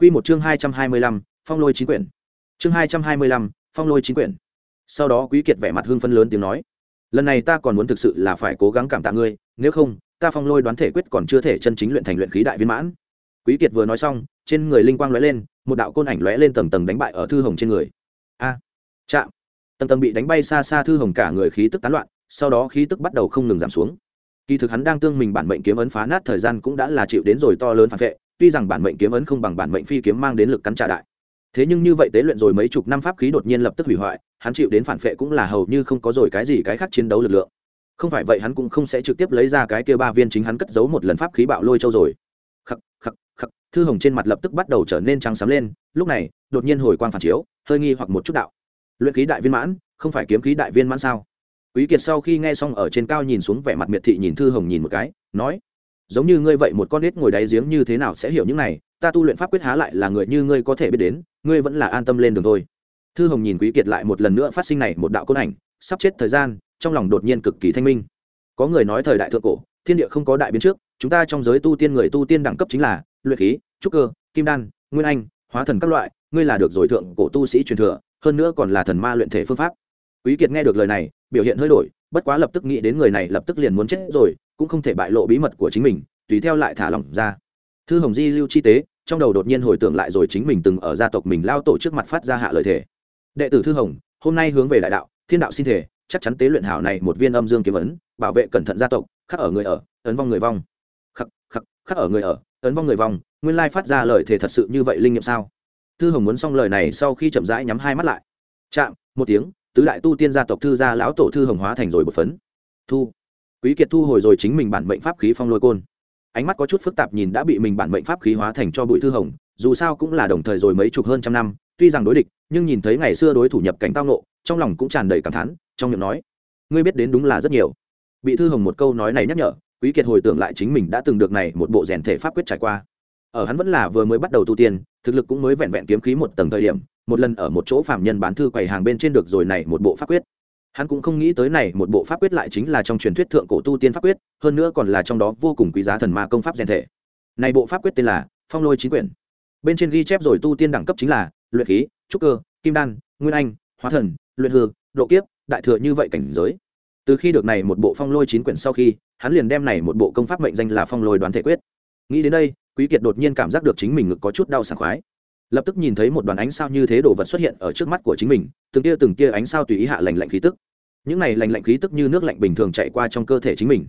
Quy một chương 225, Phong Lôi chính quyển. Chương 225, Phong Lôi chính quyển. Sau đó Quý Kiệt vẻ mặt hưng phấn lớn tiếng nói: "Lần này ta còn muốn thực sự là phải cố gắng cảm tạ ngươi, nếu không, ta Phong Lôi đoán thể quyết còn chưa thể chân chính luyện thành luyện khí đại viên mãn." Quý Kiệt vừa nói xong, trên người linh quang lóe lên, một đạo côn ảnh lóe lên tầng tầng đánh bại ở Thư Hồng trên người. A! chạm! Tầng tầng bị đánh bay xa xa Thư Hồng cả người khí tức tán loạn, sau đó khí tức bắt đầu không ngừng giảm xuống. Kỳ thực hắn đang tương mình bản mệnh kiếm ấn phá nát thời gian cũng đã là chịu đến rồi to lớn phản vệ, tuy rằng bản mệnh kiếm ấn không bằng bản mệnh phi kiếm mang đến lực cắn trả đại. Thế nhưng như vậy tế luyện rồi mấy chục năm pháp khí đột nhiên lập tức hủy hoại, hắn chịu đến phản vệ cũng là hầu như không có rồi cái gì cái khác chiến đấu lực lượng. Không phải vậy hắn cũng không sẽ trực tiếp lấy ra cái kia ba viên chính hắn cất giấu một lần pháp khí bạo lôi châu rồi. Khắc khắc khắc, thư hồng trên mặt lập tức bắt đầu trở nên trắng xám lên, lúc này, đột nhiên hồi quang phản chiếu, hơi nghi hoặc một chút đạo. Luyện khí đại viên mãn, không phải kiếm khí đại viên mãn sao? Quý kiệt sau khi nghe xong ở trên cao nhìn xuống vẻ mặt miệt thị nhìn thư hồng nhìn một cái, nói giống như ngươi vậy một con nết ngồi đáy giếng như thế nào sẽ hiểu những này, ta tu luyện pháp quyết há lại là người như ngươi có thể biết đến, ngươi vẫn là an tâm lên đường thôi. Thư hồng nhìn quý kiệt lại một lần nữa phát sinh này một đạo côn ảnh, sắp chết thời gian, trong lòng đột nhiên cực kỳ thanh minh. Có người nói thời đại thượng cổ, thiên địa không có đại biến trước, chúng ta trong giới tu tiên người tu tiên đẳng cấp chính là luyện khí, trúc cơ, kim đan, nguyên anh, hóa thần các loại, ngươi là được rồi thượng cổ tu sĩ truyền thừa, hơn nữa còn là thần ma luyện thể phương pháp. Quý kiệt nghe được lời này, biểu hiện hơi đổi, bất quá lập tức nghĩ đến người này lập tức liền muốn chết rồi cũng không thể bại lộ bí mật của chính mình, tùy theo lại thả lỏng ra. Thư hồng di lưu chi tế, trong đầu đột nhiên hồi tưởng lại rồi chính mình từng ở gia tộc mình lao tổ trước mặt phát ra hạ lời thể đệ tử thư hồng, hôm nay hướng về đại đạo, thiên đạo xin thể chắc chắn tế luyện hảo này một viên âm dương kiếm ấn, bảo vệ cẩn thận gia tộc, khắc ở người ở, ấn vong người vong. Khắc khắc khắc ở người ở, ấn vong người vong, nguyên lai phát ra lời thể thật sự như vậy linh nghiệm sao? Thư hồng muốn xong lời này sau khi chậm rãi nhắm hai mắt lại. Chạm, một tiếng, tứ đại tu tiên gia tộc thư gia lão tổ thư hồng hóa thành rồi một phấn. Thu quý kiệt thu hồi rồi chính mình bản mệnh pháp khí phong lôi côn. Ánh mắt có chút phức tạp nhìn đã bị mình bản mệnh pháp khí hóa thành cho bụi thư hồng, dù sao cũng là đồng thời rồi mấy chục hơn trăm năm, tuy rằng đối địch, nhưng nhìn thấy ngày xưa đối thủ nhập cảnh tao nộ trong lòng cũng tràn đầy cảm thán, trong miệng nói, ngươi biết đến đúng là rất nhiều. Bị thư hồng một câu nói này nhắc nhở, quý kiệt hồi tưởng lại chính mình đã từng được này một bộ rèn thể pháp quyết trải qua. Ở hắn vẫn là vừa mới bắt đầu tu tiên, thực lực cũng mới vẹn vẹn kiếm khí một tầng thời điểm, một lần ở một chỗ phạm nhân bán thư quầy hàng bên trên được rồi này một bộ pháp quyết hắn cũng không nghĩ tới này một bộ pháp quyết lại chính là trong truyền thuyết thượng cổ tu tiên pháp quyết, hơn nữa còn là trong đó vô cùng quý giá thần ma công pháp rèn thể. Này bộ pháp quyết tên là phong lôi chính quyển. Bên trên ghi chép rồi tu tiên đẳng cấp chính là luyện khí, trúc cơ, kim đan, nguyên anh, hóa thần, luyện hư, độ kiếp, đại thừa như vậy cảnh giới. Từ khi được này một bộ phong lôi chín quyển sau khi, hắn liền đem này một bộ công pháp mệnh danh là phong lôi đoán thể quyết. Nghĩ đến đây, quý kiệt đột nhiên cảm giác được chính mình ngực có chút đau sảng khoái lập tức nhìn thấy một đoàn ánh sao như thế đồ vật xuất hiện ở trước mắt của chính mình, từng tia từng tia ánh sao tùy ý hạ lành lạnh khí tức. Những này lành lạnh khí tức như nước lạnh bình thường chạy qua trong cơ thể chính mình.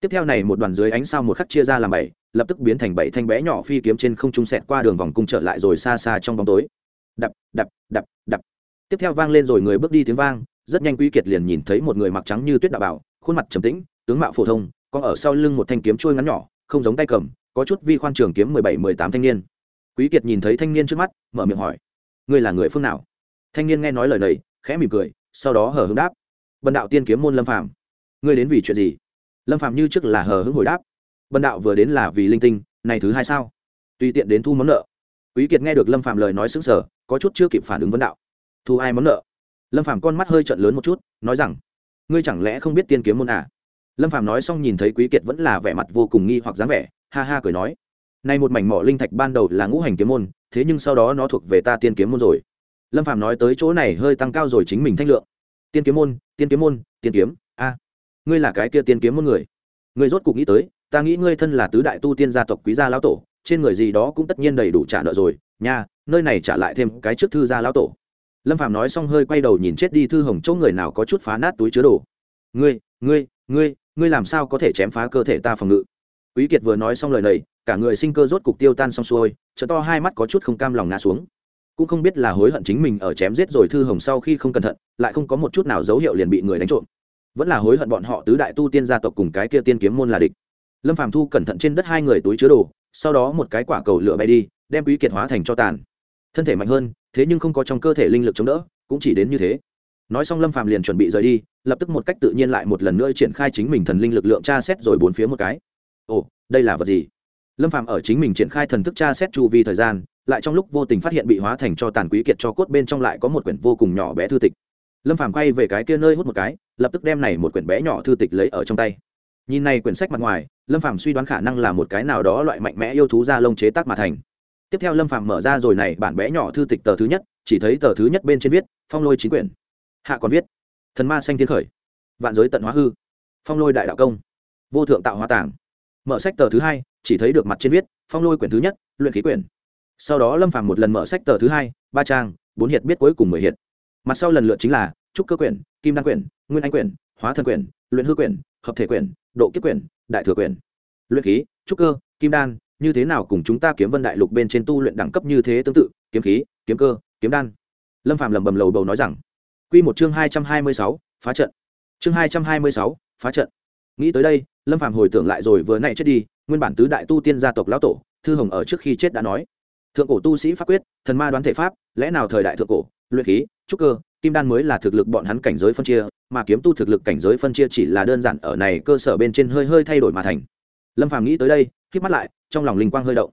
Tiếp theo này một đoàn dưới ánh sao một khắc chia ra làm bảy, lập tức biến thành bảy thanh bé nhỏ phi kiếm trên không trung sẹt qua đường vòng cung trở lại rồi xa xa trong bóng tối. Đập đập đập đập. Tiếp theo vang lên rồi người bước đi tiếng vang, rất nhanh quý kiệt liền nhìn thấy một người mặc trắng như tuyết đạo bảo, khuôn mặt trầm tĩnh, tướng mạo phổ thông, có ở sau lưng một thanh kiếm trôi ngắn nhỏ, không giống tay cầm, có chút vi khoan trường kiếm mười bảy, mười tám thanh niên quý kiệt nhìn thấy thanh niên trước mắt, mở miệng hỏi, ngươi là người phương nào? Thanh niên nghe nói lời này, khẽ mỉm cười, sau đó hờ hững đáp, bần đạo tiên kiếm môn lâm phàm. Ngươi đến vì chuyện gì? Lâm phàm như trước là hờ hững hồi đáp, bần đạo vừa đến là vì linh tinh, này thứ hai sao? Tùy tiện đến thu món nợ. Quý kiệt nghe được lâm phàm lời nói xứng sở có chút chưa kịp phản ứng vấn đạo, thu ai món nợ? Lâm phàm con mắt hơi trận lớn một chút, nói rằng, ngươi chẳng lẽ không biết tiên kiếm môn à? Lâm phàm nói xong nhìn thấy quý kiệt vẫn là vẻ mặt vô cùng nghi hoặc dáng vẻ, ha ha cười nói nay một mảnh mỏ linh thạch ban đầu là ngũ hành kiếm môn, thế nhưng sau đó nó thuộc về ta tiên kiếm môn rồi. Lâm phàm nói tới chỗ này hơi tăng cao rồi chính mình thanh lượng. Tiên kiếm môn, tiên kiếm môn, tiên kiếm, a. Ngươi là cái kia tiên kiếm môn người. Ngươi rốt cục nghĩ tới, ta nghĩ ngươi thân là tứ đại tu tiên gia tộc quý gia lão tổ, trên người gì đó cũng tất nhiên đầy đủ trả nợ rồi, nha, nơi này trả lại thêm cái trước thư gia lão tổ. Lâm phàm nói xong hơi quay đầu nhìn chết đi thư hồng chỗ người nào có chút phá nát túi chứa đồ. Ngươi ngươi ngươi ngươi làm sao có thể chém phá cơ thể ta phòng ngự? Quý kiệt vừa nói xong lời này cả người sinh cơ rốt cục tiêu tan xong xuôi chợ to hai mắt có chút không cam lòng ngã xuống. Cũng không biết là hối hận chính mình ở chém giết rồi thư hồng sau khi không cẩn thận, lại không có một chút nào dấu hiệu liền bị người đánh trộm. Vẫn là hối hận bọn họ tứ đại tu tiên gia tộc cùng cái kia tiên kiếm môn là địch. Lâm phàm thu cẩn thận trên đất hai người túi chứa đồ, sau đó một cái quả cầu lửa bay đi, đem quý kiệt hóa thành cho tàn. Thân thể mạnh hơn, thế nhưng không có trong cơ thể linh lực chống đỡ, cũng chỉ đến như thế. Nói xong lâm phàm liền chuẩn bị rời đi, lập tức một cách tự nhiên lại một lần nữa triển khai chính mình thần linh lực lượng tra xét rồi bốn phía một cái. Ồ, đây là vật gì? Lâm phàm ở chính mình triển khai thần thức tra xét chu vi thời gian, lại trong lúc vô tình phát hiện bị hóa thành cho tàn quý kiệt cho cốt bên trong lại có một quyển vô cùng nhỏ bé thư tịch. Lâm phàm quay về cái kia nơi hút một cái, lập tức đem này một quyển bé nhỏ thư tịch lấy ở trong tay. Nhìn này quyển sách mặt ngoài, lâm phàm suy đoán khả năng là một cái nào đó loại mạnh mẽ yêu thú da lông chế tác mà thành. Tiếp theo lâm phàm mở ra rồi này bản bé nhỏ thư tịch tờ thứ nhất, chỉ thấy tờ thứ nhất bên trên viết, phong lôi chính quyển. Hạ còn viết, thần ma xanh thiên khởi. Vạn giới tận hóa hư. Phong lôi đại đạo công. Vô thượng tạo hóa tàng. Mở sách tờ thứ hai chỉ thấy được mặt trên viết, phong lôi quyển thứ nhất, luyện khí quyển. Sau đó lâm phàm một lần mở sách tờ thứ hai, ba trang, bốn hiệt biết cuối cùng mười hiệt. Mặt sau lần lượt chính là trúc cơ quyển, kim đăng quyển, nguyên anh quyển, hóa thần quyển, luyện hư quyển, hợp thể quyển, độ kiếp quyển, đại thừa quyển. Luyện khí, trúc cơ, kim đan, như thế nào cùng chúng ta kiếm vân đại lục bên trên tu luyện đẳng cấp như thế tương tự, kiếm khí, kiếm cơ, kiếm đan. Lâm phàm lầm bầm lầu bầu nói rằng, quy một chương hai trăm hai mươi sáu, phá trận. Chương hai trăm hai mươi sáu, phá trận. Nghĩ tới đây, lâm phàm hồi tưởng lại rồi vừa nãy chết đi nguyên bản tứ đại tu tiên gia tộc lão tổ, thư hồng ở trước khi chết đã nói. Thượng cổ tu sĩ pháp quyết, thần ma đoán thể pháp, lẽ nào thời đại thượng cổ, luyện khí, trúc cơ, kim đan mới là thực lực bọn hắn cảnh giới phân chia, mà kiếm tu thực lực cảnh giới phân chia chỉ là đơn giản ở này cơ sở bên trên hơi hơi thay đổi mà thành. Lâm phàm nghĩ tới đây, khép mắt lại, trong lòng linh quang hơi động.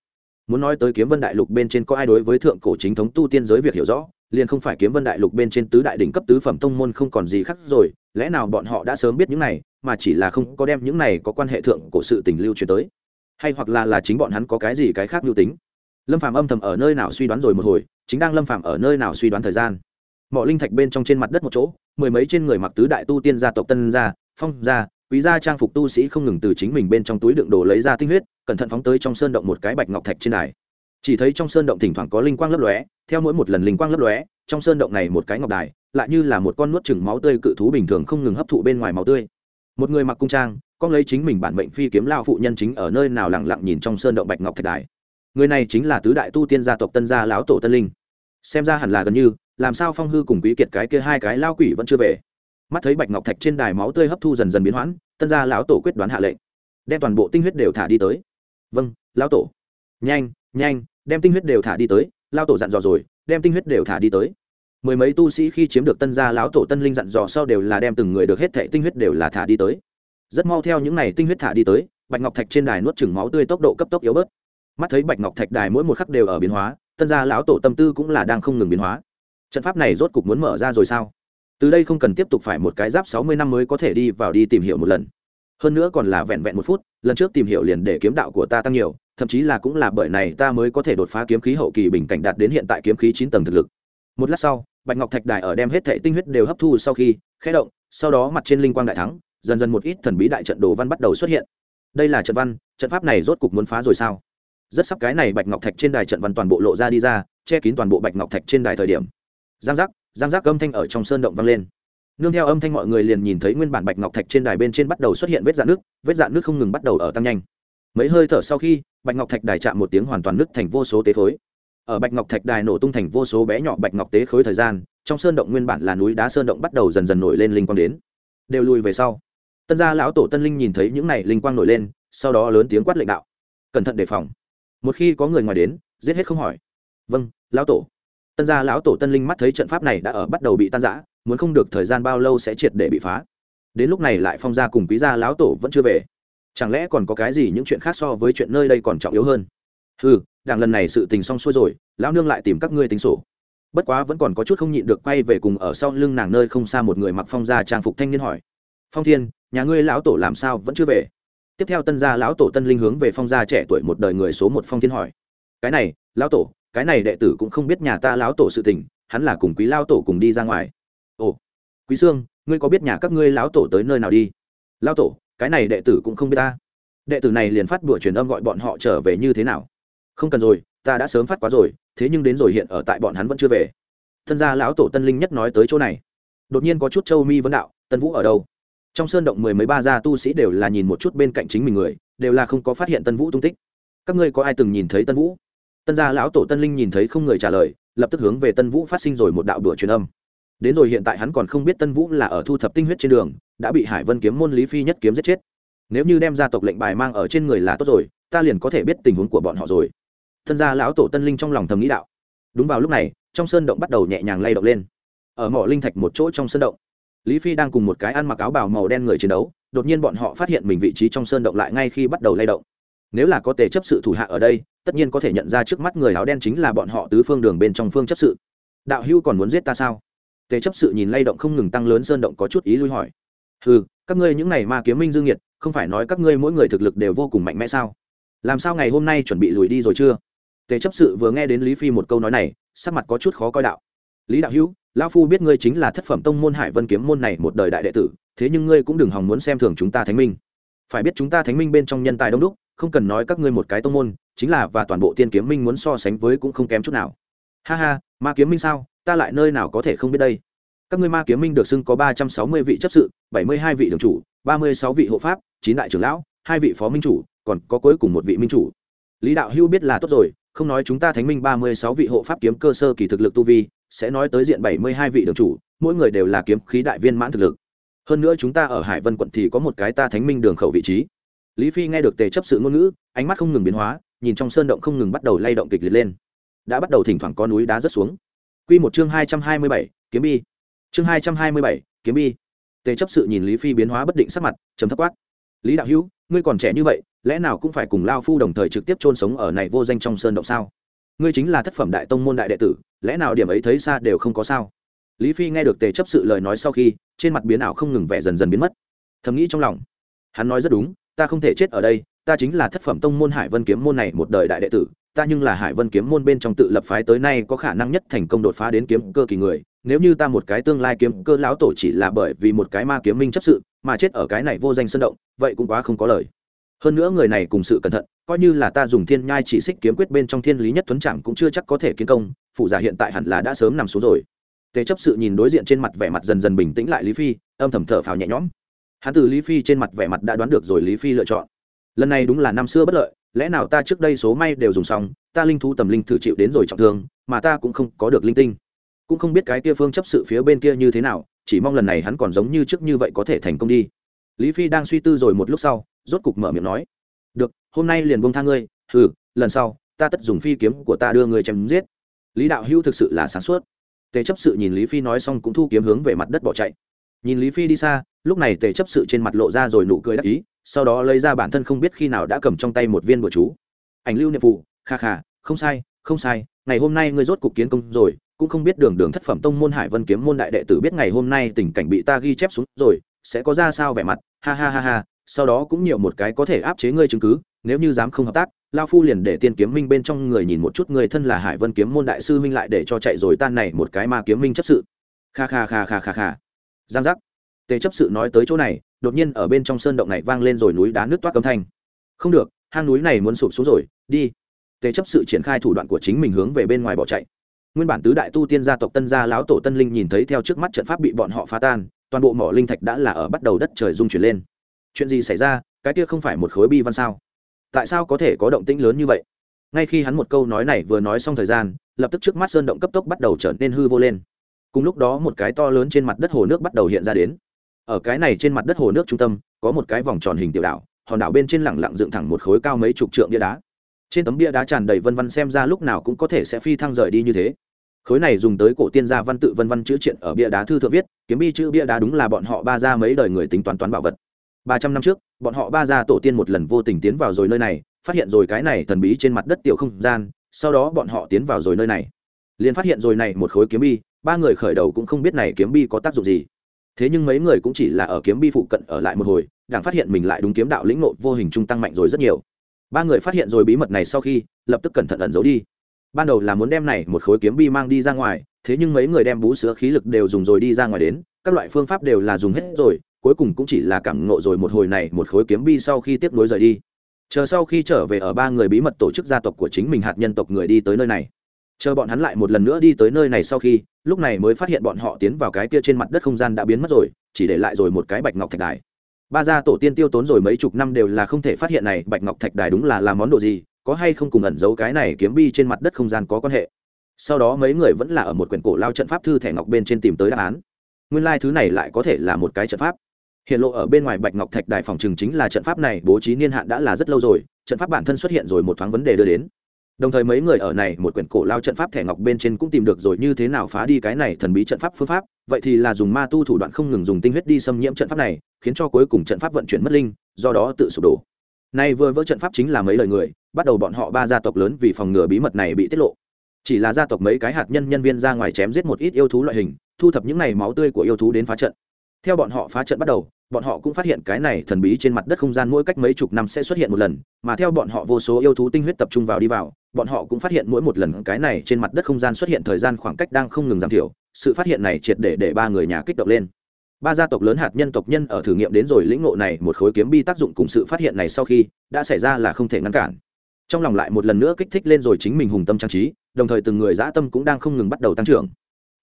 Muốn nói tới kiếm vân đại lục bên trên có ai đối với thượng cổ chính thống tu tiên giới việc hiểu rõ, liền không phải kiếm vân đại lục bên trên tứ đại đỉnh cấp tứ phẩm tông môn không còn gì khác rồi, lẽ nào bọn họ đã sớm biết những này, mà chỉ là không có đem những này có quan hệ thượng cổ sự tình lưu truyền tới hay hoặc là là chính bọn hắn có cái gì cái khác lưu tính. Lâm phàm âm thầm ở nơi nào suy đoán rồi một hồi, chính đang lâm phàm ở nơi nào suy đoán thời gian. Mỏ linh thạch bên trong trên mặt đất một chỗ, mười mấy trên người mặc tứ đại tu tiên gia tộc tân gia, phong gia, quý gia trang phục tu sĩ không ngừng từ chính mình bên trong túi đựng đồ lấy ra tinh huyết, cẩn thận phóng tới trong sơn động một cái bạch ngọc thạch trên đài. Chỉ thấy trong sơn động thỉnh thoảng có linh quang lấp lóe, theo mỗi một lần linh quang lấp lóe, trong sơn động này một cái ngọc đài, lại như là một con nuốt chừng máu tươi cự thú bình thường không ngừng hấp thụ bên ngoài máu tươi. Một người mặc cung trang con lấy chính mình bản mệnh phi kiếm lao phụ nhân chính ở nơi nào lặng lặng nhìn trong sơn động bạch ngọc thạch đài. Người này chính là tứ đại tu tiên gia tộc tân gia lão tổ tân linh. Xem ra hẳn là gần như, làm sao phong hư cùng quý kiệt cái kia hai cái lao quỷ vẫn chưa về. Mắt thấy bạch ngọc thạch trên đài máu tươi hấp thu dần dần biến hoãn, tân gia lão tổ quyết đoán hạ lệnh. Đem toàn bộ tinh huyết đều thả đi tới. Vâng lão tổ. Nhanh nhanh, đem tinh huyết đều thả đi tới lao tổ dặn dò rồi, đem tinh huyết đều thả đi tới. Mười mấy tu sĩ khi chiếm được tân gia lão tổ tân linh dặn dò sau đều là đem từng người được hết thệ tinh huyết đều là thả đi tới rất mau theo những này tinh huyết thả đi tới, bạch ngọc thạch trên đài nuốt chừng máu tươi tốc độ cấp tốc yếu bớt. Mắt thấy bạch ngọc thạch đài mỗi một khắc đều ở biến hóa, tân gia lão tổ tâm tư cũng là đang không ngừng biến hóa. Trận pháp này rốt cục muốn mở ra rồi sao? Từ đây không cần tiếp tục phải một cái giáp sáu mươi năm mới có thể đi vào đi tìm hiểu một lần. Hơn nữa còn là vẹn vẹn một phút, lần trước tìm hiểu liền để kiếm đạo của ta tăng nhiều, thậm chí là cũng là bởi này ta mới có thể đột phá kiếm khí hậu kỳ bình cảnh đạt đến hiện tại kiếm khí chín tầng thực lực. Một lát sau, bạch ngọc thạch đài ở đem hết thệ tinh huyết đều hấp thu sau khi khé động, sau đó mặt trên linh quang đại thắng dần dần một ít thần bí đại trận đồ văn bắt đầu xuất hiện. Đây là trận văn, trận pháp này rốt cục muốn phá rồi sao? Rất sắp cái này bạch ngọc thạch trên đài trận văn toàn bộ lộ ra đi ra, che kín toàn bộ bạch ngọc thạch trên đài thời điểm. Giang giác giang giác âm thanh ở trong sơn động vang lên. Nương theo âm thanh mọi người liền nhìn thấy nguyên bản bạch ngọc thạch trên đài bên trên bắt đầu xuất hiện vết dạn nước, vết dạn nước không ngừng bắt đầu ở tăng nhanh. Mấy hơi thở sau khi, bạch ngọc thạch đài chạm một tiếng hoàn toàn nứt thành vô số tế khối. Ở bạch ngọc thạch đài nổ tung thành vô số bé nhỏ bạch ngọc tế khối thời gian, trong sơn động nguyên bản là núi đá sơn động bắt đầu dần dần nổi lên linh quang đến. Đều lùi về sau tân gia lão tổ tân linh nhìn thấy những này linh quang nổi lên, sau đó lớn tiếng quát lệnh đạo. Cẩn thận đề phòng. Một khi có người ngoài đến, giết hết không hỏi. Vâng lão tổ. Tân gia lão tổ tân linh mắt thấy trận pháp này đã ở bắt đầu bị tan giã muốn không được thời gian bao lâu sẽ triệt để bị phá. Đến lúc này lại phong gia cùng quý gia lão tổ vẫn chưa về. Chẳng lẽ còn có cái gì những chuyện khác so với chuyện nơi đây còn trọng yếu hơn? Ừ đảng lần này sự tình xong xuôi rồi, lão nương lại tìm các ngươi tính sổ. Bất quá vẫn còn có chút không nhịn được quay về cùng ở sau lưng nàng nơi không xa một người mặc phong gia trang phục thanh niên hỏi phong thiên, nhà ngươi lão tổ làm sao vẫn chưa về? Tiếp theo tân gia lão tổ tân linh hướng về phong gia trẻ tuổi một đời người số một phong thiên hỏi. Cái này, lão tổ, cái này đệ tử cũng không biết nhà ta lão tổ sự tình, hắn là cùng quý lão tổ cùng đi ra ngoài. Ồ, quý sương, ngươi có biết nhà các ngươi lão tổ tới nơi nào đi? Lão tổ, cái này đệ tử cũng không biết ta. Đệ tử này liền phát bùa truyền âm gọi bọn họ trở về như thế nào? Không cần rồi, ta đã sớm phát quá rồi, thế nhưng đến rồi hiện ở tại bọn hắn vẫn chưa về. Thân gia lão tổ tân linh nhất nói tới chỗ này. Đột nhiên có chút châu mi vấn đạo, tân vũ ở đâu? Trong sơn động mười mấy ba gia tu sĩ đều là nhìn một chút bên cạnh chính mình người, đều là không có phát hiện tân vũ tung tích. Các ngươi có ai từng nhìn thấy tân vũ? Tân gia lão tổ tân linh nhìn thấy không người trả lời, lập tức hướng về tân vũ phát sinh rồi một đạo đùa truyền âm. Đến rồi hiện tại hắn còn không biết tân vũ là ở thu thập tinh huyết trên đường, đã bị hải vân kiếm môn lý phi nhất kiếm giết chết. Nếu như đem gia tộc lệnh bài mang ở trên người là tốt rồi, ta liền có thể biết tình huống của bọn họ rồi. Thân gia lão tổ tân linh trong lòng thầm nghĩ đạo. Đúng vào lúc này, trong sơn động bắt đầu nhẹ nhàng lay động lên. Ở mỏ linh thạch một chỗ trong sơn động lý phi đang cùng một cái ăn mặc áo bào màu đen người chiến đấu, đột nhiên bọn họ phát hiện mình vị trí trong sơn động lại ngay khi bắt đầu lay động. Nếu là có tề chấp sự thủ hạ ở đây, tất nhiên có thể nhận ra trước mắt người áo đen chính là bọn họ tứ phương đường bên trong phương chấp sự. Đạo hưu còn muốn giết ta sao? Tề chấp sự nhìn lay động không ngừng tăng lớn sơn động có chút ý lui hỏi. Ừ các ngươi những này ma kiếm minh dương nhiệt, không phải nói các ngươi mỗi người thực lực đều vô cùng mạnh mẽ sao? Làm sao ngày hôm nay chuẩn bị lùi đi rồi chưa? Tề chấp sự vừa nghe đến lý phi một câu nói này, sắc mặt có chút khó coi đạo. Lý đạo hữu lão phu biết ngươi chính là thất phẩm tông môn hải vân kiếm môn này một đời đại đệ tử, thế nhưng ngươi cũng đừng hòng muốn xem thường chúng ta thánh minh. Phải biết chúng ta thánh minh bên trong nhân tài đông đúc, không cần nói các ngươi một cái tông môn, chính là và toàn bộ tiên kiếm minh muốn so sánh với cũng không kém chút nào. Ha ha, ma kiếm minh sao? Ta lại nơi nào có thể không biết đây? Các ngươi ma kiếm minh được xưng có ba trăm sáu mươi vị chấp sự, bảy mươi hai vị đường chủ, ba mươi sáu vị hộ pháp, chín đại trưởng lão, hai vị phó minh chủ, còn có cuối cùng một vị minh chủ. Lý đạo hưu biết là tốt rồi, không nói chúng ta thánh minh ba mươi sáu vị hộ pháp kiếm cơ sơ kỳ thực lực tu vi sẽ nói tới diện bảy mươi hai vị đường chủ, mỗi người đều là kiếm khí đại viên mãn thực lực. Hơn nữa chúng ta ở hải vân quận thì có một cái ta thánh minh đường khẩu vị trí. Lý phi nghe được tề chấp sự ngôn ngữ, ánh mắt không ngừng biến hóa, nhìn trong sơn động không ngừng bắt đầu lay động kịch liệt lên. Đã bắt đầu thỉnh thoảng có núi đá rớt xuống. Q một chương hai trăm hai mươi bảy, kiếm bi. Chương hai trăm hai mươi bảy, kiếm bi. Tề chấp sự nhìn lý phi biến hóa bất định sắc mặt chấm thấp quát. Lý đạo hữu, ngươi còn trẻ như vậy, lẽ nào cũng phải cùng lao phu đồng thời trực tiếp chôn sống ở này vô danh trong sơn động sao? Ngươi chính là thất phẩm đại tông môn đại đệ tử, lẽ nào điểm ấy thấy xa đều không có sao? Lý phi nghe được tề chấp sự lời nói sau khi, trên mặt biến ảo không ngừng vẻ dần dần biến mất. Thầm nghĩ trong lòng, hắn nói rất đúng, ta không thể chết ở đây, ta chính là thất phẩm tông môn hải vân kiếm môn này một đời đại đệ tử, ta nhưng là hải vân kiếm môn bên trong tự lập phái tới nay có khả năng nhất thành công đột phá đến kiếm cơ kỳ người, nếu như ta một cái tương lai kiếm cơ lão tổ chỉ là bởi vì một cái ma kiếm minh chấp sự, mà chết ở cái này vô danh sân động, vậy cũng quá không có lời hơn nữa người này cùng sự cẩn thận, coi như là ta dùng thiên nhai chỉ xích kiếm quyết bên trong thiên lý nhất tuấn chẳng cũng chưa chắc có thể kiến công phụ giả hiện tại hẳn là đã sớm nằm xuống rồi. Tề chấp sự nhìn đối diện trên mặt vẻ mặt dần dần bình tĩnh lại lý phi, âm thầm thở phào nhẹ nhõm. Hắn từ lý phi trên mặt vẻ mặt đã đoán được rồi lý phi lựa chọn. Lần này đúng là năm xưa bất lợi, lẽ nào ta trước đây số may đều dùng xong, ta linh thú tầm linh thử chịu đến rồi trọng thương, mà ta cũng không có được linh tinh. Cũng không biết cái kia phương chấp sự phía bên kia như thế nào, chỉ mong lần này hắn còn giống như trước như vậy có thể thành công đi. Lý phi đang suy tư rồi một lúc sau rốt cục mở miệng nói, được, hôm nay liền bông tha ngươi ừ lần sau, ta tất dùng phi kiếm của ta đưa người chém giết. Lý đạo hữu thực sự là sáng suốt. Tề chấp sự nhìn lý phi nói xong cũng thu kiếm hướng về mặt đất bỏ chạy. Nhìn lý phi đi xa, lúc này tề chấp sự trên mặt lộ ra rồi nụ cười đắc ý, sau đó lấy ra bản thân không biết khi nào đã cầm trong tay một viên bùa chú. Ảnh lưu niệm phụ kha kha, không sai không sai, ngày hôm nay ngươi rốt cục kiến công rồi, cũng không biết đường đường thất phẩm tông môn hải vân kiếm môn đại đệ tử biết ngày hôm nay tình cảnh bị ta ghi chép xuống rồi, sẽ có ra sao vẻ mặt, ha ha ha ha sau đó cũng nhiều một cái có thể áp chế ngươi chứng cứ, nếu như dám không hợp tác, lao phu liền để tiên kiếm minh bên trong người nhìn một chút người thân là hải vân kiếm môn đại sư minh lại để cho chạy rồi tan này một cái ma kiếm minh chấp sự. Kha kha kha kha kha kha. Giang giác. Tề chấp sự nói tới chỗ này, đột nhiên ở bên trong sơn động này vang lên rồi núi đá nước toát cấm thanh. Không được, hang núi này muốn sụp xuống rồi, đi. Tề chấp sự triển khai thủ đoạn của chính mình hướng về bên ngoài bỏ chạy. Nguyên bản tứ đại tu tiên gia tộc tân gia lão tổ tân linh nhìn thấy theo trước mắt trận pháp bị bọn họ phá tan, toàn bộ mỏ linh thạch đã là ở bắt đầu đất trời dung chuyển lên chuyện gì xảy ra, cái kia không phải một khối bi văn sao? Tại sao có thể có động tĩnh lớn như vậy? Ngay khi hắn một câu nói này vừa nói xong thời gian, lập tức trước mắt sơn động cấp tốc bắt đầu trở nên hư vô lên. Cùng lúc đó một cái to lớn trên mặt đất hồ nước bắt đầu hiện ra đến. Ở cái này trên mặt đất hồ nước trung tâm, có một cái vòng tròn hình tiểu đảo, hòn đảo bên trên lẳng lặng dựng thẳng một khối cao mấy chục trượng bia đá. Trên tấm bia đá tràn đầy vân văn xem ra lúc nào cũng có thể sẽ phi thăng rời đi như thế. Khối này dùng tới cổ tiên gia văn tự vân văn chữ triện ở bia đá thư thượng viết, kiếm bi chữ bia đá đúng là bọn họ ba ra mấy đời người tính toán toán bảo vật ba trăm năm trước, bọn họ ba gia tổ tiên một lần vô tình tiến vào rồi nơi này, phát hiện rồi cái này thần bí trên mặt đất tiểu không gian, sau đó bọn họ tiến vào rồi nơi này. Liền phát hiện rồi này một khối kiếm bi, ba người khởi đầu cũng không biết này kiếm bi có tác dụng gì. Thế nhưng mấy người cũng chỉ là ở kiếm bi phụ cận ở lại một hồi đang phát hiện mình lại đúng kiếm đạo lĩnh nộ vô hình trung tăng mạnh rồi rất nhiều. Ba người phát hiện rồi bí mật này sau khi, lập tức cẩn thận ẩn giấu đi. Ban đầu là muốn đem này một khối kiếm bi mang đi ra ngoài, thế nhưng mấy người đem bú sữa khí lực đều dùng rồi đi ra ngoài đến, các loại phương pháp đều là dùng hết rồi cuối cùng cũng chỉ là cảm ngộ rồi một hồi này một khối kiếm bi sau khi tiếp nối rời đi. Chờ sau khi trở về ở ba người bí mật tổ chức gia tộc của chính mình hạt nhân tộc người đi tới nơi này. Chờ bọn hắn lại một lần nữa đi tới nơi này sau khi, lúc này mới phát hiện bọn họ tiến vào cái kia trên mặt đất không gian đã biến mất rồi, chỉ để lại rồi một cái bạch ngọc thạch đài. Ba gia tổ tiên tiêu tốn rồi mấy chục năm đều là không thể phát hiện này bạch ngọc thạch đài đúng là làm món đồ gì, có hay không cùng ẩn giấu cái này kiếm bi trên mặt đất không gian có quan hệ. Sau đó mấy người vẫn là ở một quyển cổ lao trận pháp thư thẻ ngọc bên trên tìm tới đáp án. Nguyên lai、like、thứ này lại có thể là một cái trận pháp hiện lộ ở bên ngoài bạch ngọc thạch đài phòng trường chính là trận pháp này, bố trí niên hạn đã là rất lâu rồi, trận pháp bản thân xuất hiện rồi một thoáng vấn đề đưa đến. Đồng thời mấy người ở này, một quyển cổ lao trận pháp thẻ ngọc bên trên cũng tìm được rồi, như thế nào phá đi cái này thần bí trận pháp phương pháp. Vậy thì là dùng ma tu thủ đoạn không ngừng dùng tinh huyết đi xâm nhiễm trận pháp này, khiến cho cuối cùng trận pháp vận chuyển mất linh, do đó tự sụp đổ. Nay vừa vỡ trận pháp chính là mấy lời người, bắt đầu bọn họ ba gia tộc lớn vì phòng ngừa bí mật này bị tiết lộ. Chỉ là gia tộc mấy cái hạt nhân nhân viên ra ngoài chém giết một ít yêu thú loại hình, thu thập những này máu tươi của yêu thú đến phá trận theo bọn họ phá trận bắt đầu, bọn họ cũng phát hiện cái này thần bí trên mặt đất không gian mỗi cách mấy chục năm sẽ xuất hiện một lần, mà theo bọn họ vô số yêu thú tinh huyết tập trung vào đi vào, bọn họ cũng phát hiện mỗi một lần cái này trên mặt đất không gian xuất hiện thời gian khoảng cách đang không ngừng giảm thiểu, sự phát hiện này triệt để để ba người nhà kích động lên. Ba gia tộc lớn hạt nhân tộc nhân ở thử nghiệm đến rồi lĩnh ngộ này một khối kiếm bi tác dụng cùng sự phát hiện này sau khi, đã xảy ra là không thể ngăn cản. Trong lòng lại một lần nữa kích thích lên rồi chính mình hùng tâm trang trí, đồng thời từng người dã tâm cũng đang không ngừng bắt đầu tăng trưởng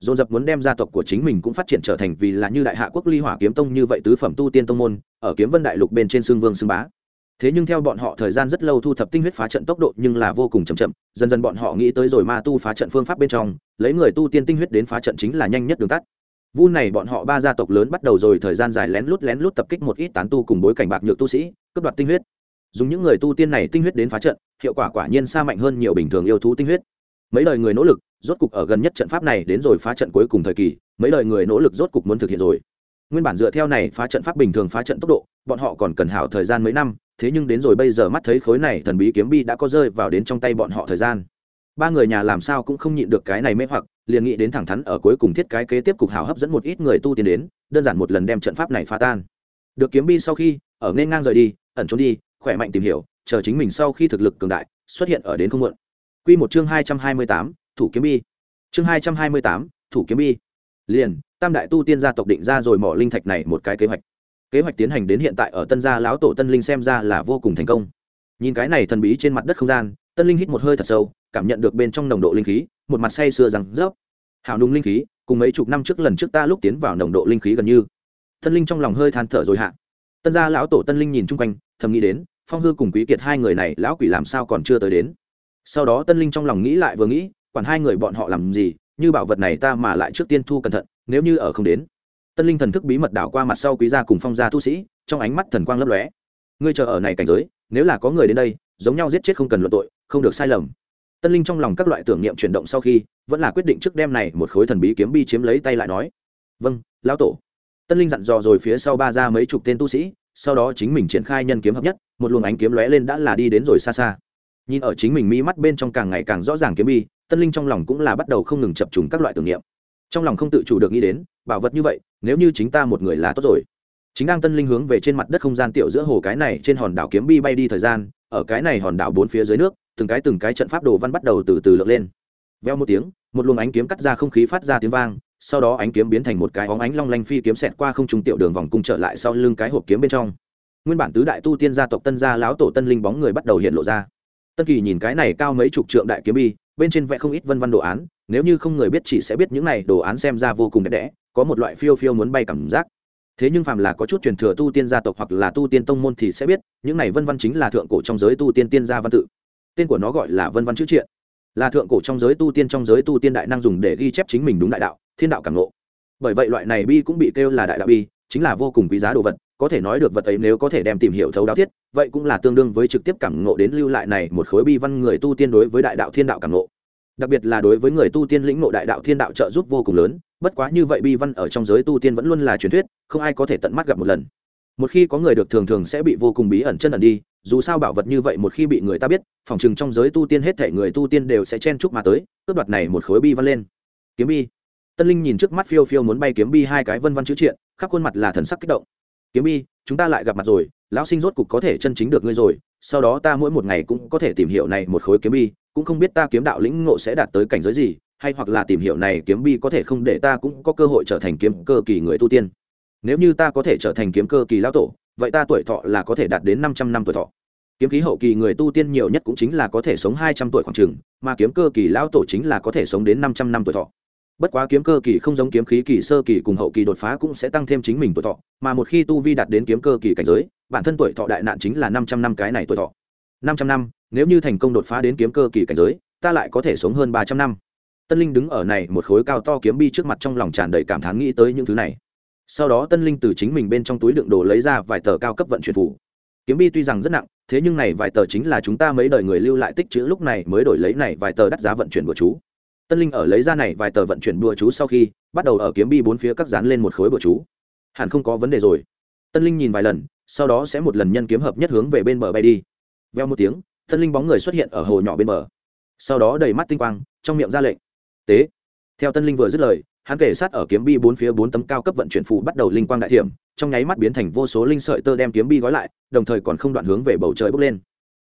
dồn dập muốn đem gia tộc của chính mình cũng phát triển trở thành vì là như đại hạ quốc ly hỏa kiếm tông như vậy tứ phẩm tu tiên tông môn, ở kiếm vân đại lục bên trên xương vương xương bá. Thế nhưng theo bọn họ thời gian rất lâu thu thập tinh huyết phá trận tốc độ nhưng là vô cùng chậm chậm, dần dần bọn họ nghĩ tới rồi ma tu phá trận phương pháp bên trong, lấy người tu tiên tinh huyết đến phá trận chính là nhanh nhất đường tắt. Vu này bọn họ ba gia tộc lớn bắt đầu rồi thời gian dài lén lút lén lút tập kích một ít tán tu cùng bối cảnh bạc nhược tu sĩ, cướp đoạt tinh huyết. Dùng những người tu tiên này tinh huyết đến phá trận, hiệu quả quả nhiên xa mạnh hơn nhiều bình thường yêu thú tinh huyết mấy đời người nỗ lực, rốt cục ở gần nhất trận pháp này đến rồi phá trận cuối cùng thời kỳ, mấy đời người nỗ lực rốt cục muốn thực hiện rồi. Nguyên bản dựa theo này phá trận pháp bình thường phá trận tốc độ, bọn họ còn cần hảo thời gian mấy năm, thế nhưng đến rồi bây giờ mắt thấy khối này thần bí kiếm bi đã có rơi vào đến trong tay bọn họ thời gian. Ba người nhà làm sao cũng không nhịn được cái này mê hoặc, liền nghĩ đến thẳng thắn ở cuối cùng thiết cái kế tiếp cục hảo hấp dẫn một ít người tu tiên đến, đơn giản một lần đem trận pháp này phá tan. Được kiếm bi sau khi, ở nên ngang rời đi, ẩn trốn đi, khỏe mạnh tìm hiểu, chờ chính mình sau khi thực lực cường đại, xuất hiện ở đến không muộn quy một chương hai trăm hai mươi tám, thủ kiếm bi chương hai trăm hai mươi tám, thủ kiếm bi liền, tam đại tu tiên gia tộc định ra rồi mỏ linh thạch này một cái kế hoạch. Kế hoạch tiến hành đến hiện tại ở tân gia lão tổ tân linh xem ra là vô cùng thành công. Nhìn cái này thần bí trên mặt đất không gian, tân linh hít một hơi thật sâu, cảm nhận được bên trong nồng độ linh khí, một mặt say sưa rằng rớp hào nung linh khí, cùng mấy chục năm trước lần trước ta lúc tiến vào nồng độ linh khí gần như. Tân linh trong lòng hơi than thở rồi hạ. Tân gia lão tổ tân linh nhìn chung quanh, thầm nghĩ đến, phong hư cùng quý kiệt hai người này, lão quỷ làm sao còn chưa tới đến? Sau đó tân linh trong lòng nghĩ lại vừa nghĩ, quản hai người bọn họ làm gì, như bảo vật này ta mà lại trước tiên thu cẩn thận, nếu như ở không đến. Tân linh thần thức bí mật đảo qua mặt sau quý gia cùng phong gia tu sĩ, trong ánh mắt thần quang lấp lóe. Ngươi chờ ở này cảnh giới, nếu là có người đến đây, giống nhau giết chết không cần luận tội, không được sai lầm. Tân linh trong lòng các loại tưởng niệm chuyển động sau khi, vẫn là quyết định trước đêm này một khối thần bí kiếm bi chiếm lấy tay lại nói. Vâng lão tổ. Tân linh dặn dò rồi phía sau ba ra mấy chục tên tu sĩ, sau đó chính mình triển khai nhân kiếm hợp nhất, một luồng ánh kiếm lóe lên đã là đi đến rồi xa xa nhìn ở chính mình mỹ mắt bên trong càng ngày càng rõ ràng kiếm bi, tân linh trong lòng cũng là bắt đầu không ngừng chập trùng các loại tưởng niệm. Trong lòng không tự chủ được nghĩ đến, bảo vật như vậy, nếu như chính ta một người là tốt rồi. Chính đang tân linh hướng về trên mặt đất không gian tiểu giữa hồ cái này trên hòn đảo kiếm bi bay đi thời gian, ở cái này hòn đảo bốn phía dưới nước, từng cái từng cái trận pháp đồ văn bắt đầu từ từ lượn lên. Veo một tiếng, một luồng ánh kiếm cắt ra không khí phát ra tiếng vang, sau đó ánh kiếm biến thành một cái óng ánh long lanh phi kiếm xẹt qua không trung tiểu đường vòng cung trở lại sau lưng cái hộp kiếm bên trong. Nguyên bản tứ đại tu tiên gia tộc tân gia lão tổ tân linh bóng người bắt đầu hiện lộ ra tân kỳ nhìn cái này cao mấy chục trượng đại kiếm bi bên trên vẽ không ít vân văn đồ án, nếu như không người biết chỉ sẽ biết những này đồ án xem ra vô cùng đẹp đẽ, có một loại phiêu phiêu muốn bay cảm giác. Thế nhưng phàm là có chút truyền thừa tu tiên gia tộc hoặc là tu tiên tông môn thì sẽ biết, những này vân văn chính là thượng cổ trong giới tu tiên tiên gia văn tự. Tên của nó gọi là vân văn chữ triện. Là thượng cổ trong giới tu tiên trong giới tu tiên đại năng dùng để ghi chép chính mình đúng đại đạo, thiên đạo cảm ngộ. Bởi vậy loại này bi cũng bị kêu là đại đạo bi, chính là vô cùng quý giá đồ vật có thể nói được vật ấy nếu có thể đem tìm hiểu thấu đáo thiết, vậy cũng là tương đương với trực tiếp cảm ngộ đến lưu lại này một khối bi văn người tu tiên đối với đại đạo thiên đạo cảm ngộ. Đặc biệt là đối với người tu tiên lĩnh ngộ đại đạo thiên đạo trợ giúp vô cùng lớn, bất quá như vậy bi văn ở trong giới tu tiên vẫn luôn là truyền thuyết, không ai có thể tận mắt gặp một lần. Một khi có người được thường thường sẽ bị vô cùng bí ẩn chân ẩn đi, dù sao bảo vật như vậy một khi bị người ta biết, phòng chừng trong giới tu tiên hết thể người tu tiên đều sẽ chen chúc mà tới, cướp đoạt này một khối bi văn lên. Kiếm bi. Tân linh nhìn trước mắt phiêu phiêu muốn bay kiếm bi hai cái vân văn chữ triện, khắp khuôn mặt là thần sắc kích động kiếm bi, chúng ta lại gặp mặt rồi, lão sinh rốt cục có thể chân chính được ngươi rồi, sau đó ta mỗi một ngày cũng có thể tìm hiểu này một khối kiếm bi, cũng không biết ta kiếm đạo lĩnh ngộ sẽ đạt tới cảnh giới gì, hay hoặc là tìm hiểu này kiếm bi có thể không để ta cũng có cơ hội trở thành kiếm cơ kỳ người tu tiên. Nếu như ta có thể trở thành kiếm cơ kỳ lão tổ, vậy ta tuổi thọ là có thể đạt đến năm trăm năm tuổi thọ. Kiếm khí hậu kỳ người tu tiên nhiều nhất cũng chính là có thể sống hai trăm tuổi khoảng chừng, mà kiếm cơ kỳ lão tổ chính là có thể sống đến năm trăm năm tuổi thọ bất quá kiếm cơ kỳ không giống kiếm khí kỳ sơ kỳ cùng hậu kỳ đột phá cũng sẽ tăng thêm chính mình tuổi thọ, mà một khi tu vi đạt đến kiếm cơ kỳ cảnh giới, bản thân tuổi thọ đại nạn chính là năm trăm năm cái này tuổi thọ. Năm trăm năm, nếu như thành công đột phá đến kiếm cơ kỳ cảnh giới, ta lại có thể sống hơn ba trăm năm. Tân linh đứng ở này một khối cao to kiếm bi trước mặt trong lòng tràn đầy cảm thán nghĩ tới những thứ này. Sau đó tân linh từ chính mình bên trong túi đựng đồ lấy ra vài tờ cao cấp vận chuyển phủ kiếm bi tuy rằng rất nặng, thế nhưng này vài tờ chính là chúng ta mấy đời người lưu lại tích chữ lúc này mới đổi lấy này vài tờ đắt giá vận chuyển của chú tân linh ở lấy ra này vài tờ vận chuyển bùa chú sau khi, bắt đầu ở kiếm bi bốn phía cắt dán lên một khối bùa chú. Hẳn không có vấn đề rồi. Tân linh nhìn vài lần, sau đó sẽ một lần nhân kiếm hợp nhất hướng về bên bờ bay đi. Veo một tiếng, tân linh bóng người xuất hiện ở hồ nhỏ bên bờ. Sau đó đầy mắt tinh quang, trong miệng ra lệnh. Tế. Theo tân linh vừa dứt lời, hắn kể sát ở kiếm bi bốn phía bốn tấm cao cấp vận chuyển phụ bắt đầu linh quang đại thiểm, trong nháy mắt biến thành vô số linh sợi tơ đem kiếm bi gói lại, đồng thời còn không đoạn hướng về bầu trời bốc lên.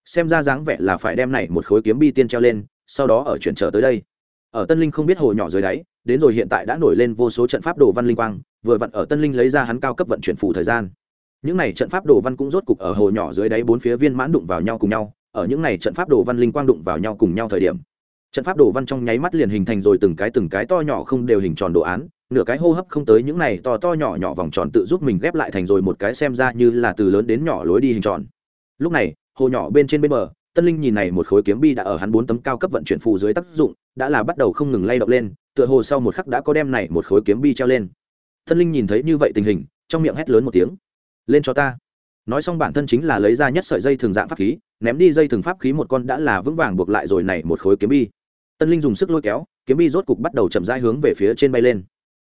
Xem ra dáng vẻ là phải đem này một khối kiếm bi tiên treo lên, sau đó ở chuyển trở tới đây ở tân linh không biết hồ nhỏ dưới đáy, đến rồi hiện tại đã nổi lên vô số trận pháp đồ văn linh quang, vừa vặn ở tân linh lấy ra hắn cao cấp vận chuyển phụ thời gian. Những này trận pháp đồ văn cũng rốt cục ở hồ nhỏ dưới đáy bốn phía viên mãn đụng vào nhau cùng nhau, ở những này trận pháp đồ văn linh quang đụng vào nhau cùng nhau thời điểm, trận pháp đồ văn trong nháy mắt liền hình thành rồi từng cái từng cái to nhỏ không đều hình tròn đồ án, nửa cái hô hấp không tới những này to to nhỏ nhỏ vòng tròn tự giúp mình ghép lại thành rồi một cái xem ra như là từ lớn đến nhỏ lối đi hình tròn. Lúc này, hồ nhỏ bên trên bên bờ tân linh nhìn này một khối kiếm bi đã ở hắn bốn tấm cao cấp vận chuyển phù dưới tác dụng, đã là bắt đầu không ngừng lay động lên, tựa hồ sau một khắc đã có đem này một khối kiếm bi treo lên. Tân linh nhìn thấy như vậy tình hình, trong miệng hét lớn một tiếng. Lên cho ta. Nói xong bản thân chính là lấy ra nhất sợi dây thường dạng pháp khí, ném đi dây thường pháp khí một con đã là vững vàng buộc lại rồi này một khối kiếm bi. Tân linh dùng sức lôi kéo, kiếm bi rốt cục bắt đầu chậm rãi hướng về phía trên bay lên.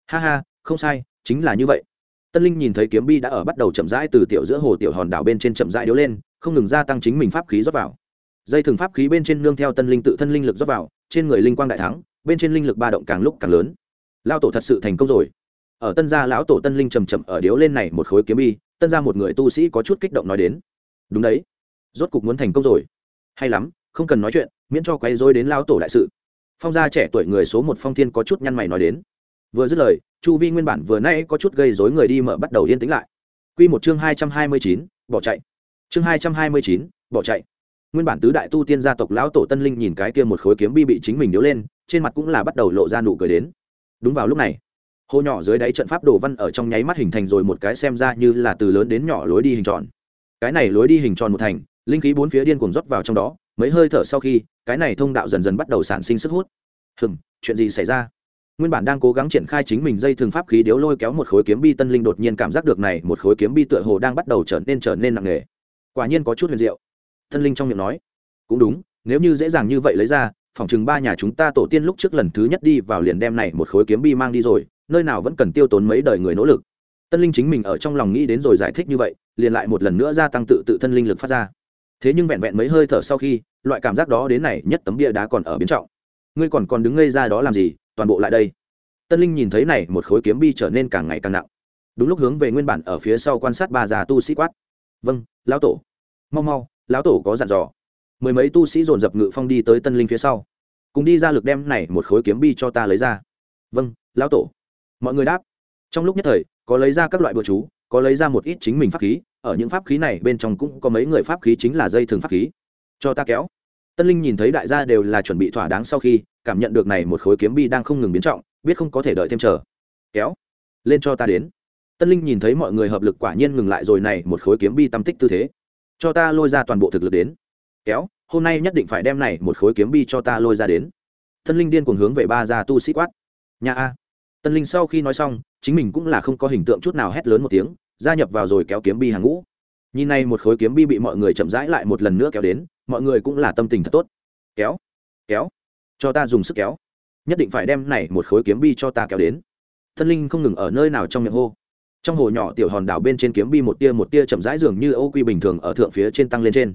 Ha ha, không sai, chính là như vậy. Tân linh nhìn thấy kiếm bi đã ở bắt đầu chậm rãi từ tiểu giữa hồ tiểu hòn đảo bên trên chậm rãi điếu lên, không ngừng gia tăng chính mình pháp khí rót vào dây thường pháp khí bên trên nương theo tân linh tự thân linh lực dốc vào, trên người linh quang đại thắng, bên trên linh lực ba động càng lúc càng lớn. Lao tổ thật sự thành công rồi. Ở tân gia lão tổ tân linh chầm chậm ở điếu lên này một khối kiếm y, tân gia một người tu sĩ có chút kích động nói đến. Đúng đấy. Rốt cục muốn thành công rồi. Hay lắm, không cần nói chuyện, miễn cho quay dối đến lao tổ đại sự. Phong gia trẻ tuổi người số một phong thiên có chút nhăn mày nói đến. Vừa dứt lời, chu vi nguyên bản vừa nay có chút gây dối người đi mở bắt đầu yên tĩnh lại. Q một chương hai trăm hai mươi chín, bỏ chạy. Chương hai trăm hai mươi chín, bỏ chạy nguyên bản tứ đại tu tiên gia tộc lão tổ tân linh nhìn cái kia một khối kiếm bi bị chính mình điếu lên, trên mặt cũng là bắt đầu lộ ra nụ cười đến. Đúng vào lúc này hồ nhỏ dưới đáy trận pháp đồ văn ở trong nháy mắt hình thành rồi một cái xem ra như là từ lớn đến nhỏ lối đi hình tròn. Cái này lối đi hình tròn một thành, linh khí bốn phía điên cuồng rót vào trong đó, mấy hơi thở sau khi, cái này thông đạo dần dần bắt đầu sản sinh sức hút. Hừm, chuyện gì xảy ra? Nguyên bản đang cố gắng triển khai chính mình dây thường pháp khí điếu lôi kéo một khối kiếm bi tân linh đột nhiên cảm giác được này, một khối kiếm bi tựa hồ đang bắt đầu trở nên trở nên nặng nề. Quả nhiên có chút huyền diệu. Thân linh trong miệng nói. Cũng đúng, nếu như dễ dàng như vậy lấy ra, phòng chừng ba nhà chúng ta tổ tiên lúc trước lần thứ nhất đi vào liền đem này một khối kiếm bi mang đi rồi, nơi nào vẫn cần tiêu tốn mấy đời người nỗ lực. Tân linh chính mình ở trong lòng nghĩ đến rồi giải thích như vậy, liền lại một lần nữa gia tăng tự tự thân linh lực phát ra. Thế nhưng vẹn vẹn mấy hơi thở sau khi, loại cảm giác đó đến này nhất tấm bia đá còn ở biến trọng. Ngươi còn còn đứng ngây ra đó làm gì, toàn bộ lại đây. Tân linh nhìn thấy này một khối kiếm bi trở nên càng ngày càng nặng. Đúng lúc hướng về nguyên bản ở phía sau quan sát ba già tu sĩ quát. Vâng lão tổ. Mau mau lão tổ có dặn dò. Mười mấy tu sĩ dồn dập ngự phong đi tới tân linh phía sau. Cùng đi ra lực đem này một khối kiếm bi cho ta lấy ra. Vâng lão tổ. Mọi người đáp. Trong lúc nhất thời, có lấy ra các loại bừa chú, có lấy ra một ít chính mình pháp khí, ở những pháp khí này bên trong cũng có mấy người pháp khí chính là dây thường pháp khí. Cho ta kéo. Tân linh nhìn thấy đại gia đều là chuẩn bị thỏa đáng sau khi, cảm nhận được này một khối kiếm bi đang không ngừng biến trọng, biết không có thể đợi thêm chờ. Kéo. Lên cho ta đến. Tân linh nhìn thấy mọi người hợp lực quả nhiên ngừng lại rồi này một khối kiếm bi tâm tích tư thế cho ta lôi ra toàn bộ thực lực đến. Kéo, hôm nay nhất định phải đem này một khối kiếm bi cho ta lôi ra đến. Tân linh điên cuồng hướng về ba gia tu sĩ quát. Nhà a. Tân linh sau khi nói xong, chính mình cũng là không có hình tượng chút nào hét lớn một tiếng, gia nhập vào rồi kéo kiếm bi hàng ngũ. Nhìn này một khối kiếm bi bị mọi người chậm rãi lại một lần nữa kéo đến, mọi người cũng là tâm tình thật tốt. Kéo kéo, cho ta dùng sức kéo. Nhất định phải đem này một khối kiếm bi cho ta kéo đến. Tân linh không ngừng ở nơi nào trong miệng hô trong hồ nhỏ tiểu hòn đảo bên trên kiếm bi một tia một tia chậm rãi dường như ô quy bình thường ở thượng phía trên tăng lên trên.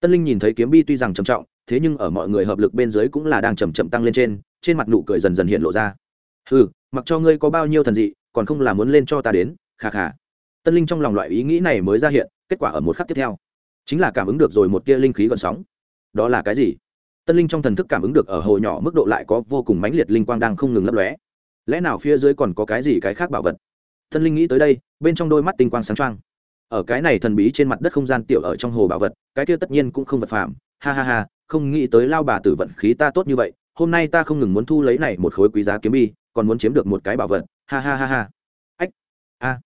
Tân linh nhìn thấy kiếm bi tuy rằng trầm trọng, thế nhưng ở mọi người hợp lực bên dưới cũng là đang chầm chậm tăng lên trên trên mặt nụ cười dần dần hiện lộ ra. Ừ mặc cho ngươi có bao nhiêu thần dị, còn không là muốn lên cho ta đến khà khà tân linh trong lòng loại ý nghĩ này mới ra hiện, kết quả ở một khắc tiếp theo, chính là cảm ứng được rồi một tia linh khí gần sóng. Đó là cái gì? Tân linh trong thần thức cảm ứng được ở hồ nhỏ mức độ lại có vô cùng mãnh liệt linh quang đang không ngừng lấp lóe. Lẽ nào phía dưới còn có cái gì cái khác bảo vật? Thân linh nghĩ tới đây, bên trong đôi mắt tinh quang sáng trang ở cái này thần bí trên mặt đất không gian tiểu ở trong hồ bảo vật, cái kia tất nhiên cũng không vật phạm ha ha ha, không nghĩ tới lao bà tử vận khí ta tốt như vậy, hôm nay ta không ngừng muốn thu lấy này một khối quý giá kiếm bi, còn muốn chiếm được một cái bảo vật. Ha ha ha ha. Ách. A.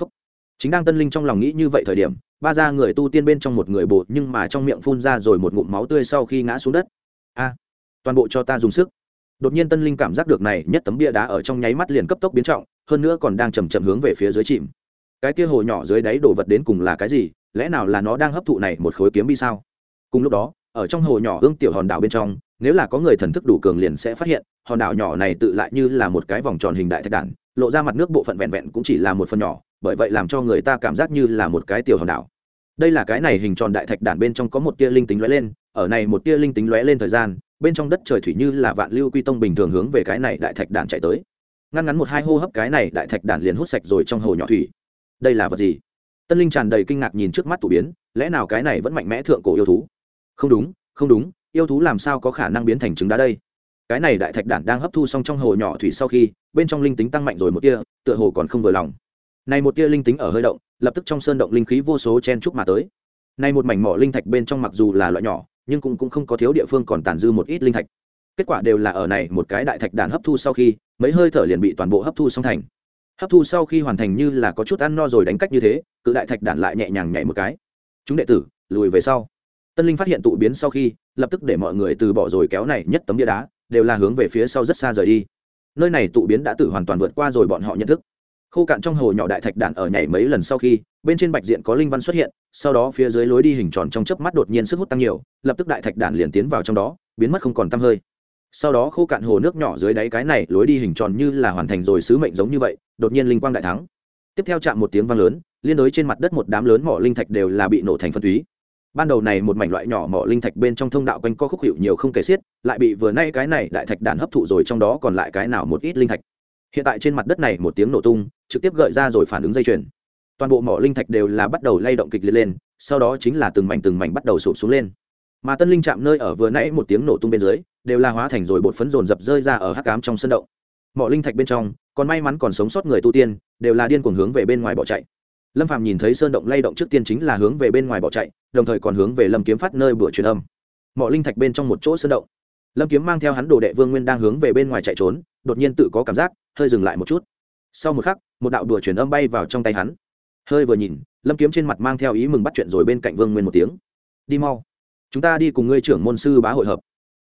Phúc. Chính đang tân linh trong lòng nghĩ như vậy thời điểm, ba ra người tu tiên bên trong một người bột nhưng mà trong miệng phun ra rồi một ngụm máu tươi sau khi ngã xuống đất. A. Toàn bộ cho ta dùng sức đột nhiên tân linh cảm giác được này nhất tấm bia đá ở trong nháy mắt liền cấp tốc biến trọng, hơn nữa còn đang chầm chậm hướng về phía dưới chìm. Cái kia hồ nhỏ dưới đáy đổ vật đến cùng là cái gì? Lẽ nào là nó đang hấp thụ này một khối kiếm bi sao? Cùng lúc đó, ở trong hồ nhỏ ương tiểu hòn đảo bên trong, nếu là có người thần thức đủ cường liền sẽ phát hiện, hòn đảo nhỏ này tự lại như là một cái vòng tròn hình đại thạch đản lộ ra mặt nước bộ phận vẹn vẹn cũng chỉ là một phần nhỏ, bởi vậy làm cho người ta cảm giác như là một cái tiểu hòn đảo. Đây là cái này hình tròn đại thạch đản bên trong có một tia linh tính lóe lên, ở này một tia linh tính lóe lên thời gian bên trong đất trời thủy như là vạn lưu quy tông bình thường hướng về cái này đại thạch đản chạy tới. Ngăn ngắn một hai hô hấp cái này đại thạch đản liền hút sạch rồi trong hồ nhỏ thủy. Đây là vật gì? Tân linh tràn đầy kinh ngạc nhìn trước mắt tủ biến, lẽ nào cái này vẫn mạnh mẽ thượng cổ yêu thú? Không đúng không đúng, yêu thú làm sao có khả năng biến thành trứng đá đây? Cái này đại thạch đản đang hấp thu xong trong hồ nhỏ thủy sau khi, bên trong linh tính tăng mạnh rồi một tia, tựa hồ còn không vừa lòng. Này một tia linh tính ở hơi động, lập tức trong sơn động linh khí vô số chen trúc mà tới. Này một mảnh mỏ linh thạch bên trong mặc dù là loại nhỏ nhưng cũng cũng không có thiếu địa phương còn tàn dư một ít linh thạch. Kết quả đều là ở này một cái đại thạch đàn hấp thu sau khi, mấy hơi thở liền bị toàn bộ hấp thu xong thành. Hấp thu sau khi hoàn thành như là có chút ăn no rồi đánh cách như thế, cự đại thạch đàn lại nhẹ nhàng nhảy một cái. Chúng đệ tử, lùi về sau. Tân linh phát hiện tụ biến sau khi, lập tức để mọi người từ bỏ rồi kéo này nhất tấm bia đá, đều là hướng về phía sau rất xa rời đi. Nơi này tụ biến đã tự hoàn toàn vượt qua rồi bọn họ nhận thức. Khô cạn trong hồ nhỏ đại thạch đàn ở nhảy mấy lần sau khi bên trên bạch diện có linh văn xuất hiện, sau đó phía dưới lối đi hình tròn trong chớp mắt đột nhiên sức hút tăng nhiều, lập tức đại thạch đạn liền tiến vào trong đó, biến mất không còn tăm hơi. Sau đó khô cạn hồ nước nhỏ dưới đáy cái này lối đi hình tròn như là hoàn thành rồi sứ mệnh giống như vậy, đột nhiên linh quang đại thắng. Tiếp theo chạm một tiếng vang lớn, liên đối trên mặt đất một đám lớn mỏ linh thạch đều là bị nổ thành phân túy. Ban đầu này một mảnh loại nhỏ mỏ linh thạch bên trong thông đạo quanh co khúc hiệu nhiều không kể xiết, lại bị vừa nay cái này đại thạch đàn hấp thụ rồi trong đó còn lại cái nào một ít linh thạch. Hiện tại trên mặt đất này một tiếng nổ tung, trực tiếp gợi ra rồi phản ứng dây chuyền toàn bộ mỏ linh thạch đều là bắt đầu lay động kịch liệt lên, sau đó chính là từng mảnh từng mảnh bắt đầu sụp xuống lên. Mà tân linh chạm nơi ở vừa nãy một tiếng nổ tung bên dưới, đều là hóa thành rồi bột phấn rồn dập rơi ra ở hắc cám trong sân động. Mỏ linh thạch bên trong, còn may mắn còn sống sót người tu tiên, đều là điên cuồng hướng về bên ngoài bỏ chạy. Lâm phạm nhìn thấy sơn động lay động trước tiên chính là hướng về bên ngoài bỏ chạy, đồng thời còn hướng về lâm kiếm phát nơi bữa truyền âm. Mỏ linh thạch bên trong một chỗ sơn động. Lâm kiếm mang theo hắn đồ đệ vương nguyên đang hướng về bên ngoài chạy trốn, đột nhiên tự có cảm giác, hơi dừng lại một chút. Sau một khắc, một đạo đùa truyền âm bay vào trong tay hắn hơi vừa nhìn, lâm kiếm trên mặt mang theo ý mừng bắt chuyện rồi bên cạnh vương nguyên một tiếng. Đi mau. Chúng ta đi cùng ngươi trưởng môn sư bá hội hợp.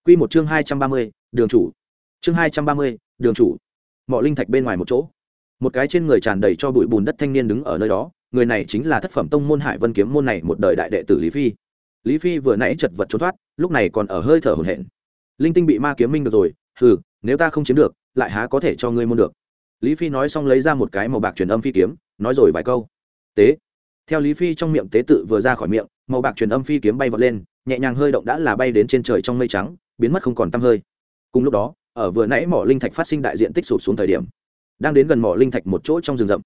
Q một chương hai trăm ba mươi, đường chủ. Chương hai trăm ba mươi, đường chủ. Mọi linh thạch bên ngoài một chỗ. Một cái trên người tràn đầy cho bụi bùn đất thanh niên đứng ở nơi đó, người này chính là thất phẩm tông môn hải vân kiếm môn này một đời đại đệ tử lý phi. Lý phi vừa nãy chật vật trốn thoát, lúc này còn ở hơi thở hồn hển. Linh tinh bị ma kiếm minh được rồi, hừ, nếu ta không chiếm được, lại há có thể cho ngươi môn được. Lý phi nói xong lấy ra một cái màu bạc truyền âm phi kiếm, nói rồi vài câu tế. Theo lý phi trong miệng tế tự vừa ra khỏi miệng, màu bạc truyền âm phi kiếm bay vọt lên, nhẹ nhàng hơi động đã là bay đến trên trời trong mây trắng, biến mất không còn tăm hơi. Cùng lúc đó, ở vừa nãy mỏ linh thạch phát sinh đại diện tích sụp xuống thời điểm, đang đến gần mỏ linh thạch một chỗ trong rừng rậm,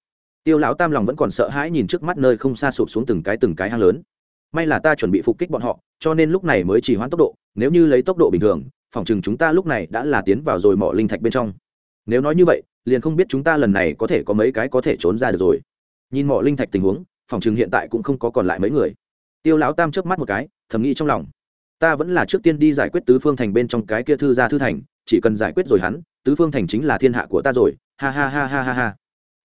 tiêu lão tam lòng vẫn còn sợ hãi nhìn trước mắt nơi không xa sụp xuống từng cái từng cái hang lớn. May là ta chuẩn bị phục kích bọn họ, cho nên lúc này mới chỉ hoãn tốc độ, nếu như lấy tốc độ bình thường, phòng chừng chúng ta lúc này đã là tiến vào rồi mỏ linh thạch bên trong. Nếu nói như vậy, liền không biết chúng ta lần này có thể có mấy cái có thể trốn ra được rồi nhìn mỏ linh thạch tình huống, phòng chừng hiện tại cũng không có còn lại mấy người. Tiêu lão tam chớp mắt một cái, thầm nghĩ trong lòng. Ta vẫn là trước tiên đi giải quyết tứ phương thành bên trong cái kia thư ra thư thành, chỉ cần giải quyết rồi hắn, tứ phương thành chính là thiên hạ của ta rồi. Ha ha ha ha ha ha.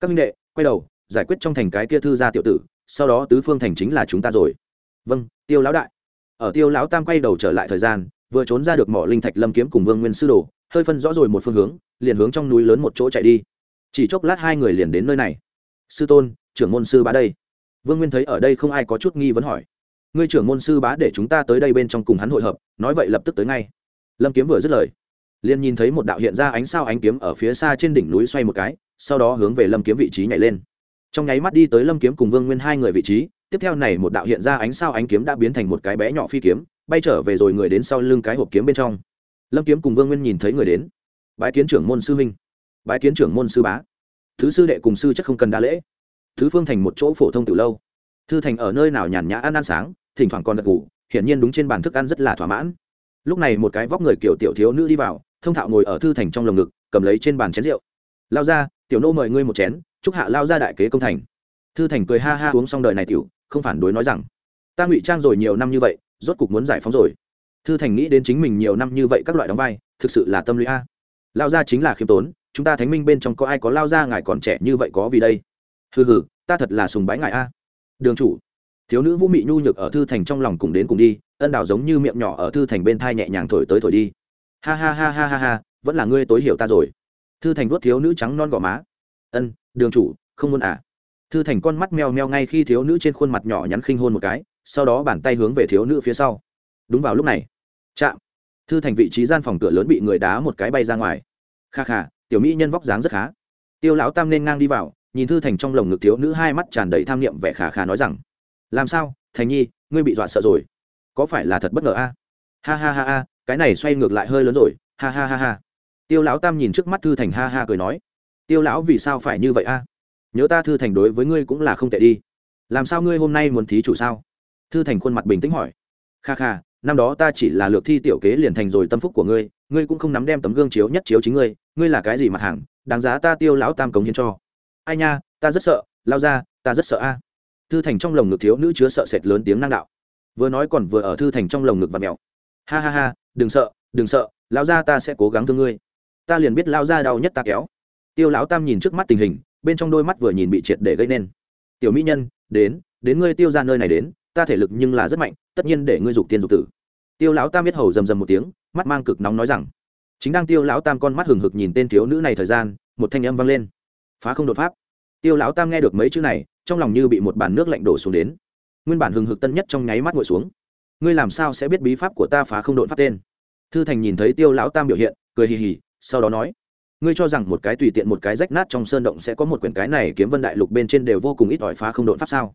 Các minh đệ, quay đầu, giải quyết trong thành cái kia thư ra tiểu tử, sau đó tứ phương thành chính là chúng ta rồi. Vâng tiêu lão đại. Ở tiêu lão tam quay đầu trở lại thời gian, vừa trốn ra được mỏ linh thạch lâm kiếm cùng vương nguyên sư đồ, hơi phân rõ rồi một phương hướng, liền hướng trong núi lớn một chỗ chạy đi. Chỉ chốc lát hai người liền đến nơi này. Sư tôn trưởng môn sư bá đây. Vương nguyên thấy ở đây không ai có chút nghi vấn hỏi. Ngươi trưởng môn sư bá để chúng ta tới đây bên trong cùng hắn hội hợp, nói vậy lập tức tới ngay. Lâm kiếm vừa dứt lời, liền nhìn thấy một đạo hiện ra ánh sao ánh kiếm ở phía xa trên đỉnh núi xoay một cái, sau đó hướng về lâm kiếm vị trí nhảy lên. Trong nháy mắt đi tới lâm kiếm cùng vương nguyên hai người vị trí, tiếp theo này một đạo hiện ra ánh sao ánh kiếm đã biến thành một cái bé nhỏ phi kiếm, bay trở về rồi người đến sau lưng cái hộp kiếm bên trong. Lâm kiếm cùng vương nguyên nhìn thấy người đến. Bái kiến trưởng môn sư huynh. Bái kiến trưởng môn sư bá. Thứ sư đệ cùng sư chắc không cần đa lễ thứ phương thành một chỗ phổ thông từ lâu. Thư thành ở nơi nào nhàn nhã ăn ăn sáng, thỉnh thoảng còn gật ngủ, hiển nhiên đúng trên bàn thức ăn rất là thỏa mãn. Lúc này một cái vóc người kiểu tiểu thiếu nữ đi vào, thông thạo ngồi ở thư thành trong lồng ngực, cầm lấy trên bàn chén rượu. Lao ra tiểu nô mời ngươi một chén, chúc hạ lao ra đại kế công thành. Thư thành cười ha ha uống xong đời này tiểu, không phản đối nói rằng, ta ngụy trang rồi nhiều năm như vậy, rốt cục muốn giải phóng rồi. Thư thành nghĩ đến chính mình nhiều năm như vậy các loại đóng vai, thực sự là tâm lý a. Lao ra chính là khiêm tốn, chúng ta thánh minh bên trong có ai có lao ra ngài còn trẻ như vậy có vì đây? Hừ hừ, ta thật là sùng bái ngài a. Đường chủ. Thiếu nữ vũ mị nhu nhược ở thư thành trong lòng cùng đến cùng đi, ân đào giống như miệng nhỏ ở thư thành bên thai nhẹ nhàng thổi tới thổi đi. Ha ha ha ha ha ha, vẫn là ngươi tối hiểu ta rồi. Thư thành vuốt thiếu nữ trắng non gò má. Ân, đường chủ, không muốn à? Thư thành con mắt meo meo ngay khi thiếu nữ trên khuôn mặt nhỏ nhắn khinh hôn một cái, sau đó bàn tay hướng về thiếu nữ phía sau. Đúng vào lúc này. Chạm. Thư thành vị trí gian phòng cửa lớn bị người đá một cái bay ra ngoài. Kha kha, tiểu mỹ nhân vóc dáng rất khá. Tiêu lão tam nên ngang đi vào nhìn thư thành trong lồng ngực thiếu nữ hai mắt tràn đầy tham niệm vẻ khả khả nói rằng, làm sao, thành nhi, ngươi bị dọa sợ rồi? Có phải là thật bất ngờ a? Ha ha ha ha, cái này xoay ngược lại hơi lớn rồi, ha ha ha ha. Tiêu lão tam nhìn trước mắt thư thành ha ha cười nói, tiêu lão vì sao phải như vậy a? Nhớ ta thư thành đối với ngươi cũng là không tệ đi. Làm sao ngươi hôm nay muốn thí chủ sao? Thư thành khuôn mặt bình tĩnh hỏi, kha kha, năm đó ta chỉ là lược thi tiểu kế liền thành rồi tâm phúc của ngươi ngươi cũng không nắm đem tấm gương chiếu nhất chiếu chính ngươi ngươi là cái gì mặt hàng, đáng giá ta tiêu lão tam cống hiến cho ai nha, ta rất sợ, lao ra, ta rất sợ a. Thư thành trong lồng ngực thiếu nữ chứa sợ sệt lớn tiếng năng đạo. Vừa nói còn vừa ở thư thành trong lồng ngực và mèo. Ha ha ha, đừng sợ đừng sợ, lao ra ta sẽ cố gắng thương ngươi. Ta liền biết lao ra đau nhất ta kéo. Tiêu lão tam nhìn trước mắt tình hình, bên trong đôi mắt vừa nhìn bị triệt để gây nên. Tiểu mỹ nhân, đến đến ngươi tiêu ra nơi này đến, ta thể lực nhưng là rất mạnh, tất nhiên để ngươi dục tiên dục tử. Tiêu lão tam biết hầu rầm rầm một tiếng, mắt mang cực nóng nói rằng, chính đang tiêu lão tam con mắt hừng hực nhìn tên thiếu nữ này thời gian, một thanh âm vang lên phá không đột pháp. Tiêu lão tam nghe được mấy chữ này, trong lòng như bị một bàn nước lạnh đổ xuống đến. Nguyên bản hừng hực tân nhất trong nháy mắt ngồi xuống. Ngươi làm sao sẽ biết bí pháp của ta phá không đột pháp tên? Thư thành nhìn thấy tiêu lão tam biểu hiện, cười hì hì, sau đó nói, ngươi cho rằng một cái tùy tiện một cái rách nát trong sơn động sẽ có một quyển cái này kiếm vân đại lục bên trên đều vô cùng ít ỏi phá không đột pháp sao?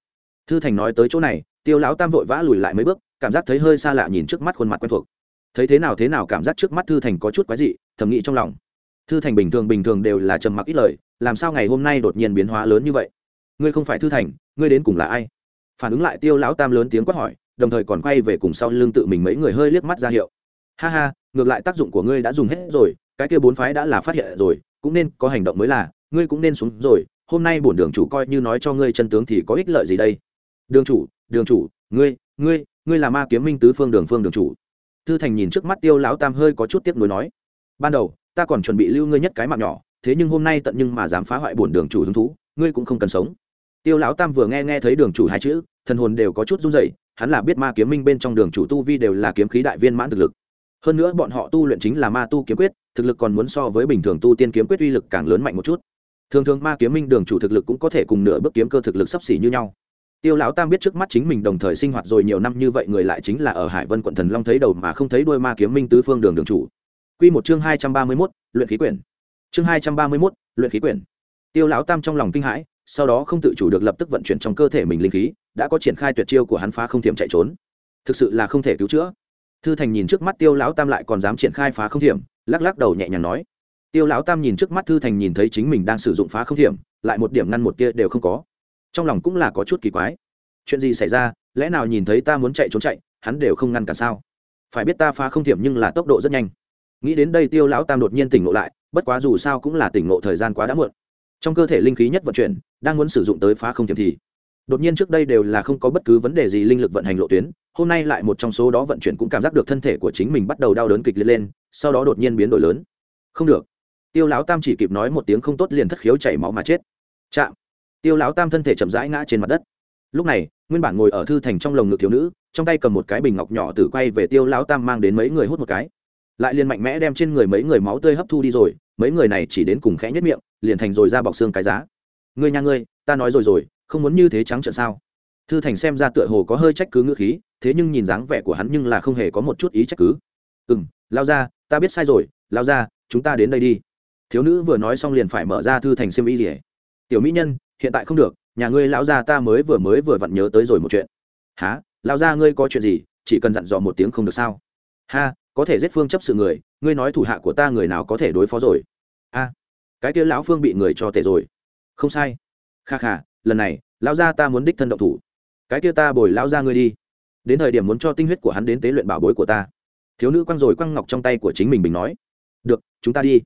Thư thành nói tới chỗ này, tiêu lão tam vội vã lùi lại mấy bước, cảm giác thấy hơi xa lạ nhìn trước mắt khuôn mặt quen thuộc. Thấy thế nào thế nào cảm giác trước mắt thư thành có chút quái dị, thầm nghĩ trong lòng thư thành bình thường bình thường đều là trầm mặc ít lời, làm sao ngày hôm nay đột nhiên biến hóa lớn như vậy? Ngươi không phải thư thành, ngươi đến cùng là ai? Phản ứng lại tiêu lão tam lớn tiếng quát hỏi, đồng thời còn quay về cùng sau lưng tự mình mấy người hơi liếc mắt ra hiệu. Ha ha, ngược lại tác dụng của ngươi đã dùng hết rồi, cái kia bốn phái đã là phát hiện rồi, cũng nên có hành động mới là, ngươi cũng nên xuống rồi, hôm nay bổn đường chủ coi như nói cho ngươi chân tướng thì có ích lợi gì đây? Đường chủ đường chủ, ngươi ngươi ngươi là ma kiếm minh tứ phương đường phương đường chủ. Thư thành nhìn trước mắt tiêu lão tam hơi có chút tiếc nuối nói. Ban đầu ta còn chuẩn bị lưu ngươi nhất cái mạng nhỏ, thế nhưng hôm nay tận nhưng mà dám phá hoại bổn đường chủ hứng thú, ngươi cũng không cần sống. Tiêu lão tam vừa nghe nghe thấy đường chủ hai chữ, thần hồn đều có chút run rẩy, hắn là biết ma kiếm minh bên trong đường chủ tu vi đều là kiếm khí đại viên mãn thực lực. Hơn nữa bọn họ tu luyện chính là ma tu kiếm quyết, thực lực còn muốn so với bình thường tu tiên kiếm quyết uy lực càng lớn mạnh một chút. Thường thường ma kiếm minh đường chủ thực lực cũng có thể cùng nửa bước kiếm cơ thực lực sấp xỉ như nhau. Tiêu lão tam biết trước mắt chính mình đồng thời sinh hoạt rồi nhiều năm như vậy người lại chính là ở hải vân quận thần long thấy đầu mà không thấy đôi ma kiếm minh tứ phương đường đường chủ. Quy một chương hai trăm ba mươi mốt, luyện khí quyển. Chương hai trăm ba mươi mốt, luyện khí quyển. Tiêu lão tam trong lòng kinh hãi, sau đó không tự chủ được lập tức vận chuyển trong cơ thể mình linh khí, đã có triển khai tuyệt chiêu của hắn phá không thiểm chạy trốn. Thực sự là không thể cứu chữa. Thư thành nhìn trước mắt tiêu lão tam lại còn dám triển khai phá không thiểm, lắc lắc đầu nhẹ nhàng nói. Tiêu lão tam nhìn trước mắt thư thành nhìn thấy chính mình đang sử dụng phá không thiểm, lại một điểm ngăn một tia đều không có. Trong lòng cũng là có chút kỳ quái. Chuyện gì xảy ra? Lẽ nào nhìn thấy ta muốn chạy trốn chạy, hắn đều không ngăn cả sao? Phải biết ta phá không thiểm nhưng là tốc độ rất nhanh nghĩ đến đây tiêu lão tam đột nhiên tỉnh ngộ lại, bất quá dù sao cũng là tỉnh ngộ thời gian quá đã muộn. Trong cơ thể linh khí nhất vận chuyển, đang muốn sử dụng tới phá không thiểm thì, đột nhiên trước đây đều là không có bất cứ vấn đề gì linh lực vận hành lộ tuyến, hôm nay lại một trong số đó vận chuyển cũng cảm giác được thân thể của chính mình bắt đầu đau đớn kịch liệt lên, sau đó đột nhiên biến đổi lớn. Không được. Tiêu lão tam chỉ kịp nói một tiếng không tốt liền thất khiếu chảy máu mà chết. Chạm. Tiêu lão tam thân thể chậm rãi ngã trên mặt đất. Lúc này, nguyên bản ngồi ở thư thành trong lồng ngực thiếu nữ, trong tay cầm một cái bình ngọc nhỏ từ quay về tiêu lão tam mang đến mấy người hút một cái lại liền mạnh mẽ đem trên người mấy người máu tươi hấp thu đi rồi, mấy người này chỉ đến cùng khẽ nhất miệng, liền thành rồi ra bọc xương cái giá. Ngươi nhà ngươi, ta nói rồi rồi, không muốn như thế trắng trợn sao? Thư thành xem ra tựa hồ có hơi trách cứ ngữ khí, thế nhưng nhìn dáng vẻ của hắn nhưng là không hề có một chút ý trách cứ. Ừ m lao ra, ta biết sai rồi, lao ra, chúng ta đến đây đi. Thiếu nữ vừa nói xong liền phải mở ra thư thành xem y rỉa tiểu mỹ nhân, hiện tại không được, nhà ngươi lão gia ta mới vừa mới vừa vặn nhớ tới rồi một chuyện. Há lão gia ngươi có chuyện gì, chỉ cần dặn dò một tiếng không được sao? Ha có thể giết phương chấp sự người, ngươi nói thủ hạ của ta người nào có thể đối phó rồi? A, cái kia lão phương bị người cho tệ rồi. Không sai. Kha kha, lần này, lão gia ta muốn đích thân động thủ. Cái kia ta bồi lão gia ngươi đi. Đến thời điểm muốn cho tinh huyết của hắn đến tế luyện bảo bối của ta. Thiếu nữ quăng rồi quăng ngọc trong tay của chính mình bình nói. Được, chúng ta đi.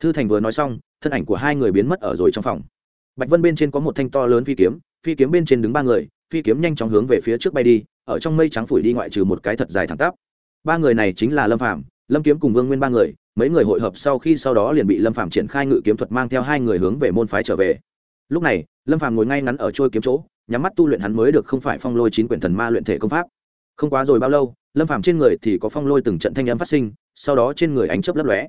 Thư thành vừa nói xong, thân ảnh của hai người biến mất ở rồi trong phòng. Bạch vân bên trên có một thanh to lớn phi kiếm phi kiếm bên trên đứng ba người, phi kiếm nhanh chóng hướng về phía trước bay đi, ở trong mây trắng phủi đi ngoại trừ một cái thật dài thẳng tắp ba người này chính là lâm phạm lâm kiếm cùng vương nguyên ba người, mấy người hội hợp sau khi sau đó liền bị lâm phạm triển khai ngự kiếm thuật mang theo hai người hướng về môn phái trở về. Lúc này, lâm phạm ngồi ngay ngắn ở trôi kiếm chỗ, nhắm mắt tu luyện hắn mới được không phải phong lôi chín quyển thần ma luyện thể công pháp. Không quá rồi bao lâu, lâm phạm trên người thì có phong lôi từng trận thanh âm phát sinh, sau đó trên người ánh chớp lấp lóe.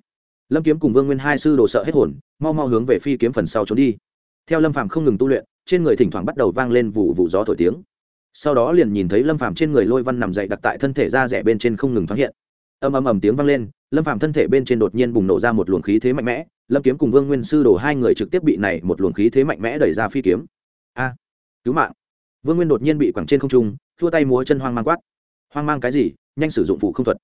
Lâm kiếm cùng vương nguyên hai sư đồ sợ hết hồn, mau mau hướng về phi kiếm phần sau trốn đi. Theo lâm Phạm không ngừng tu luyện, trên người thỉnh thoảng bắt đầu vang lên vụ vụ gió thổi tiếng sau đó liền nhìn thấy lâm phàm trên người lôi văn nằm dậy đặt tại thân thể da rẻ bên trên không ngừng thoáng hiện. Ầm ầm ầm tiếng vang lên, lâm phàm thân thể bên trên đột nhiên bùng nổ ra một luồng khí thế mạnh mẽ, lâm kiếm cùng vương nguyên sư đổ hai người trực tiếp bị này một luồng khí thế mạnh mẽ đẩy ra phi kiếm. A, cứu mạng. Vương nguyên đột nhiên bị quẳng trên không trung, thua tay múa chân hoang mang quát. Hoang mang cái gì? Nhanh sử dụng phụ không thuật.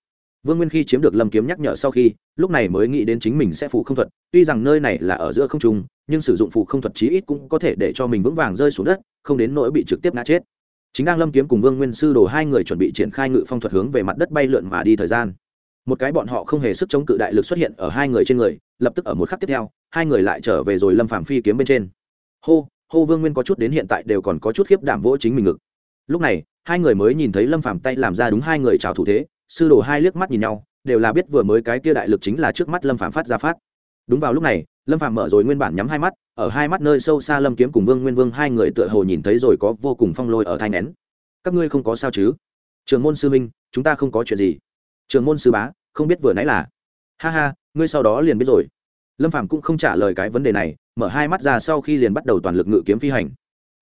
Vương nguyên khi chiếm được lâm kiếm nhắc nhở sau khi, lúc này mới nghĩ đến chính mình sẽ phụ không thuật, tuy rằng nơi này là ở giữa không trung, nhưng sử dụng phụ không thuật chí ít cũng có thể để cho mình vững vàng rơi xuống đất, không đến nỗi bị trực tiếp ngã chết chính đang lâm kiếm cùng vương nguyên sư đồ hai người chuẩn bị triển khai ngự phong thuật hướng về mặt đất bay lượn mà đi thời gian. Một cái bọn họ không hề sức chống cự đại lực xuất hiện ở hai người trên người, lập tức ở một khắc tiếp theo, hai người lại trở về rồi lâm phàm phi kiếm bên trên. Hô hô vương nguyên có chút đến hiện tại đều còn có chút khiếp đảm vỗ chính mình ngực. Lúc này, hai người mới nhìn thấy lâm phàm tay làm ra đúng hai người chào thủ thế, sư đồ hai liếc mắt nhìn nhau, đều là biết vừa mới cái kia đại lực chính là trước mắt lâm phàm phát ra phát. Đúng vào lúc này lâm phàm mở rồi nguyên bản nhắm hai mắt, ở hai mắt nơi sâu xa lâm kiếm cùng vương nguyên vương hai người tựa hồ nhìn thấy rồi có vô cùng phong lôi ở thai nén. Các ngươi không có sao chứ? Trường môn sư minh, chúng ta không có chuyện gì. Trường môn sư bá, không biết vừa nãy là? Ha ha, ngươi sau đó liền biết rồi. Lâm phàm cũng không trả lời cái vấn đề này, mở hai mắt ra sau khi liền bắt đầu toàn lực ngự kiếm phi hành.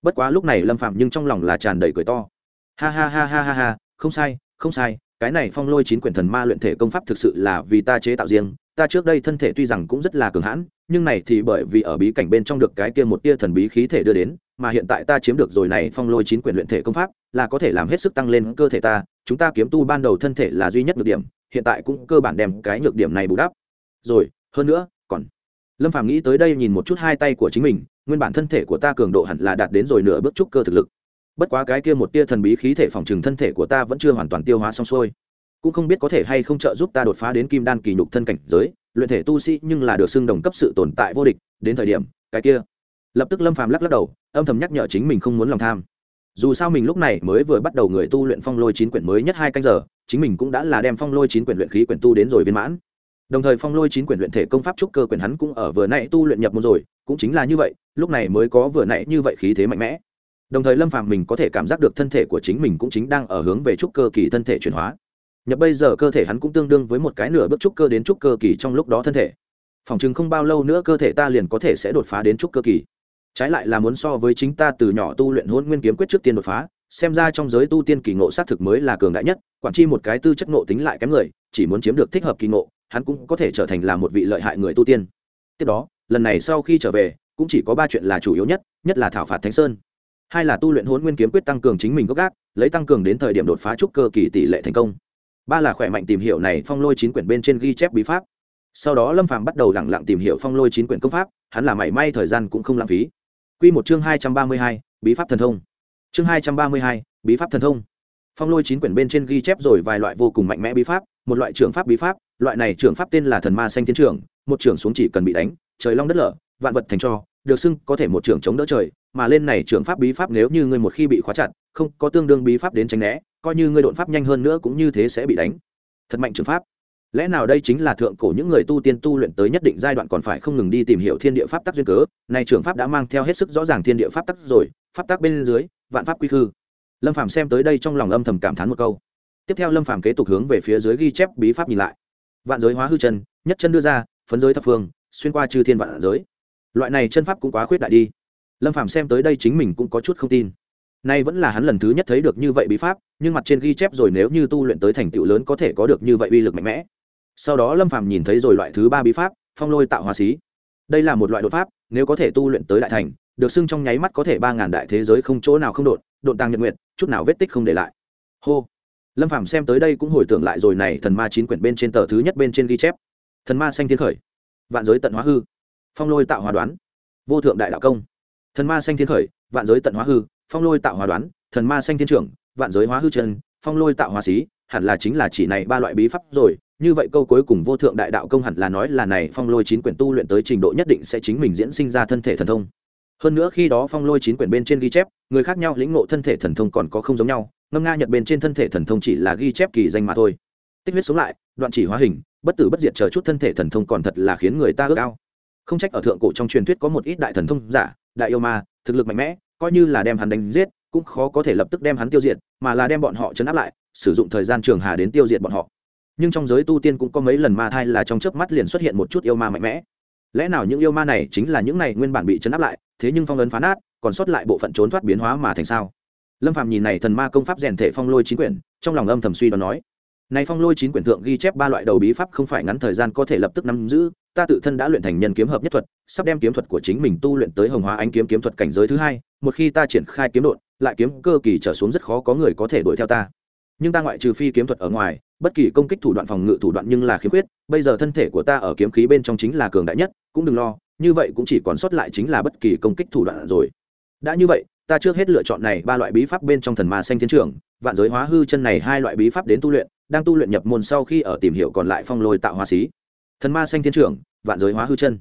Bất quá lúc này lâm phạm nhưng trong lòng là tràn đầy cười to. Ha ha ha ha ha ha, không sai không sai, cái này phong lôi chín quyển thần ma luyện thể công pháp thực sự là vì ta chế tạo riêng ta trước đây thân thể tuy rằng cũng rất là cường hãn, nhưng này thì bởi vì ở bí cảnh bên trong được cái kia một tia thần bí khí thể đưa đến, mà hiện tại ta chiếm được rồi này phong lôi chín quyển luyện thể công pháp, là có thể làm hết sức tăng lên cơ thể ta, chúng ta kiếm tu ban đầu thân thể là duy nhất nhược điểm, hiện tại cũng cơ bản đem cái nhược điểm này bù đắp. Rồi, hơn nữa, còn, lâm phàm nghĩ tới đây nhìn một chút hai tay của chính mình, nguyên bản thân thể của ta cường độ hẳn là đạt đến rồi nửa bước trúc cơ thực lực. Bất quá cái kia một tia thần bí khí thể phòng trừng thân thể của ta vẫn chưa hoàn toàn tiêu hóa xong xuôi cũng không biết có thể hay không trợ giúp ta đột phá đến kim đan kỳ nhục thân cảnh giới, luyện thể tu sĩ nhưng là được xưng đồng cấp sự tồn tại vô địch, đến thời điểm, cái kia. Lập tức lâm phàm lắc lắc đầu, âm thầm nhắc nhở chính mình không muốn lòng tham. Dù sao mình lúc này mới vừa bắt đầu người tu luyện phong lôi chín quyển mới nhất hai canh giờ, chính mình cũng đã là đem phong lôi chín quyển luyện khí quyển tu đến rồi viên mãn. Đồng thời phong lôi chín quyển luyện thể công pháp trúc cơ quyển hắn cũng ở vừa nãy tu luyện nhập môn rồi, cũng chính là như vậy, lúc này mới có vừa nãy như vậy khí thế mạnh mẽ. Đồng thời lâm phàm mình có thể cảm giác được thân thể của chính mình cũng chính đang ở hướng về trúc cơ kỳ thân thể chuyển hóa nhập bây giờ cơ thể hắn cũng tương đương với một cái nửa bước trúc cơ đến trúc cơ kỳ trong lúc đó thân thể. Phòng chừng không bao lâu nữa cơ thể ta liền có thể sẽ đột phá đến trúc cơ kỳ. Trái lại là muốn so với chính ta từ nhỏ tu luyện hôn nguyên kiếm quyết trước tiên đột phá, xem ra trong giới tu tiên kỳ ngộ xác thực mới là cường đại nhất, quản chi một cái tư chất ngộ tính lại kém người, chỉ muốn chiếm được thích hợp kỳ ngộ, hắn cũng có thể trở thành là một vị lợi hại người tu tiên. Tiếp đó, lần này sau khi trở về, cũng chỉ có ba chuyện là chủ yếu nhất nhất là thảo phạt thánh sơn. Hai là tu luyện hôn nguyên kiếm quyết tăng cường chính mình gốc gác, lấy tăng cường đến thời điểm đột phá trúc cơ kỳ tỷ lệ thành công ba là khỏe mạnh tìm hiểu này phong lôi chín quyển bên trên ghi chép bí pháp. Sau đó lâm phàm bắt đầu lẳng lặng tìm hiểu phong lôi chín quyển công pháp hắn là mảy may thời gian cũng không lãng phí. Quy một chương hai trăm ba mươi hai, bí pháp thần thông. Chương hai trăm ba mươi hai, bí pháp thần thông. Phong lôi chín quyển bên trên ghi chép rồi vài loại vô cùng mạnh mẽ bí pháp một loại trưởng pháp bí pháp loại này trưởng pháp tên là thần ma xanh tiến trưởng. một trưởng xuống chỉ cần bị đánh trời long đất lở vạn vật thành cho được xưng có thể một trưởng chống đỡ trời mà lên này trưởng pháp bí pháp nếu như ngươi một khi bị khóa chặt không có tương đương bí pháp đến tránh né, coi như ngươi đột pháp nhanh hơn nữa cũng như thế sẽ bị đánh. Thật mạnh trường pháp. Lẽ nào đây chính là thượng cổ những người tu tiên tu luyện tới nhất định giai đoạn còn phải không ngừng đi tìm hiểu thiên địa pháp tắc duyên cớ? Này trường pháp đã mang theo hết sức rõ ràng thiên địa pháp tắc rồi, pháp tắc bên dưới, vạn pháp quy khư. Lâm phàm xem tới đây trong lòng âm thầm cảm thán một câu. Tiếp theo lâm phàm kế tục hướng về phía dưới ghi chép bí pháp nhìn lại. Vạn giới hóa hư chân, nhất chân đưa ra, phấn giới thập phương, xuyên qua chư thiên vạn giới. Loại này chân pháp cũng quá khuyết đại đi. Lâm phàm xem tới đây chính mình cũng có chút không tin nay vẫn là hắn lần thứ nhất thấy được như vậy bí pháp, nhưng mặt trên ghi chép rồi nếu như tu luyện tới thành tựu lớn có thể có được như vậy uy lực mạnh mẽ. Sau đó lâm phàm nhìn thấy rồi loại thứ ba bí pháp, phong lôi tạo hóa xí. Đây là một loại đột pháp, nếu có thể tu luyện tới đại thành, được xưng trong nháy mắt có thể ba ngàn đại thế giới không chỗ nào không đột độn tăng nhật nguyện chút nào vết tích không để lại. Hô. Lâm phàm xem tới đây cũng hồi tưởng lại rồi này thần ma chín quyển bên trên tờ thứ nhất bên trên ghi chép. Thần ma xanh thiên khởi. Vạn giới tận hóa hư. Phong lôi tạo hóa đoán. Vô thượng đại đạo công. Thần ma xanh thiên khởi, vạn giới tận hóa hư phong lôi tạo hóa đoán, thần ma xanh thiên trưởng, vạn giới hóa hư chân phong lôi tạo hóa xí, hẳn là chính là chỉ này ba loại bí pháp rồi. Như vậy câu cuối cùng vô thượng đại đạo công hẳn là nói là này phong lôi chín quyển tu luyện tới trình độ nhất định sẽ chính mình diễn sinh ra thân thể thần thông. Hơn nữa khi đó phong lôi chín quyển bên trên ghi chép, người khác nhau lĩnh ngộ thân thể thần thông còn có không giống nhau, ngâm nga nhật bên trên thân thể thần thông chỉ là ghi chép kỳ danh mà thôi. Tích huyết sống lại, đoạn chỉ hóa hình, bất tử bất diệt chờ chút thân thể thần thông còn thật là khiến người ta ước ao. Không trách ở thượng cổ trong truyền thuyết có một ít đại thần thông giả, đại yêu ma, thực lực mạnh mẽ coi như là đem hắn đánh giết, cũng khó có thể lập tức đem hắn tiêu diệt, mà là đem bọn họ chấn áp lại, sử dụng thời gian trường hà đến tiêu diệt bọn họ. Nhưng trong giới tu tiên cũng có mấy lần ma thai là trong chớp mắt liền xuất hiện một chút yêu ma mạnh mẽ. Lẽ nào những yêu ma này chính là những này nguyên bản bị chấn áp lại, thế nhưng phong ấn phá nát, còn sót lại bộ phận trốn thoát biến hóa mà thành sao? Lâm phạm nhìn này thần ma công pháp rèn thể phong lôi chín quyển, trong lòng âm thầm suy đoán nói, này phong lôi chín quyển thượng ghi chép ba loại đầu bí pháp không phải ngắn thời gian có thể lập tức nắm giữ, ta tự thân đã luyện thành nhân kiếm hợp nhất thuật sắp đem kiếm thuật của chính mình tu luyện tới hồng hóa ánh kiếm kiếm thuật cảnh giới thứ hai, một khi ta triển khai kiếm đột lại kiếm cơ kỳ trở xuống rất khó có người có thể đuổi theo ta. Nhưng ta ngoại trừ phi kiếm thuật ở ngoài, bất kỳ công kích thủ đoạn phòng ngự thủ đoạn nhưng là khiếm khuyết, bây giờ thân thể của ta ở kiếm khí bên trong chính là cường đại nhất, cũng đừng lo, như vậy cũng chỉ còn sót lại chính là bất kỳ công kích thủ đoạn rồi. Đã như vậy, ta trước hết lựa chọn này ba loại bí pháp bên trong thần ma xanh thiên trưởng, vạn giới hóa hư chân này hai loại bí pháp đến tu luyện, đang tu luyện nhập môn sau khi ở tìm hiểu còn lại phong lôi tạo hóa xí. Thần ma xanh thiên trưởng, vạn giới hóa hư chân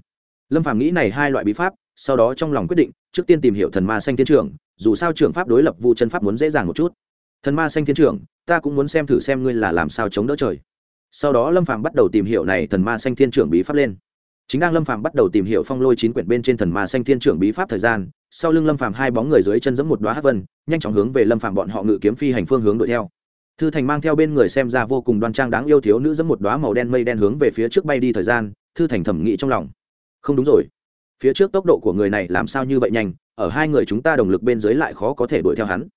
lâm phàm nghĩ này hai loại bí pháp, sau đó trong lòng quyết định, trước tiên tìm hiểu thần ma xanh thiên trưởng, dù sao trưởng pháp đối lập vu chân pháp muốn dễ dàng một chút. Thần ma xanh thiên trưởng, ta cũng muốn xem thử xem ngươi là làm sao chống đỡ trời. Sau đó lâm phàm bắt đầu tìm hiểu này thần ma xanh thiên trưởng bí pháp lên. Chính đang lâm phàm bắt đầu tìm hiểu phong lôi chín quyển bên trên thần ma xanh thiên trưởng bí pháp thời gian, sau lưng lâm phàm hai bóng người dưới chân giẫm một đóa hắc vân, nhanh chóng hướng về lâm phàm bọn họ ngự kiếm phi hành phương hướng đuổi theo. Thư thành mang theo bên người xem ra vô cùng đoan trang đáng yêu thiếu nữ giẫm một đóa màu đen mây đen hướng về phía trước bay đi thời gian, thư thành thẩm nghĩ trong lòng không đúng rồi. Phía trước tốc độ của người này làm sao như vậy nhanh, ở hai người chúng ta đồng lực bên dưới lại khó có thể đuổi theo hắn.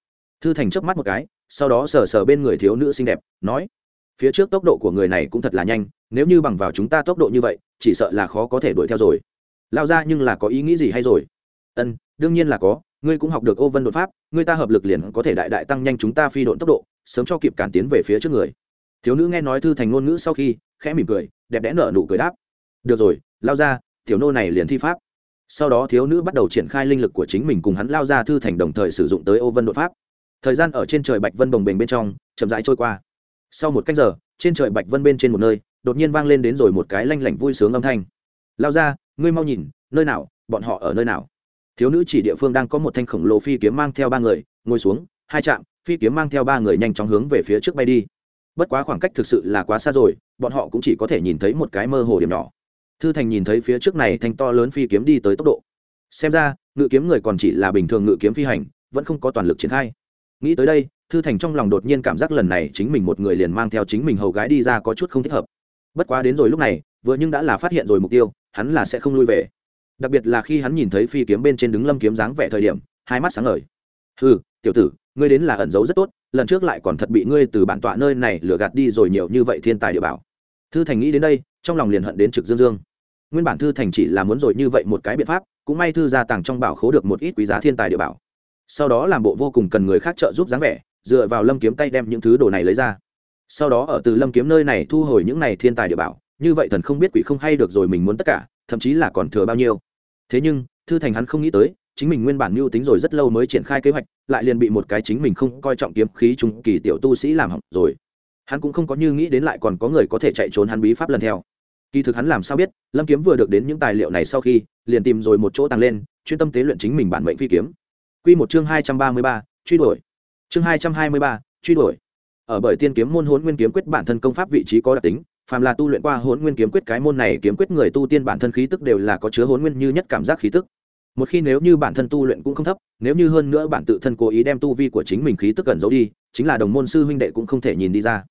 Thư thành chớp mắt một cái, sau đó sờ sờ bên người thiếu nữ xinh đẹp, nói, phía trước tốc độ của người này cũng thật là nhanh, nếu như bằng vào chúng ta tốc độ như vậy, chỉ sợ là khó có thể đuổi theo rồi. Lao ra nhưng là có ý nghĩ gì hay rồi? Ân, đương nhiên là có, ngươi cũng học được ô vân đột pháp, ngươi ta hợp lực liền có thể đại đại tăng nhanh chúng ta phi độn tốc độ, sớm cho kịp cản tiến về phía trước người. Thiếu nữ nghe nói thư thành ngôn ngữ sau khi, khẽ mỉm cười, đẹp đẽ nở nụ cười đáp, được rồi, lao ra tiểu nô này liền thi pháp. Sau đó thiếu nữ bắt đầu triển khai linh lực của chính mình cùng hắn lao ra thư thành đồng thời sử dụng tới ô vân đột pháp. Thời gian ở trên trời bạch vân bồng bềnh bên trong, chậm rãi trôi qua. Sau một cách giờ, trên trời bạch vân bên trên một nơi, đột nhiên vang lên đến rồi một cái lanh lảnh vui sướng âm thanh. Lao ra, ngươi mau nhìn, nơi nào, bọn họ ở nơi nào? Thiếu nữ chỉ địa phương đang có một thanh khổng lồ phi kiếm mang theo ba người, ngồi xuống, hai trạm, phi kiếm mang theo ba người nhanh chóng hướng về phía trước bay đi. Bất quá khoảng cách thực sự là quá xa rồi, bọn họ cũng chỉ có thể nhìn thấy một cái mơ hồ điểm nhỏ thư thành nhìn thấy phía trước này thanh to lớn phi kiếm đi tới tốc độ. Xem ra, ngự kiếm người còn chỉ là bình thường ngự kiếm phi hành, vẫn không có toàn lực triển khai. Nghĩ tới đây, thư thành trong lòng đột nhiên cảm giác lần này chính mình một người liền mang theo chính mình hầu gái đi ra có chút không thích hợp. Bất quá đến rồi lúc này, vừa nhưng đã là phát hiện rồi mục tiêu, hắn là sẽ không lui về. Đặc biệt là khi hắn nhìn thấy phi kiếm bên trên đứng lâm kiếm dáng vẻ thời điểm, hai mắt sáng ngời. Ừ tiểu tử, ngươi đến là ẩn giấu rất tốt, lần trước lại còn thật bị ngươi từ bản tọa nơi này lừa gạt đi rồi nhiều như vậy thiên tài địa bảo. Thư thành nghĩ đến đây, trong lòng liền hận đến trực dương dương nguyên bản thư thành chỉ là muốn rồi như vậy một cái biện pháp, cũng may thư gia tàng trong bảo khố được một ít quý giá thiên tài địa bảo. Sau đó làm bộ vô cùng cần người khác trợ giúp dáng vẻ, dựa vào lâm kiếm tay đem những thứ đồ này lấy ra. Sau đó ở từ lâm kiếm nơi này thu hồi những này thiên tài địa bảo, như vậy thần không biết quỷ không hay được rồi mình muốn tất cả, thậm chí là còn thừa bao nhiêu. Thế nhưng, thư thành hắn không nghĩ tới, chính mình nguyên bản mưu tính rồi rất lâu mới triển khai kế hoạch, lại liền bị một cái chính mình không coi trọng kiếm khí trung kỳ tiểu tu sĩ làm hỏng rồi. Hắn cũng không có như nghĩ đến lại còn có người có thể chạy trốn hắn bí pháp lần theo kỳ thực hắn làm sao biết, lâm kiếm vừa được đến những tài liệu này sau khi, liền tìm rồi một chỗ tăng lên, chuyên tâm tế luyện chính mình bản mệnh phi kiếm. Q một chương hai trăm ba mươi ba, truy đuổi. Chương hai trăm hai mươi ba, truy đuổi. Ở bởi tiên kiếm môn hốn nguyên kiếm quyết bản thân công pháp vị trí có đặc tính, phàm là tu luyện qua hốn nguyên kiếm quyết cái môn này kiếm quyết người tu tiên bản thân khí tức đều là có chứa hốn nguyên như nhất cảm giác khí tức. Một khi nếu như bản thân tu luyện cũng không thấp, nếu như hơn nữa bản tự thân cố ý đem tu vi của chính mình khí tức cẩn giấu đi, chính là đồng môn sư huynh đệ cũng không thể nhìn đi ra.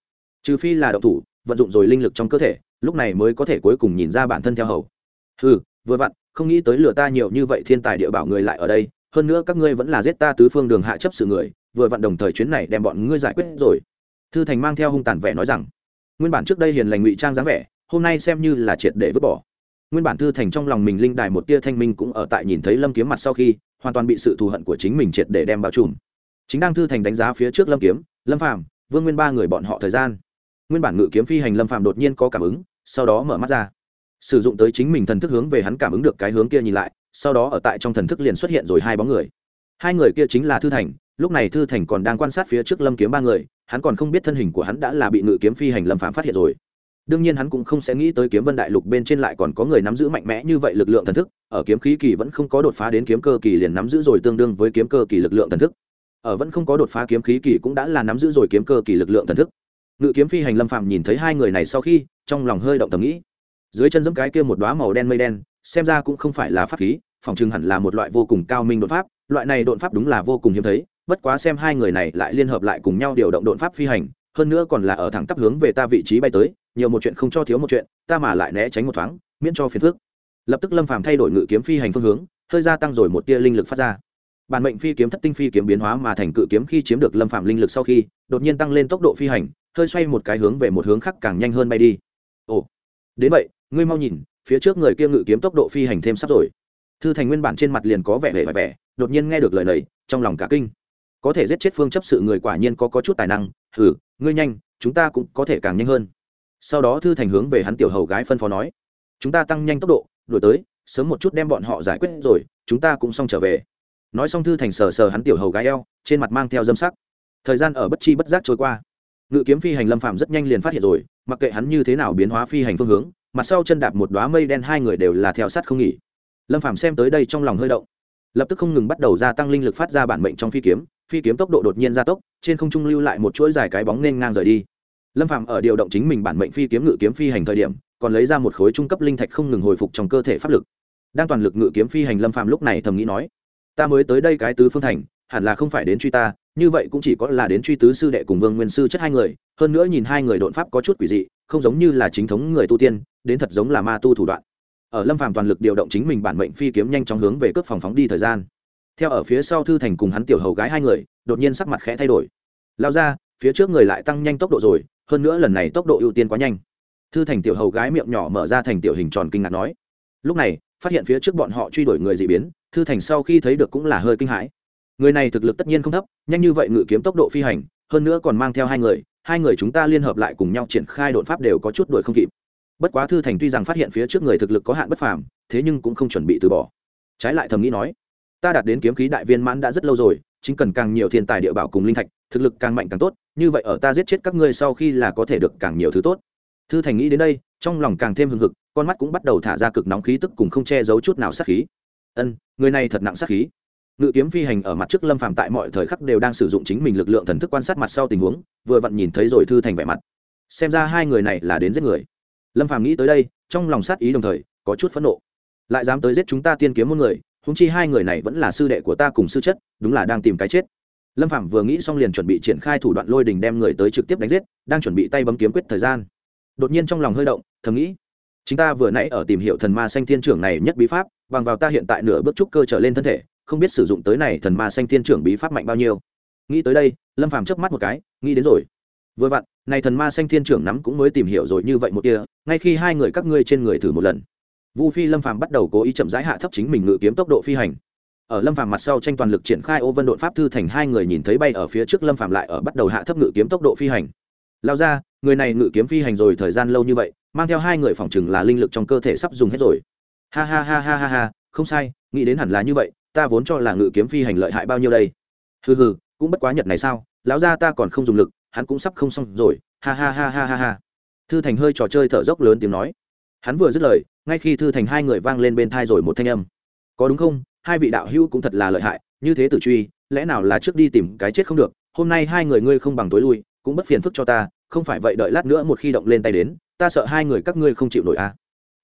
Trừ phi là độc thủ, vận dụng rồi linh lực trong cơ thể lúc này mới có thể cuối cùng nhìn ra bản thân theo hầu. Ừ vừa vặn, không nghĩ tới lừa ta nhiều như vậy thiên tài địa bảo người lại ở đây, hơn nữa các ngươi vẫn là giết ta tứ phương đường hạ chấp sự người, vừa vặn đồng thời chuyến này đem bọn ngươi giải quyết rồi. Thư thành mang theo hung tàn vẻ nói rằng, nguyên bản trước đây hiền lành ngụy trang dáng vẻ, hôm nay xem như là triệt để vứt bỏ. Nguyên bản thư thành trong lòng mình linh đài một tia thanh minh cũng ở tại nhìn thấy lâm kiếm mặt sau khi, hoàn toàn bị sự thù hận của chính mình triệt để đem bao trùm. Chính đang thư thành đánh giá phía trước lâm kiếm, lâm phàm, vương nguyên ba người bọn họ thời gian. Nguyên bản ngự kiếm phi hành lâm phàm đột nhiên có cảm ứng sau đó mở mắt ra. Sử dụng tới chính mình thần thức hướng về hắn cảm ứng được cái hướng kia nhìn lại, sau đó ở tại trong thần thức liền xuất hiện rồi hai bóng người. Hai người kia chính là thư thành, lúc này thư thành còn đang quan sát phía trước lâm kiếm ba người, hắn còn không biết thân hình của hắn đã là bị ngự kiếm phi hành lâm phạm phát hiện rồi. Đương nhiên hắn cũng không sẽ nghĩ tới kiếm vân đại lục bên trên lại còn có người nắm giữ mạnh mẽ như vậy lực lượng thần thức, ở kiếm khí kỳ vẫn không có đột phá đến kiếm cơ kỳ liền nắm giữ rồi tương đương với kiếm cơ kỳ lực lượng thần thức. Ở vẫn không có đột phá kiếm khí kỳ cũng đã là nắm giữ rồi kiếm cơ kỳ lực lượng thần thức ngự kiếm phi hành lâm phạm nhìn thấy hai người này sau khi, trong lòng hơi động tầm nghĩ. Dưới chân giẫm cái kia một đoá màu đen mây đen, xem ra cũng không phải là pháp khí, phòng chừng hẳn là một loại vô cùng cao minh đột pháp, loại này đột pháp đúng là vô cùng hiếm thấy, bất quá xem hai người này lại liên hợp lại cùng nhau điều động đột pháp phi hành, hơn nữa còn là ở thẳng tắp hướng về ta vị trí bay tới, nhiều một chuyện không cho thiếu một chuyện, ta mà lại né tránh một thoáng, miễn cho phiền phước lập tức lâm phàm thay đổi ngự kiếm phi hành phương hướng, hơi gia tăng rồi một tia linh lực phát ra. Bản mệnh phi kiếm thất tinh phi kiếm biến hóa mà thành cự kiếm khi chiếm được lâm phàm linh lực sau khi, đột nhiên tăng lên tốc độ phi hành hơi xoay một cái hướng về một hướng khác càng nhanh hơn bay đi. Ồ đến vậy ngươi mau nhìn phía trước người kia ngự kiếm tốc độ phi hành thêm sắp rồi. Thư thành nguyên bản trên mặt liền có vẻ vẻ vẻ đột nhiên nghe được lời này trong lòng cả kinh. Có thể giết chết phương chấp sự người quả nhiên có, có chút tài năng. Hử ngươi nhanh chúng ta cũng có thể càng nhanh hơn. Sau đó thư thành hướng về hắn tiểu hầu gái phân phó nói chúng ta tăng nhanh tốc độ đuổi tới sớm một chút đem bọn họ giải quyết rồi chúng ta cũng xong trở về. Nói xong thư thành sờ sờ hắn tiểu hầu gái eo trên mặt mang theo dâm sắc. Thời gian ở bất chi bất giác trôi qua ngự kiếm phi hành lâm phạm rất nhanh liền phát hiện rồi, mặc kệ hắn như thế nào biến hóa phi hành phương hướng, mặt sau chân đạp một đoá mây đen hai người đều là theo sát không nghỉ. Lâm phạm xem tới đây trong lòng hơi động, lập tức không ngừng bắt đầu gia tăng linh lực phát ra bản mệnh trong phi kiếm phi kiếm tốc độ đột nhiên gia tốc, trên không trung lưu lại một chuỗi dài cái bóng nên ngang rời đi. Lâm phạm ở điều động chính mình bản mệnh phi kiếm ngự kiếm phi hành thời điểm, còn lấy ra một khối trung cấp linh thạch không ngừng hồi phục trong cơ thể pháp lực. Đang toàn lực ngự kiếm phi hành lâm phạm lúc này thầm nghĩ nói, ta mới tới đây cái tứ phương thành, hẳn là không phải đến truy ta như vậy cũng chỉ có là đến truy tứ sư đệ cùng vương nguyên sư chất hai người, hơn nữa nhìn hai người đột pháp có chút quỷ dị, không giống như là chính thống người tu tiên, đến thật giống là ma tu thủ đoạn. Ở lâm phàm toàn lực điều động chính mình bản mệnh phi kiếm nhanh chóng hướng về cướp phòng phóng đi thời gian. Theo ở phía sau thư thành cùng hắn tiểu hầu gái hai người, đột nhiên sắc mặt khẽ thay đổi. Lao ra, phía trước người lại tăng nhanh tốc độ rồi, hơn nữa lần này tốc độ ưu tiên quá nhanh. Thư thành tiểu hầu gái miệng nhỏ mở ra thành tiểu hình tròn kinh ngạc nói. Lúc này, phát hiện phía trước bọn họ truy đuổi người dị biến, thư thành sau khi thấy được cũng là hơi kinh hãi người này thực lực tất nhiên không thấp, nhanh như vậy ngự kiếm tốc độ phi hành, hơn nữa còn mang theo hai người hai người chúng ta liên hợp lại cùng nhau triển khai đột pháp đều có chút đuổi không kịp. Bất quá thư thành tuy rằng phát hiện phía trước người thực lực có hạn bất phàm, thế nhưng cũng không chuẩn bị từ bỏ. Trái lại thầm nghĩ nói, ta đạt đến kiếm khí đại viên mãn đã rất lâu rồi, chính cần càng nhiều thiên tài địa bảo cùng linh thạch, thực lực càng mạnh càng tốt, như vậy ở ta giết chết các ngươi sau khi là có thể được càng nhiều thứ tốt. Thư thành nghĩ đến đây, trong lòng càng thêm hưng hực, con mắt cũng bắt đầu thả ra cực nóng khí tức cùng không che giấu chút nào sát khí. Ân, người này thật nặng sát khí ngự kiếm phi hành ở mặt trước lâm phàm tại mọi thời khắc đều đang sử dụng chính mình lực lượng thần thức quan sát mặt sau tình huống, vừa vặn nhìn thấy rồi thư thành vẻ mặt. Xem ra hai người này là đến giết người. Lâm phàm nghĩ tới đây, trong lòng sát ý đồng thời, có chút phẫn nộ. Lại dám tới giết chúng ta tiên kiếm một người húng chi hai người này vẫn là sư đệ của ta cùng sư chất, đúng là đang tìm cái chết. Lâm Phàm vừa nghĩ xong liền chuẩn bị triển khai thủ đoạn lôi đình đem người tới trực tiếp đánh giết, đang chuẩn bị tay bấm kiếm quyết thời gian. Đột nhiên trong lòng hơi động, thầm nghĩ chúng ta vừa nãy ở tìm hiểu thần ma xanh thiên trưởng này nhất bí pháp, bằng vào ta hiện tại nửa bước trúc cơ trở lên thân thể không biết sử dụng tới này thần ma xanh thiên trưởng bí pháp mạnh bao nhiêu. Nghĩ tới đây, lâm phàm chớp mắt một cái, nghĩ đến rồi. Vừa vặn, này thần ma xanh thiên trưởng nắm cũng mới tìm hiểu rồi như vậy một kia, ngay khi hai người các ngươi trên người thử một lần. Vu phi lâm phàm bắt đầu cố ý chậm rãi hạ thấp chính mình ngự kiếm tốc độ phi hành. Ở lâm phàm mặt sau tranh toàn lực triển khai ô vân đột pháp thư thành hai người nhìn thấy bay ở phía trước lâm phàm lại ở bắt đầu hạ thấp ngự kiếm tốc độ phi hành. Lao ra, người này ngự kiếm phi hành rồi thời gian lâu như vậy, mang theo hai người phòng chừng là linh lực trong cơ thể sắp dùng hết rồi. Ha ha ha ha ha ha, không sai, nghĩ đến hẳn là như vậy ta vốn cho là ngự kiếm phi hành lợi hại bao nhiêu đây? Hừ hừ cũng bất quá nhật này sao? Lão gia ta còn không dùng lực hắn cũng sắp không xong rồi. Ha ha ha ha ha ha. Thư thành hơi trò chơi thở dốc lớn tiếng nói. Hắn vừa dứt lời ngay khi thư thành hai người vang lên bên thai rồi một thanh âm. Có đúng không? Hai vị đạo hữu cũng thật là lợi hại như thế tử truy lẽ nào là trước đi tìm cái chết không được? Hôm nay hai người ngươi không bằng tối lui cũng bất phiền phức cho ta không phải vậy đợi lát nữa một khi động lên tay đến ta sợ hai người các ngươi không chịu nổi à.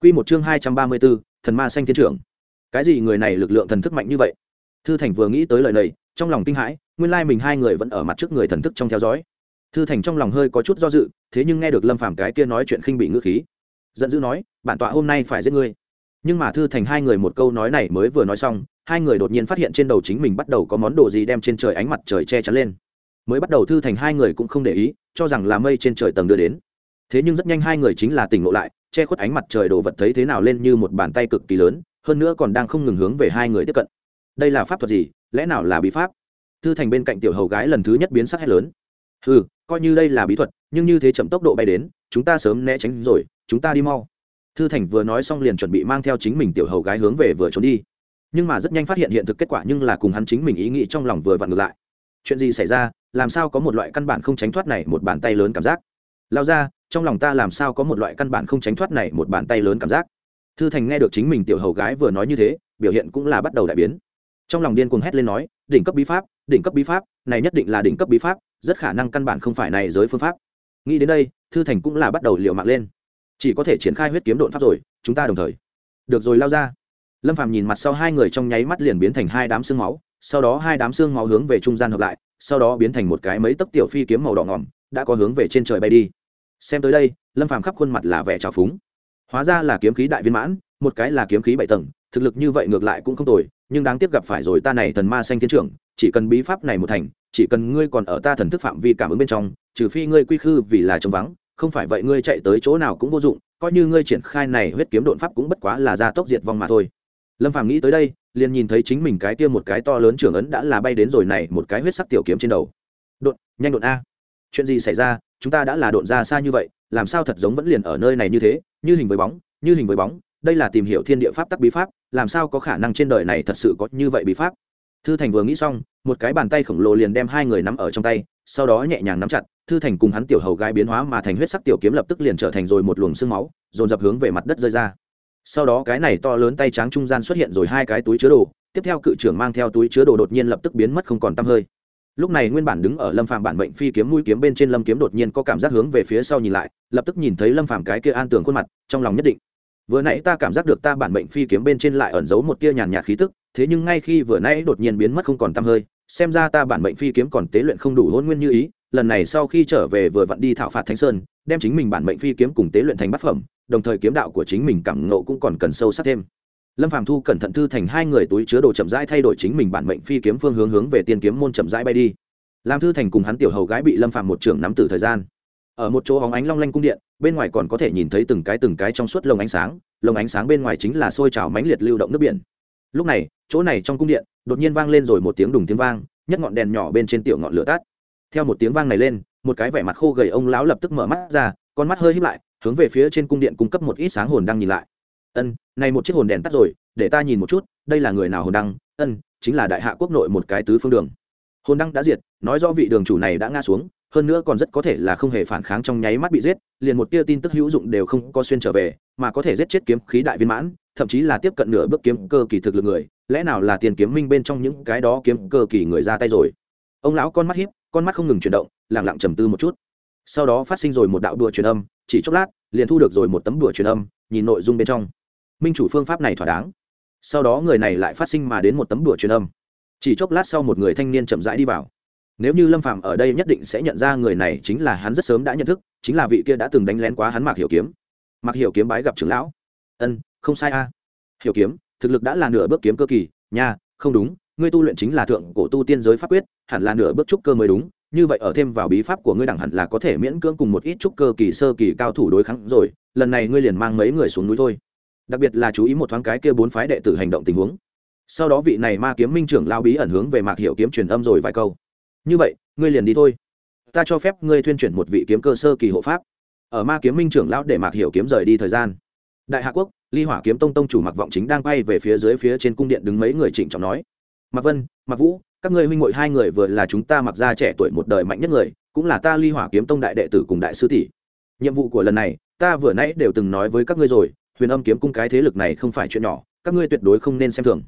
Quy một chương hai trăm ba mươi 234, thần ma xanh thiên trưởng. Cái gì người này lực lượng thần thức mạnh như vậy? Thư Thành vừa nghĩ tới lời này, trong lòng kinh hãi, nguyên lai mình hai người vẫn ở mặt trước người thần thức trong theo dõi. Thư Thành trong lòng hơi có chút do dự, thế nhưng nghe được Lâm Phàm cái kia nói chuyện khinh bị ngữ khí, giận dữ nói, bản tọa hôm nay phải giết ngươi. Nhưng mà Thư Thành hai người một câu nói này mới vừa nói xong, hai người đột nhiên phát hiện trên đầu chính mình bắt đầu có món đồ gì đem trên trời ánh mặt trời che chắn lên. Mới bắt đầu Thư Thành hai người cũng không để ý, cho rằng là mây trên trời tầng đưa đến thế nhưng rất nhanh hai người chính là tỉnh ngộ lại che khuất ánh mặt trời đồ vật thấy thế nào lên như một bàn tay cực kỳ lớn hơn nữa còn đang không ngừng hướng về hai người tiếp cận. Đây là pháp thuật gì? Lẽ nào là bí pháp? Thư thành bên cạnh tiểu hầu gái lần thứ nhất biến sắc hét lớn. Ừ coi như đây là bí thuật, nhưng như thế chậm tốc độ bay đến, chúng ta sớm né tránh rồi, chúng ta đi mau. Thư thành vừa nói xong liền chuẩn bị mang theo chính mình tiểu hầu gái hướng về vừa trốn đi. Nhưng mà rất nhanh phát hiện hiện thực kết quả nhưng là cùng hắn chính mình ý nghĩ trong lòng vừa vặn ngược lại. Chuyện gì xảy ra? Làm sao có một loại căn bản không tránh thoát này một bàn tay lớn cảm giác? Lao ra, trong lòng ta làm sao có một loại căn bản không tránh thoát này một bàn tay lớn cảm giác? Thư thành nghe được chính mình tiểu hầu gái vừa nói như thế, biểu hiện cũng là bắt đầu đại biến. Trong lòng điên cuồng hét lên nói, đỉnh cấp bí pháp, đỉnh cấp bí pháp, này nhất định là đỉnh cấp bí pháp, rất khả năng căn bản không phải này giới phương pháp. Nghĩ đến đây, thư thành cũng là bắt đầu liệu mạng lên. Chỉ có thể triển khai huyết kiếm đột pháp rồi, chúng ta đồng thời. Được rồi, lao ra. Lâm phàm nhìn mặt sau hai người trong nháy mắt liền biến thành hai đám xương máu, sau đó hai đám xương máu hướng về trung gian hợp lại, sau đó biến thành một cái mấy tấc tiểu phi kiếm màu đỏ ngỏm, đã có hướng về trên trời bay đi. Xem tới đây, lâm phàm khắp khuôn mặt là vẻ trào phúng hóa ra là kiếm khí đại viên mãn, một cái là kiếm khí bảy tầng, thực lực như vậy ngược lại cũng không tồi, nhưng đáng tiếc gặp phải rồi ta này thần ma xanh thiên trưởng, chỉ cần bí pháp này một thành, chỉ cần ngươi còn ở ta thần thức phạm vi cảm ứng bên trong, trừ phi ngươi quy khư vì là trống vắng, không phải vậy ngươi chạy tới chỗ nào cũng vô dụng, coi như ngươi triển khai này huyết kiếm độn pháp cũng bất quá là ra tốc diệt vong mà thôi. Lâm phàm nghĩ tới đây, liền nhìn thấy chính mình cái kia một cái to lớn trưởng ấn đã là bay đến rồi này một cái huyết sắc tiểu kiếm trên đầu. Đột nhanh đột a. Chuyện gì xảy ra? Chúng ta đã là độn ra xa như vậy, làm sao thật giống vẫn liền ở nơi này như thế? Như hình với bóng, như hình với bóng, đây là tìm hiểu thiên địa pháp tắc bí pháp, làm sao có khả năng trên đời này thật sự có như vậy bí pháp? Thư thành vừa nghĩ xong, một cái bàn tay khổng lồ liền đem hai người nắm ở trong tay, sau đó nhẹ nhàng nắm chặt, thư thành cùng hắn tiểu hầu gái biến hóa mà thành huyết sắc tiểu kiếm lập tức liền trở thành rồi một luồng xương máu, dồn dập hướng về mặt đất rơi ra. Sau đó cái này to lớn tay trắng trung gian xuất hiện rồi hai cái túi chứa đồ, tiếp theo cự trưởng mang theo túi chứa đồ đột nhiên lập tức biến mất không còn tăm hơi lúc này nguyên bản đứng ở lâm phàm bản mệnh phi kiếm mũi kiếm bên trên lâm kiếm đột nhiên có cảm giác hướng về phía sau nhìn lại, lập tức nhìn thấy lâm phàm cái kia an tường khuôn mặt, trong lòng nhất định. Vừa nãy ta cảm giác được ta bản mệnh phi kiếm bên trên lại ẩn giấu một tia nhàn nhạt khí tức, thế nhưng ngay khi vừa nãy đột nhiên biến mất không còn tăm hơi, xem ra ta bản mệnh phi kiếm còn tế luyện không đủ hôn nguyên như ý, lần này sau khi trở về vừa vặn đi thảo phạt thánh sơn, đem chính mình bản mệnh phi kiếm cùng tế luyện thành bát phẩm, đồng thời kiếm đạo của chính mình cảm ngộ cũng còn cần sâu sắc thêm lâm phàm thu cẩn thận thư thành hai người túi chứa đồ chậm rãi thay đổi chính mình bản mệnh phi kiếm phương hướng hướng về tiên kiếm môn chậm rãi bay đi. Làm thư thành cùng hắn tiểu hầu gái bị lâm phàm một trưởng nắm từ thời gian. Ở một chỗ hóng ánh long lanh cung điện, bên ngoài còn có thể nhìn thấy từng cái từng cái trong suốt lồng ánh sáng, lồng ánh sáng bên ngoài chính là sôi trào mãnh liệt lưu động nước biển. Lúc này, chỗ này trong cung điện, đột nhiên vang lên rồi một tiếng đùng tiếng vang, nhất ngọn đèn nhỏ bên trên tiểu ngọn lửa tắt. Theo một tiếng vang này lên, một cái vẻ mặt khô gầy ông lão lập tức mở mắt ra, con mắt hơi híp lại, hướng về phía trên cung điện cung cấp một ít sáng hồn đang nhìn lại ân, này một chiếc hồn đèn tắt rồi, để ta nhìn một chút, đây là người nào hồn đăng? Ân, chính là đại hạ quốc nội một cái tứ phương đường. Hồn đăng đã diệt, nói rõ vị đường chủ này đã ngã xuống, hơn nữa còn rất có thể là không hề phản kháng trong nháy mắt bị giết, liền một tia tin tức hữu dụng đều không có xuyên trở về, mà có thể giết chết kiếm khí đại viên mãn, thậm chí là tiếp cận nửa bước kiếm cơ kỳ thực lực người, lẽ nào là tiền kiếm minh bên trong những cái đó kiếm cơ kỳ người ra tay rồi? Ông lão con mắt hiếp con mắt không ngừng chuyển động lẳng lặng trầm tư một chút. Sau đó phát sinh rồi một đạo đùa truyền âm, chỉ chốc lát, liền thu được rồi một tấm đùa truyền âm, nhìn nội dung bên trong minh chủ phương pháp này thỏa đáng. Sau đó người này lại phát sinh mà đến một tấm đùa truyền âm. Chỉ chốc lát sau một người thanh niên chậm rãi đi vào. Nếu như lâm phạm ở đây nhất định sẽ nhận ra người này chính là hắn rất sớm đã nhận thức, chính là vị kia đã từng đánh lén quá hắn mạc hiểu kiếm. Mạc hiểu kiếm bái gặp trưởng lão. Ân, không sai a. Hiểu kiếm, thực lực đã là nửa bước kiếm cơ kỳ. Nha, không đúng, ngươi tu luyện chính là thượng cổ tu tiên giới pháp quyết, hẳn là nửa bước trúc cơ mới đúng. Như vậy ở thêm vào bí pháp của ngươi đẳng hẳn là có thể miễn cưỡng cùng một ít trúc cơ kỳ sơ kỳ cao thủ đối kháng rồi. Lần này ngươi liền mang mấy người xuống núi thôi đặc biệt là chú ý một thoáng cái kia bốn phái đệ tử hành động tình huống. Sau đó vị này ma kiếm minh trưởng lao bí ẩn hướng về mạc hiểu kiếm truyền âm rồi vài câu. Như vậy, ngươi liền đi thôi. Ta cho phép ngươi tuyên chuyển một vị kiếm cơ sơ kỳ hộ pháp. Ở ma kiếm minh trưởng lão để mạc hiểu kiếm rời đi thời gian. Đại hạ quốc, ly hỏa kiếm tông tông chủ mặc vọng chính đang bay về phía dưới phía trên cung điện đứng mấy người trịnh trọng nói. Mặc vân mặc vũ, các ngươi huynh muội hai người vừa là chúng ta mặc ra trẻ tuổi một đời mạnh nhất người, cũng là ta ly hỏa kiếm tông đại đệ tử cùng đại sư tỷ. Nhiệm vụ của lần này, ta vừa nãy đều từng nói với các ngươi rồi huyền âm kiếm cung cái thế lực này không phải chuyện nhỏ, các ngươi tuyệt đối không nên xem thường.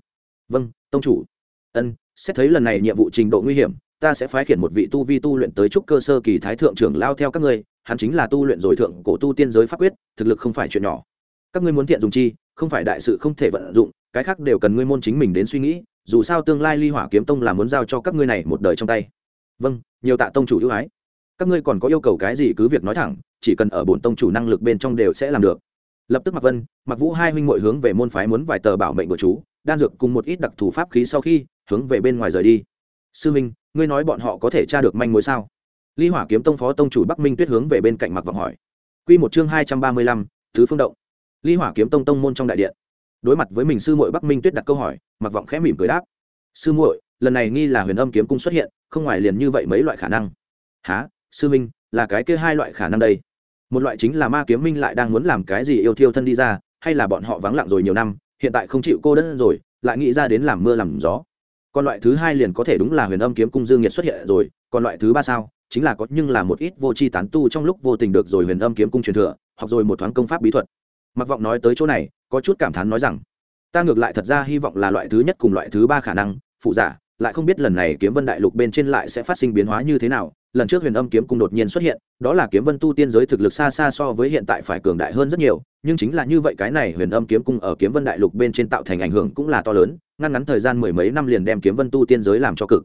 Vâng tông chủ. Ân, xét thấy lần này nhiệm vụ trình độ nguy hiểm, ta sẽ phái khiển một vị tu vi tu luyện tới trúc cơ sơ kỳ thái thượng trưởng lao theo các ngươi, hắn chính là tu luyện rồi thượng cổ tu tiên giới pháp quyết, thực lực không phải chuyện nhỏ. Các ngươi muốn thiện dùng chi, không phải đại sự không thể vận dụng, cái khác đều cần ngươi môn chính mình đến suy nghĩ, dù sao tương lai ly hỏa kiếm tông là muốn giao cho các ngươi này một đời trong tay. Vâng nhiều tạ tông chủ ưu ái. Các ngươi còn có yêu cầu cái gì cứ việc nói thẳng, chỉ cần ở bổn tông chủ năng lực bên trong đều sẽ làm được lập tức mặc vân mặc vũ hai huynh muội hướng về môn phái muốn vài tờ bảo mệnh của chú, đan dược cùng một ít đặc thù pháp khí sau khi hướng về bên ngoài rời đi. Sư minh ngươi nói bọn họ có thể tra được manh mối sao? Ly hỏa kiếm tông phó tông chủ bắc minh tuyết hướng về bên cạnh mặc vọng hỏi. Q một chương hai trăm ba mươi lăm, thứ phương động. Ly hỏa kiếm tông tông môn trong đại điện. Đối mặt với mình sư muội bắc minh tuyết đặt câu hỏi mặc vọng khẽ mỉm cười đáp. Sư muội, lần này nghi là huyền âm kiếm cung xuất hiện, không ngoài liền như vậy mấy loại khả năng. Há sư minh là cái kia hai loại khả năng đây? Một loại chính là ma kiếm minh lại đang muốn làm cái gì yêu thiêu thân đi ra, hay là bọn họ vắng lặng rồi nhiều năm, hiện tại không chịu cô đơn rồi, lại nghĩ ra đến làm mưa làm gió. Còn loại thứ hai liền có thể đúng là huyền âm kiếm cung dương nhiệt xuất hiện rồi, còn loại thứ ba sao, chính là có nhưng là một ít vô tri tán tu trong lúc vô tình được rồi huyền âm kiếm cung truyền thừa hoặc rồi một thoáng công pháp bí thuật. Mặc vọng nói tới chỗ này, có chút cảm thán nói rằng, ta ngược lại thật ra hy vọng là loại thứ nhất cùng loại thứ ba khả năng, phụ giả lại không biết lần này kiếm vân đại lục bên trên lại sẽ phát sinh biến hóa như thế nào, lần trước huyền âm kiếm cung đột nhiên xuất hiện, đó là kiếm vân tu tiên giới thực lực xa xa so với hiện tại phải cường đại hơn rất nhiều, nhưng chính là như vậy cái này huyền âm kiếm cung ở kiếm vân đại lục bên trên tạo thành ảnh hưởng cũng là to lớn, ngăn ngắn thời gian mười mấy năm liền đem kiếm vân tu tiên giới làm cho cực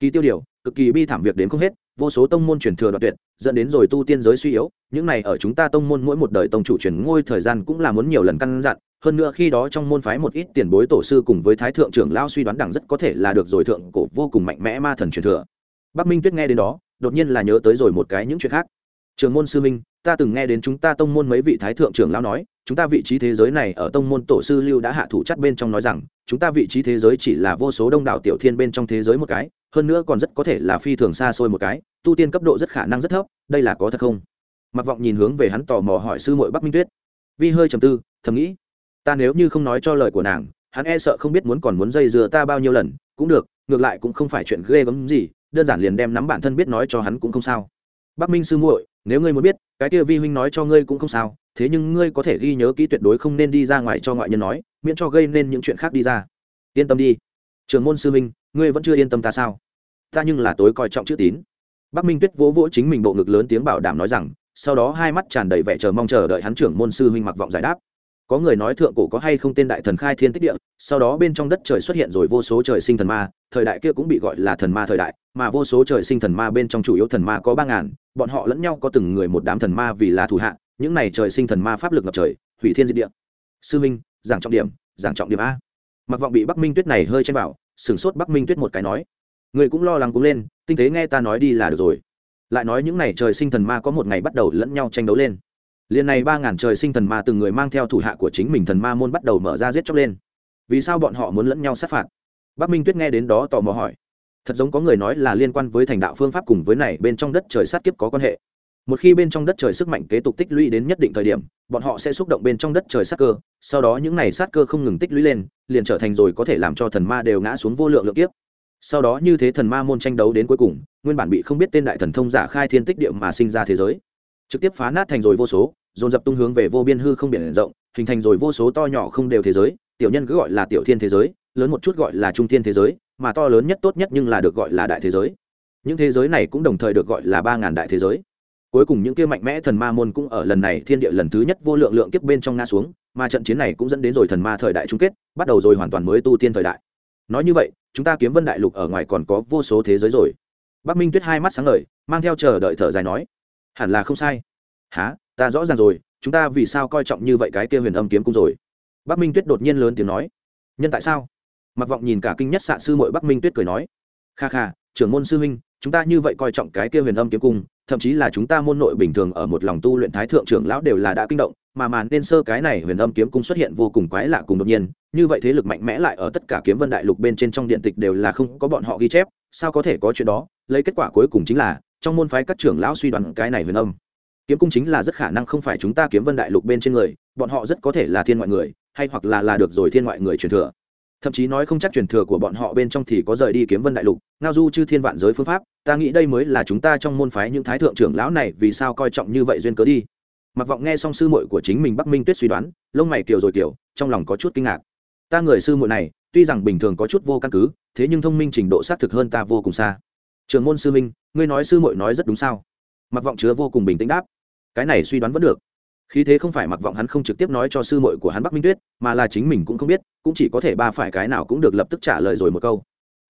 kỳ tiêu điều, cực kỳ bi thảm việc đến không hết, vô số tông môn truyền thừa đoạn tuyệt, dẫn đến rồi tu tiên giới suy yếu, những này ở chúng ta tông môn mỗi một đời tông chủ truyền ngôi thời gian cũng là muốn nhiều lần căn dặn hơn nữa khi đó trong môn phái một ít tiền bối tổ sư cùng với thái thượng trưởng lao suy đoán đẳng rất có thể là được rồi thượng cổ vô cùng mạnh mẽ ma thần truyền thừa. Bắc minh tuyết nghe đến đó, đột nhiên là nhớ tới rồi một cái những chuyện khác. Trường môn sư minh, ta từng nghe đến chúng ta tông môn mấy vị thái thượng trưởng lão nói, chúng ta vị trí thế giới này ở tông môn tổ sư lưu đã hạ thủ chắt bên trong nói rằng, chúng ta vị trí thế giới chỉ là vô số đông đảo tiểu thiên bên trong thế giới một cái, hơn nữa còn rất có thể là phi thường xa xôi một cái, tu tiên cấp độ rất khả năng rất thấp, đây là có thật không? Mặc vọng nhìn hướng về hắn tò mò hỏi sư muội bắc minh tuyết. Vi hơi trầm tư, thầm nghĩ ta nếu như không nói cho lời của nàng, hắn e sợ không biết muốn còn muốn dây dưa ta bao nhiêu lần, cũng được, ngược lại cũng không phải chuyện ghê gớm gì, đơn giản liền đem nắm bản thân biết nói cho hắn cũng không sao. Bắc minh sư muội, nếu ngươi muốn biết, cái kia vi huynh nói cho ngươi cũng không sao, thế nhưng ngươi có thể ghi nhớ kỹ tuyệt đối không nên đi ra ngoài cho ngoại nhân nói, miễn cho gây nên những chuyện khác đi ra. Yên tâm đi. Trường môn sư huynh, ngươi vẫn chưa yên tâm ta sao? Ta nhưng là tối coi trọng chữ tín. Bắc minh tuyết vỗ vỗ chính mình bộ ngực lớn tiếng bảo đảm nói rằng, sau đó hai mắt tràn đầy vẻ chờ mong chờ đợi hắn trưởng môn sư huynh mặc vọng giải đáp có người nói thượng cổ có hay không tên đại thần khai thiên tích địa, sau đó bên trong đất trời xuất hiện rồi vô số trời sinh thần ma, thời đại kia cũng bị gọi là thần ma thời đại, mà vô số trời sinh thần ma bên trong chủ yếu thần ma có ba ngàn, bọn họ lẫn nhau có từng người một đám thần ma vì là thủ hạ, những này trời sinh thần ma pháp lực ngập trời, hủy thiên diệt địa. Sư minh, giảng trọng điểm, giảng trọng điểm a. Mặc vọng bị bắc minh tuyết này hơi chen vào, sửng sốt bắc minh tuyết một cái nói. Người cũng lo lắng cũng lên, tinh tế nghe ta nói đi là được rồi. Lại nói những n à y trời sinh thần ma có một ngày bắt đầu lẫn nhau tranh đấu lên liền này ba ngàn trời sinh thần ma từng người mang theo thủ hạ của chính mình thần ma môn bắt đầu mở ra giết chóc lên. Vì sao bọn họ muốn lẫn nhau sát phạt? Bắc minh tuyết nghe đến đó tò mò hỏi. Thật giống có người nói là liên quan với thành đạo phương pháp cùng với này bên trong đất trời sát kiếp có quan hệ. Một khi bên trong đất trời sức mạnh kế tục tích lũy đến nhất định thời điểm, bọn họ sẽ xúc động bên trong đất trời sát cơ, sau đó những này sát cơ không ngừng tích lũy lên, liền trở thành rồi có thể làm cho thần ma đều ngã xuống vô lượng lượng kiếp. Sau đó như thế thần ma môn tranh đấu đến cuối cùng, nguyên bản bị không biết tên đại thần thông giả khai thiên tích địa mà sinh ra thế giới trực tiếp phá nát thành rồi vô số, dồn dập tung hướng về vô biên hư không biển rộng, hình thành rồi vô số to nhỏ không đều thế giới, tiểu nhân cứ gọi là tiểu thiên thế giới, lớn một chút gọi là trung thiên thế giới, mà to lớn nhất tốt nhất nhưng là được gọi là đại thế giới. Những thế giới này cũng đồng thời được gọi là ba ngàn đại thế giới. Cuối cùng những kia mạnh mẽ thần ma môn cũng ở lần này thiên địa lần thứ nhất vô lượng lượng kiếp bên trong nga xuống, mà trận chiến này cũng dẫn đến rồi thần ma thời đại chung kết, bắt đầu rồi hoàn toàn mới tu tiên thời đại. Nói như vậy, chúng ta kiếm vân đại lục ở ngoài còn có vô số thế giới rồi. Bắc minh tuyết hai mắt sáng ngời, mang theo chờ đợi thở dài nói hẳn là không sai. Há ta rõ ràng rồi, chúng ta vì sao coi trọng như vậy cái kia huyền âm kiếm cung rồi? Bắc minh tuyết đột nhiên lớn tiếng nói. Nhân tại sao? Mặc vọng nhìn cả kinh nhất xạ sư mội bắc minh tuyết cười nói. Kha kha, trưởng môn sư huynh, chúng ta như vậy coi trọng cái kia huyền âm kiếm cung, thậm chí là chúng ta môn nội bình thường ở một lòng tu luyện thái thượng trưởng lão đều là đã kinh động, mà màn nên sơ cái này huyền âm kiếm cung xuất hiện vô cùng quái lạ cùng đột nhiên, như vậy thế lực mạnh mẽ lại ở tất cả kiếm vân đại lục bên trên trong điện tịch đều là không có bọn họ ghi chép, sao có thể có chuyện đó? Lấy kết quả cuối cùng chính là trong môn phái các trưởng lão suy đoán cái này huyền âm. Kiếm cung chính là rất khả năng không phải chúng ta kiếm vân đại lục bên trên người, bọn họ rất có thể là thiên ngoại người, hay hoặc là là được rồi thiên ngoại người truyền thừa. Thậm chí nói không chắc truyền thừa của bọn họ bên trong thì có rời đi kiếm vân đại lục, ngao du chư thiên vạn giới phương pháp, ta nghĩ đây mới là chúng ta trong môn phái những thái thượng trưởng lão này vì sao coi trọng như vậy duyên cớ đi. Mặc vọng nghe xong sư muội của chính mình bắc minh tuyết suy đoán, lông mày kiều rồi kiều trong lòng có chút kinh ngạc. Ta người sư muội này, tuy rằng bình thường có chút vô căn cứ, thế nhưng thông minh trình độ xác thực hơn ta vô cùng xa. Trường môn sư minh ngươi nói sư muội nói rất đúng sao? Mặc vọng chứa vô cùng bình tĩnh đáp. Cái này suy đoán vẫn được. Khí thế không phải mặc vọng hắn không trực tiếp nói cho sư muội của hắn bắc minh tuyết, mà là chính mình cũng không biết, cũng chỉ có thể ba phải cái nào cũng được lập tức trả lời rồi một câu.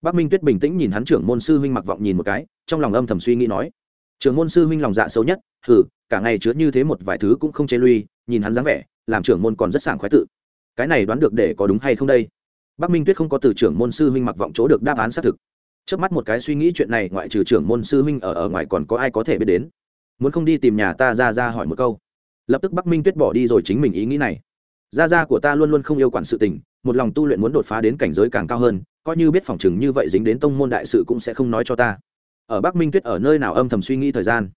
Bắc minh tuyết bình tĩnh nhìn hắn trưởng môn sư huynh mặc vọng nhìn một cái, trong lòng âm thầm suy nghĩ nói. Trưởng môn sư huynh lòng dạ xấu nhất, hừ, cả ngày chứa như thế một vài thứ cũng không chê lui, nhìn hắn dáng vẻ, làm trưởng môn còn rất sảng khoái tự. Cái này đoán được để có đúng hay không đây? Bắc minh tuyết không có từ trưởng môn sư huynh mặc vọng chỗ được đáp án xác thực trước mắt một cái suy nghĩ chuyện này, ngoại trừ trưởng môn sư huynh ở ở ngoài còn có ai có thể biết đến? Muốn không đi tìm nhà ta ra ra hỏi một câu. Lập tức bắc minh tuyết bỏ đi rồi chính mình ý nghĩ này. Gia gia của ta luôn luôn không yêu quản sự tình, một lòng tu luyện muốn đột phá đến cảnh giới càng cao hơn, coi như biết phòng chừng như vậy dính đến tông môn đại sự cũng sẽ không nói cho ta. Ở bắc minh tuyết ở nơi nào âm thầm suy nghĩ thời gian?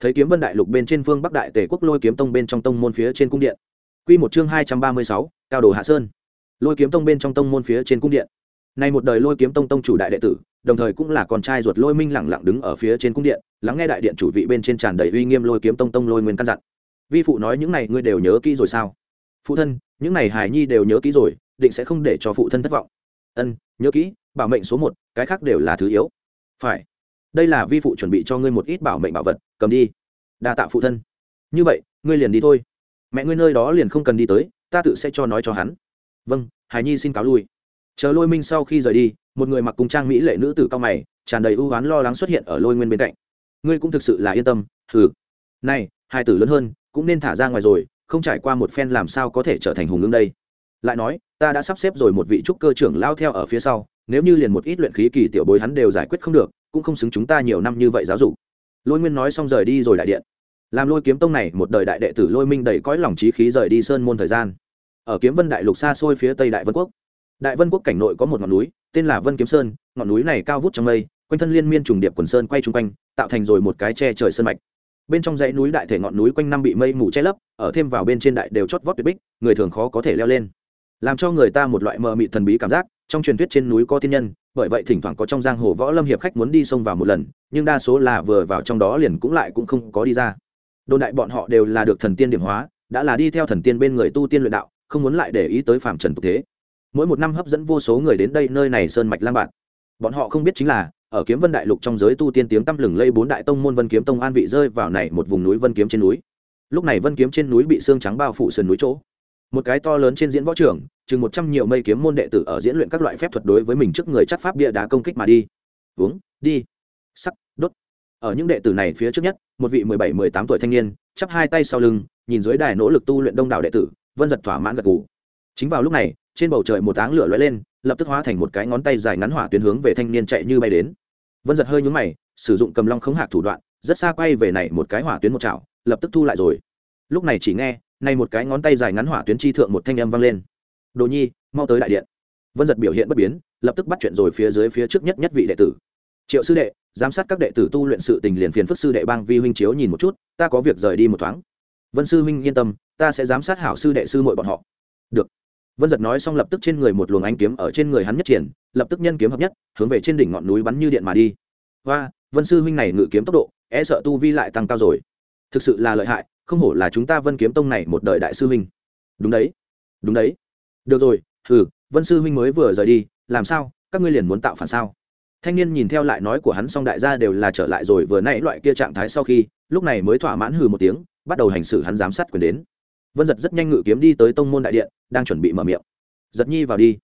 Thấy kiếm vân đại lục bên trên phương bắc đại tề quốc lôi kiếm tông bên trong tông môn phía trên cung điện. Q một chương hai trăm ba mươi sáu, cao đồ hạ sơn. Lôi kiếm tông bên trong tông môn phía trên cung điện này một đời lôi kiếm tông tông chủ đại đệ tử, đồng thời cũng là con trai ruột lôi minh lẳng lặng đứng ở phía trên cung điện, lắng nghe đại điện chủ vị bên trên tràn đầy uy nghiêm lôi kiếm tông tông lôi nguyên căn dặn. Vi phụ nói những này ngươi đều nhớ kỹ rồi sao? Phụ thân, những này hải nhi đều nhớ kỹ rồi, định sẽ không để cho phụ thân thất vọng. Ân, nhớ kỹ, bảo mệnh số một, cái khác đều là thứ yếu. Phải. Đây là vi phụ chuẩn bị cho ngươi một ít bảo mệnh bảo vật, cầm đi. Đa tạ phụ thân. Như vậy, ngươi liền đi thôi. Mẹ ngươi nơi đó liền không cần đi tới, ta tự sẽ cho nói cho hắn. Vâng hải nhi xin cáo lui chờ lôi minh sau khi rời đi, một người mặc cùng trang mỹ lệ nữ tử cao mày, tràn đầy ưu oán lo lắng xuất hiện ở lôi nguyên bên cạnh. Ngươi cũng thực sự là yên tâm, hừ. Này, hai tử lớn hơn, cũng nên thả ra ngoài rồi, không trải qua một phen làm sao có thể trở thành hùng lương đây. Lại nói, ta đã sắp xếp rồi một vị trúc cơ trưởng lao theo ở phía sau, nếu như liền một ít luyện khí kỳ tiểu bối hắn đều giải quyết không được, cũng không xứng chúng ta nhiều năm như vậy giáo dục. Lôi nguyên nói xong rời đi rồi đại điện. Làm lôi kiếm tông này một đời đại đệ tử lôi minh đầy cõi lòng trí khí rời đi sơn môn thời gian. Ở kiếm vân đại lục xa xôi phía tây đại vân quốc đại vân quốc cảnh nội có một ngọn núi, tên là vân kiếm sơn, ngọn núi này cao vút trong mây, quanh thân liên miên trùng điệp quần sơn quay chung quanh, tạo thành rồi một cái che trời sơn mạch. Bên trong dãy núi đại thể ngọn núi quanh năm bị mây mù che lấp, ở thêm vào bên trên đại đều chót vót tuyệt bích, người thường khó có thể leo lên. Làm cho người ta một loại mờ mị thần bí cảm giác, trong truyền thuyết trên núi có tiên nhân, bởi vậy thỉnh thoảng có trong giang hồ võ lâm hiệp khách muốn đi sông vào một lần, nhưng đa số là vừa vào trong đó liền cũng lại cũng không có đi ra. Đồn đại bọn họ đều là được thần tiên điểm hóa, đã là đi theo thần tiên bên người tu tiên luyện đạo, không muốn lại để ý tới phạm trần tục thế mỗi một năm hấp dẫn vô số người đến đây nơi này sơn mạch lang bạn bọn họ không biết chính là ở kiếm vân đại lục trong giới tu tiên tiếng tăm lừng lây bốn đại tông môn vân kiếm tông an vị rơi vào này một vùng núi vân kiếm trên núi. Lúc này vân kiếm trên núi bị xương trắng bao phủ sườn núi chỗ. Một cái to lớn trên diễn võ trưởng, chừng một trăm nhiều mây kiếm môn đệ tử ở diễn luyện các loại phép thuật đối với mình trước người chắc pháp bia đá công kích mà đi. Uống đi. Sắc đốt. Ở những đệ tử này phía trước nhất một vị mười bảy mười tám tuổi thanh niên chắp hai tay sau lưng nhìn dưới đài nỗ lực tu luyện đông đảo đệ tử vân giật thỏa mãn gật gù. Chính vào lúc này trên bầu trời một áng lửa lóe lên, lập tức hóa thành một cái ngón tay dài ngắn hỏa tuyến hướng về thanh niên chạy như bay đến. Vân giật hơi nhúng mày, sử dụng cầm long khống hạc thủ đoạn, rất xa quay về này một cái hỏa tuyến một chảo, lập tức thu lại rồi. Lúc này chỉ nghe nay một cái ngón tay dài ngắn hỏa tuyến chi thượng một thanh âm vang lên. Đồ nhi, mau tới đại điện. Vân giật biểu hiện bất biến, lập tức bắt chuyện rồi phía dưới phía trước nhất nhất vị đệ tử. Triệu sư đệ, giám sát các đệ tử tu luyện sự tình liền phiền phức sư đệ bang vi huynh chiếu nhìn một chút, ta có việc rời đi một thoáng. Vân sư huynh, yên tâm, ta sẽ giám sát hảo sư đệ sư mội bọn họ. Được vân giật nói xong lập tức trên người một luồng ánh kiếm ở trên người hắn nhất triển, lập tức nhân kiếm hợp nhất, hướng về trên đỉnh ngọn núi bắn như điện mà đi. Và vân sư huynh này ngự kiếm tốc độ e sợ tu vi lại tăng cao rồi. Thực sự là lợi hại, không hổ là chúng ta vân kiếm tông này một đời đại sư huynh. Đúng đấy đúng đấy. Được rồi, hừ, vân sư huynh mới vừa rời đi, làm sao, các ngươi liền muốn tạo phản sao? Thanh niên nhìn theo lại nói của hắn xong đại gia đều là trở lại rồi vừa nãy loại kia trạng thái sau khi, lúc này mới thỏa mãn hừ một tiếng, bắt đầu hành xử hắn giám sát quyền đến vân giật rất nhanh ngự kiếm đi tới tông môn đại điện, đang chuẩn bị mở miệng. Giật nhi vào đi.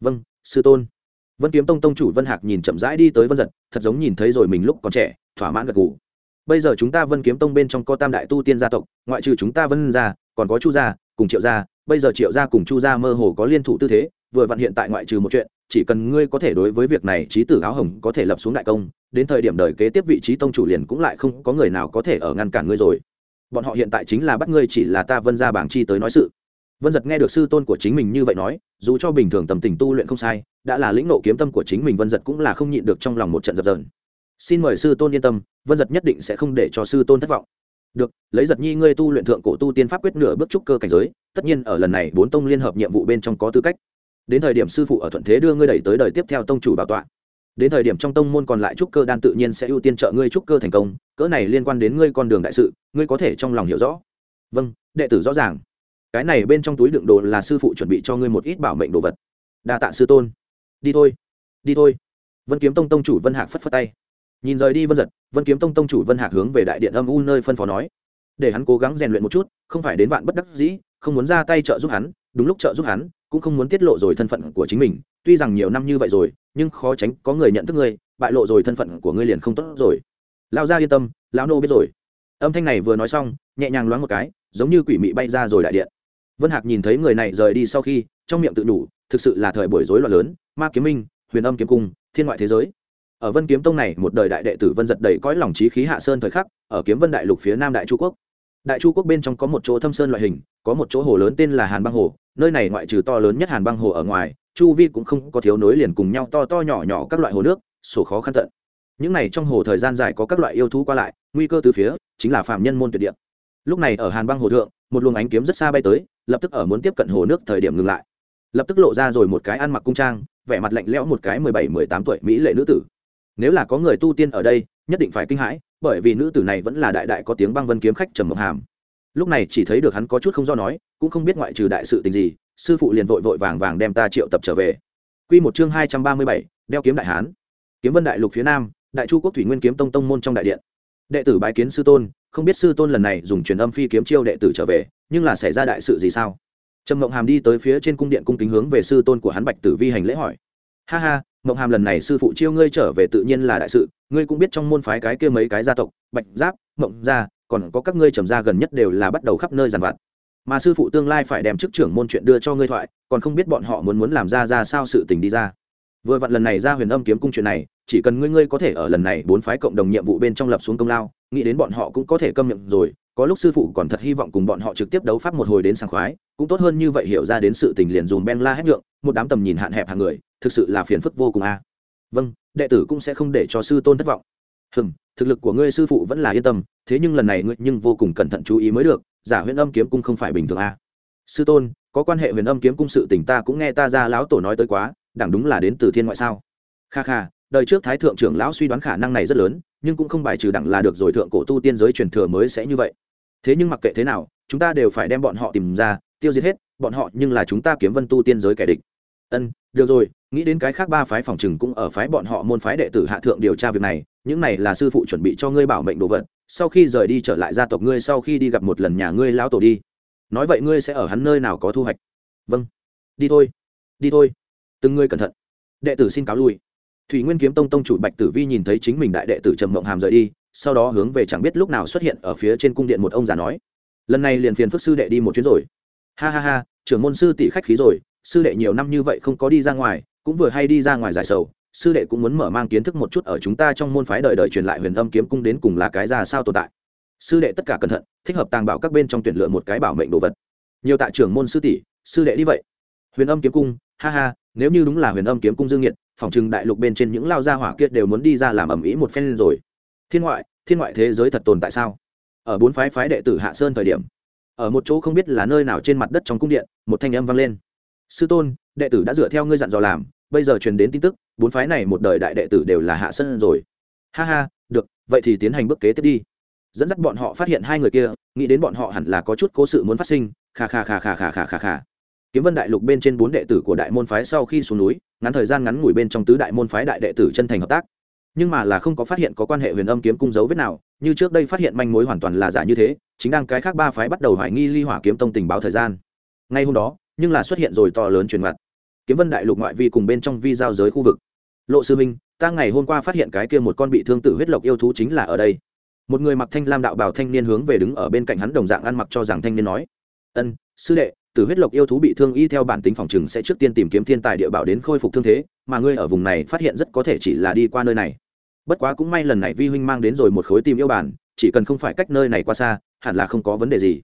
Vâng sư tôn. Vân kiếm tông tông chủ vân hạc nhìn chậm rãi đi tới vân giật, thật giống nhìn thấy rồi mình lúc còn trẻ, thỏa mãn gật gù. Bây giờ chúng ta vân kiếm tông bên trong có tam đại tu tiên gia tộc, ngoại trừ chúng ta vân gia, còn có chu gia, cùng triệu gia. Bây giờ triệu gia cùng chu gia mơ hồ có liên thủ tư thế, vừa vặn hiện tại ngoại trừ một chuyện, chỉ cần ngươi có thể đối với việc này trí tử áo hồng có thể lập xuống đại công, đến thời điểm đời kế tiếp vị trí tông chủ liền cũng lại không có người nào có thể ở ngăn cản ngươi rồi bọn họ hiện tại chính là bắt ngươi chỉ là ta vân ra bảng chi tới nói sự. Vân giật nghe được sư tôn của chính mình như vậy nói, dù cho bình thường tầm tình tu luyện không sai, đã là lĩnh nộ kiếm tâm của chính mình vân giật cũng là không nhịn được trong lòng một trận dập dờn. Xin mời sư tôn yên tâm, vân giật nhất định sẽ không để cho sư tôn thất vọng. Được, lấy giật nhi ngươi tu luyện thượng cổ tu tiên pháp quyết nửa bước trúc cơ cảnh giới, tất nhiên ở lần này bốn tông liên hợp nhiệm vụ bên trong có tư cách. Đến thời điểm sư phụ ở thuận thế đưa ngươi đẩy tới đời tiếp theo tông chủ bảo tọa đến thời điểm trong tông môn còn lại trúc cơ đan tự nhiên sẽ ưu tiên trợ ngươi trúc cơ thành công, cỡ này liên quan đến ngươi con đường đại sự, ngươi có thể trong lòng hiểu rõ. Vâng đệ tử rõ ràng. Cái này bên trong túi đựng đồ là sư phụ chuẩn bị cho ngươi một ít bảo mệnh đồ vật. Đa tạ sư tôn. Đi thôi. Đi thôi. Vân kiếm tông tông chủ vân hạc phất phất tay. Nhìn rời đi vân giật, vân kiếm tông tông chủ vân hạc hướng về đại điện âm u nơi phân phó nói. Để hắn cố gắng rèn luyện một chút, không phải đến vạn bất đắc dĩ, không muốn ra tay trợ giúp hắn, đúng lúc trợ giúp hắn cũng không muốn tiết lộ rồi thân phận của chính mình, tuy rằng nhiều năm như vậy rồi, nhưng khó tránh có người nhận thức ngươi, bại lộ rồi thân phận của ngươi liền không tốt rồi. Lao ra yên tâm, lão nô biết rồi. Âm thanh này vừa nói xong, nhẹ nhàng loáng một cái, giống như quỷ mị bay ra rồi đại điện. Vân hạc nhìn thấy người này rời đi sau khi, trong miệng tự đủ thực sự là thời buổi rối loạn lớn, ma kiếm minh, huyền âm kiếm cung, thiên ngoại thế giới. Ở vân kiếm tông này, một đời đại đệ tử vân giật đầy cõi lòng trí khí hạ sơn thời khắc, ở kiếm vân đại lục phía nam đại chu quốc. Đại chu quốc bên trong có một chỗ thâm sơn loại hình, có một chỗ hồ lớn tên là hàn băng hồ nơi này ngoại trừ to lớn nhất hàn băng hồ ở ngoài, chu vi cũng không có thiếu nối liền cùng nhau to to nhỏ nhỏ các loại hồ nước, sổ khó khăn tận. Những này trong hồ thời gian dài có các loại yêu thú qua lại, nguy cơ từ phía, chính là phạm nhân môn tuyệt địa. Lúc này ở hàn băng hồ thượng, một luồng ánh kiếm rất xa bay tới, lập tức ở muốn tiếp cận hồ nước thời điểm ngừng lại. Lập tức lộ ra rồi một cái ăn mặc cung trang, vẻ mặt lạnh lẽo một cái mười bảy, mười tám tuổi mỹ lệ nữ tử. Nếu là có người tu tiên ở đây, nhất định phải kinh hãi, bởi vì nữ tử này vẫn là đại đại có tiếng băng vân kiếm khách trầm mộc hàm lúc này chỉ thấy được hắn có chút không do nói, cũng không biết ngoại trừ đại sự tình gì, sư phụ liền vội vội vàng vàng đem ta triệu tập trở về. Quy một chương hai trăm ba mươi bảy, đeo kiếm đại hán. Kiếm vân đại lục phía nam, đại chu quốc thủy nguyên kiếm tông tông môn trong đại điện. Đệ tử bái kiến sư tôn, không biết sư tôn lần này dùng truyền âm phi kiếm chiêu đệ tử trở về, nhưng là xảy ra đại sự gì sao? Trầm mộng hàm đi tới phía trên cung điện cung kính hướng về sư tôn của hắn bạch tử vi hành lễ hỏi. Ha ha mộng hàm lần này sư phụ chiêu ngươi trở về tự nhiên là đại sự, ngươi cũng biết trong môn phái cái kia mấy cái gia tộc, bạch giáp mộng gia còn có các ngươi trầm gia gần nhất đều là bắt đầu khắp nơi giàn vặt. Mà sư phụ tương lai phải đem chức trưởng môn chuyện đưa cho ngươi thoại, còn không biết bọn họ muốn muốn làm ra ra sao sự tình đi ra. Vừa vặn lần này ra huyền âm kiếm cung chuyện này, chỉ cần ngươi ngươi có thể ở lần này bốn phái cộng đồng nhiệm vụ bên trong lập xuống công lao, nghĩ đến bọn họ cũng có thể câm miệng rồi, có lúc sư phụ còn thật hy vọng cùng bọn họ trực tiếp đấu pháp một hồi đến sảng khoái, cũng tốt hơn như vậy hiểu ra đến sự tình liền dùm ben la hết nhượng, một đám tầm nhìn hạn hẹp hàng người, thực sự là phiền phức vô cùng a. Vâng đệ tử cũng sẽ không để cho sư tôn thất vọng hừm, thực lực của ngươi sư phụ vẫn là yên tâm, thế nhưng lần này ngươi nhưng vô cùng cẩn thận chú ý mới được, giả Huyền âm kiếm cung không phải bình thường a sư tôn, có quan hệ huyền âm kiếm cung sự tình ta cũng nghe ta ra lão tổ nói tới quá, đẳng đúng là đến từ thiên ngoại sao? Kha kha, đời trước thái thượng trưởng lão suy đoán khả năng này rất lớn, nhưng cũng không bài trừ đẳng là được rồi thượng cổ tu tiên giới truyền thừa mới sẽ như vậy. Thế nhưng mặc kệ thế nào, chúng ta đều phải đem bọn họ tìm ra, tiêu diệt hết, bọn họ nhưng là chúng ta kiếm vân tu tiên giới kẻ địch ân, được rồi, nghĩ đến cái khác ba phái phòng chừng cũng ở phái bọn họ môn phái đệ tử hạ thượng điều tra việc này, những này là sư phụ chuẩn bị cho ngươi bảo mệnh đồ vật, sau khi rời đi trở lại gia tộc ngươi sau khi đi gặp một lần nhà ngươi lão tổ đi. Nói vậy ngươi sẽ ở hắn nơi nào có thu hoạch? Vâng. Đi thôi. Đi thôi. Từng ngươi cẩn thận. Đệ tử xin cáo lui. Thủy nguyên kiếm tông tông chủ bạch tử vi nhìn thấy chính mình đại đệ tử trầm mộng hàm rời đi, sau đó hướng về chẳng biết lúc nào xuất hiện ở phía trên cung điện một ông già nói, lần này liền phiền phức sư đệ đi một chuyến rồi. Ha ha ha, trưởng môn sư tỷ khách khí rồi sư đệ nhiều năm như vậy không có đi ra ngoài, cũng vừa hay đi ra ngoài giải sầu, sư đệ cũng muốn mở mang kiến thức một chút ở chúng ta trong môn phái đời đời truyền lại huyền âm kiếm cung đến cùng là cái ra sao tồn tại. Sư đệ tất cả cẩn thận, thích hợp tàng bảo các bên trong tuyển lựa một cái bảo mệnh đồ vật. Nhiều tại trưởng môn sư tỷ, sư đệ đi vậy. Huyền âm kiếm cung, ha ha, nếu như đúng là huyền âm kiếm cung dương nhiệt, phòng trừng đại lục bên trên những lao gia hỏa kiệt đều muốn đi ra làm ẩm ý một phen rồi. Thiên ngoại thiên ngoại thế giới thật tồn tại sao? Ở bốn phái phái đệ tử hạ sơn thời điểm, ở một chỗ không biết là nơi nào trên mặt đất trong cung điện, một thanh âm vang lên sư tôn, đệ tử đã dựa theo ngươi dặn dò làm, bây giờ truyền đến tin tức, bốn phái này một đời đại đệ tử đều là hạ sơn rồi. Ha ha, được, vậy thì tiến hành bước kế tiếp đi. Dẫn dắt bọn họ phát hiện hai người kia, nghĩ đến bọn họ hẳn là có chút cố sự muốn phát sinh, kha kha kha kha kha kha kha kha. Kiếm vân đại lục bên trên bốn đệ tử của đại môn phái sau khi xuống núi, ngắn thời gian ngắn ngủi bên trong tứ đại môn phái đại đệ tử chân thành hợp tác. Nhưng mà là không có phát hiện có quan hệ huyền âm kiếm cung dấu vết nào, như trước đây phát hiện manh mối hoàn toàn là giả như thế, chính đang cái khác ba phái bắt đầu hoài nghi ly hỏa kiếm tông tình báo thời gian. Ngay hôm đó nhưng là xuất hiện rồi to lớn truyền mặt. Kiếm vân đại lục ngoại vi cùng bên trong vi giao giới khu vực. Lộ sư minh ta ngày hôm qua phát hiện cái kia một con bị thương tử huyết lộc yêu thú chính là ở đây. Một người mặc thanh lam đạo bảo thanh niên hướng về đứng ở bên cạnh hắn đồng dạng ăn mặc cho rằng thanh niên nói. Ân, sư đệ, tử huyết lộc yêu thú bị thương y theo bản tính phòng chừng sẽ trước tiên tìm kiếm thiên tài địa bảo đến khôi phục thương thế, mà ngươi ở vùng này phát hiện rất có thể chỉ là đi qua nơi này. Bất quá cũng may lần này vi huynh mang đến rồi một khối tìm yêu bản, chỉ cần không phải cách nơi này qua xa, hẳn là không có vấn đề gì.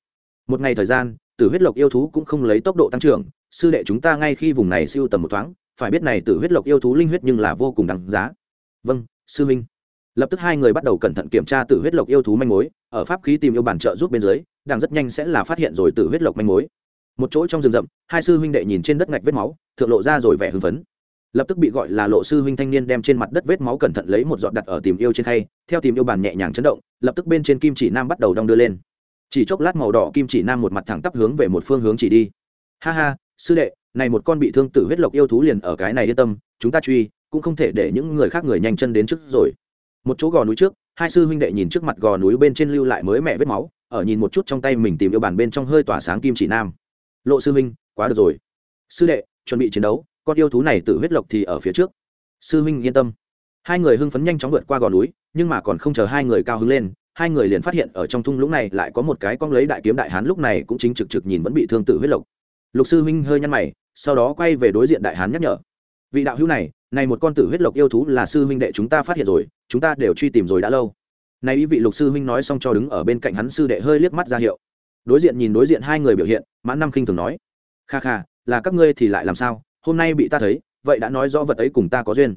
Một ngày thời gian tử huyết lộc yêu thú cũng không lấy tốc độ tăng trưởng, sư đệ chúng ta ngay khi vùng này siêu tầm một thoáng, phải biết này tử huyết lộc yêu thú linh huyết nhưng là vô cùng đáng giá. Vâng sư minh. lập tức hai người bắt đầu cẩn thận kiểm tra tử huyết lộc yêu thú manh mối, ở pháp khí tìm yêu bản trợ giúp bên dưới, đang rất nhanh sẽ là phát hiện rồi tử huyết lộc manh mối. Một chỗ trong rừng rậm, hai sư huynh đệ nhìn trên đất ngạch vết máu, thượng lộ ra rồi vẻ hưng phấn. Lập tức bị gọi là lộ sư huynh thanh niên đem trên mặt đất vết máu cẩn thận lấy một giọt đặt ở tìm yêu trên khay, theo tìm yêu bàn nhẹ nhàng chấn động, lập tức bên trên kim chỉ nam bắt đầu đong đưa lên chỉ chốc lát màu đỏ kim chỉ nam một mặt thẳng tắp hướng về một phương hướng chỉ đi. Ha ha, sư đệ, này một con bị thương tử huyết lộc yêu thú liền ở cái này yên tâm, chúng ta truy, cũng không thể để những người khác người nhanh chân đến trước rồi. Một chỗ gò núi trước, hai sư huynh đệ nhìn trước mặt gò núi bên trên lưu lại mới mẹ vết máu, ở nhìn một chút trong tay mình tìm yêu bàn bên trong hơi tỏa sáng kim chỉ nam. Lộ sư huynh, quá được rồi. Sư đệ, chuẩn bị chiến đấu, con yêu thú này tự huyết lộc thì ở phía trước. Sư huynh yên tâm. Hai người hưng phấn nhanh chóng vượt qua gò núi, nhưng mà còn không chờ hai người cao hứng lên hai người liền phát hiện ở trong thung lũng này lại có một cái con lấy đại kiếm đại hán lúc này cũng chính trực trực nhìn vẫn bị thương tự huyết lộc. Lục sư huynh hơi nhăn mày, sau đó quay về đối diện đại hán nhắc nhở. Vị đạo hữu này này một con tử huyết lộc yêu thú là sư huynh đệ chúng ta phát hiện rồi, chúng ta đều truy tìm rồi đã lâu. Này ý vị lục sư huynh nói xong cho đứng ở bên cạnh hắn sư đệ hơi liếc mắt ra hiệu. Đối diện nhìn đối diện hai người biểu hiện, mãn năm khinh thường nói. Kha kha, là các ngươi thì lại làm sao? Hôm nay bị ta thấy, vậy đã nói rõ vật ấy cùng ta có duyên.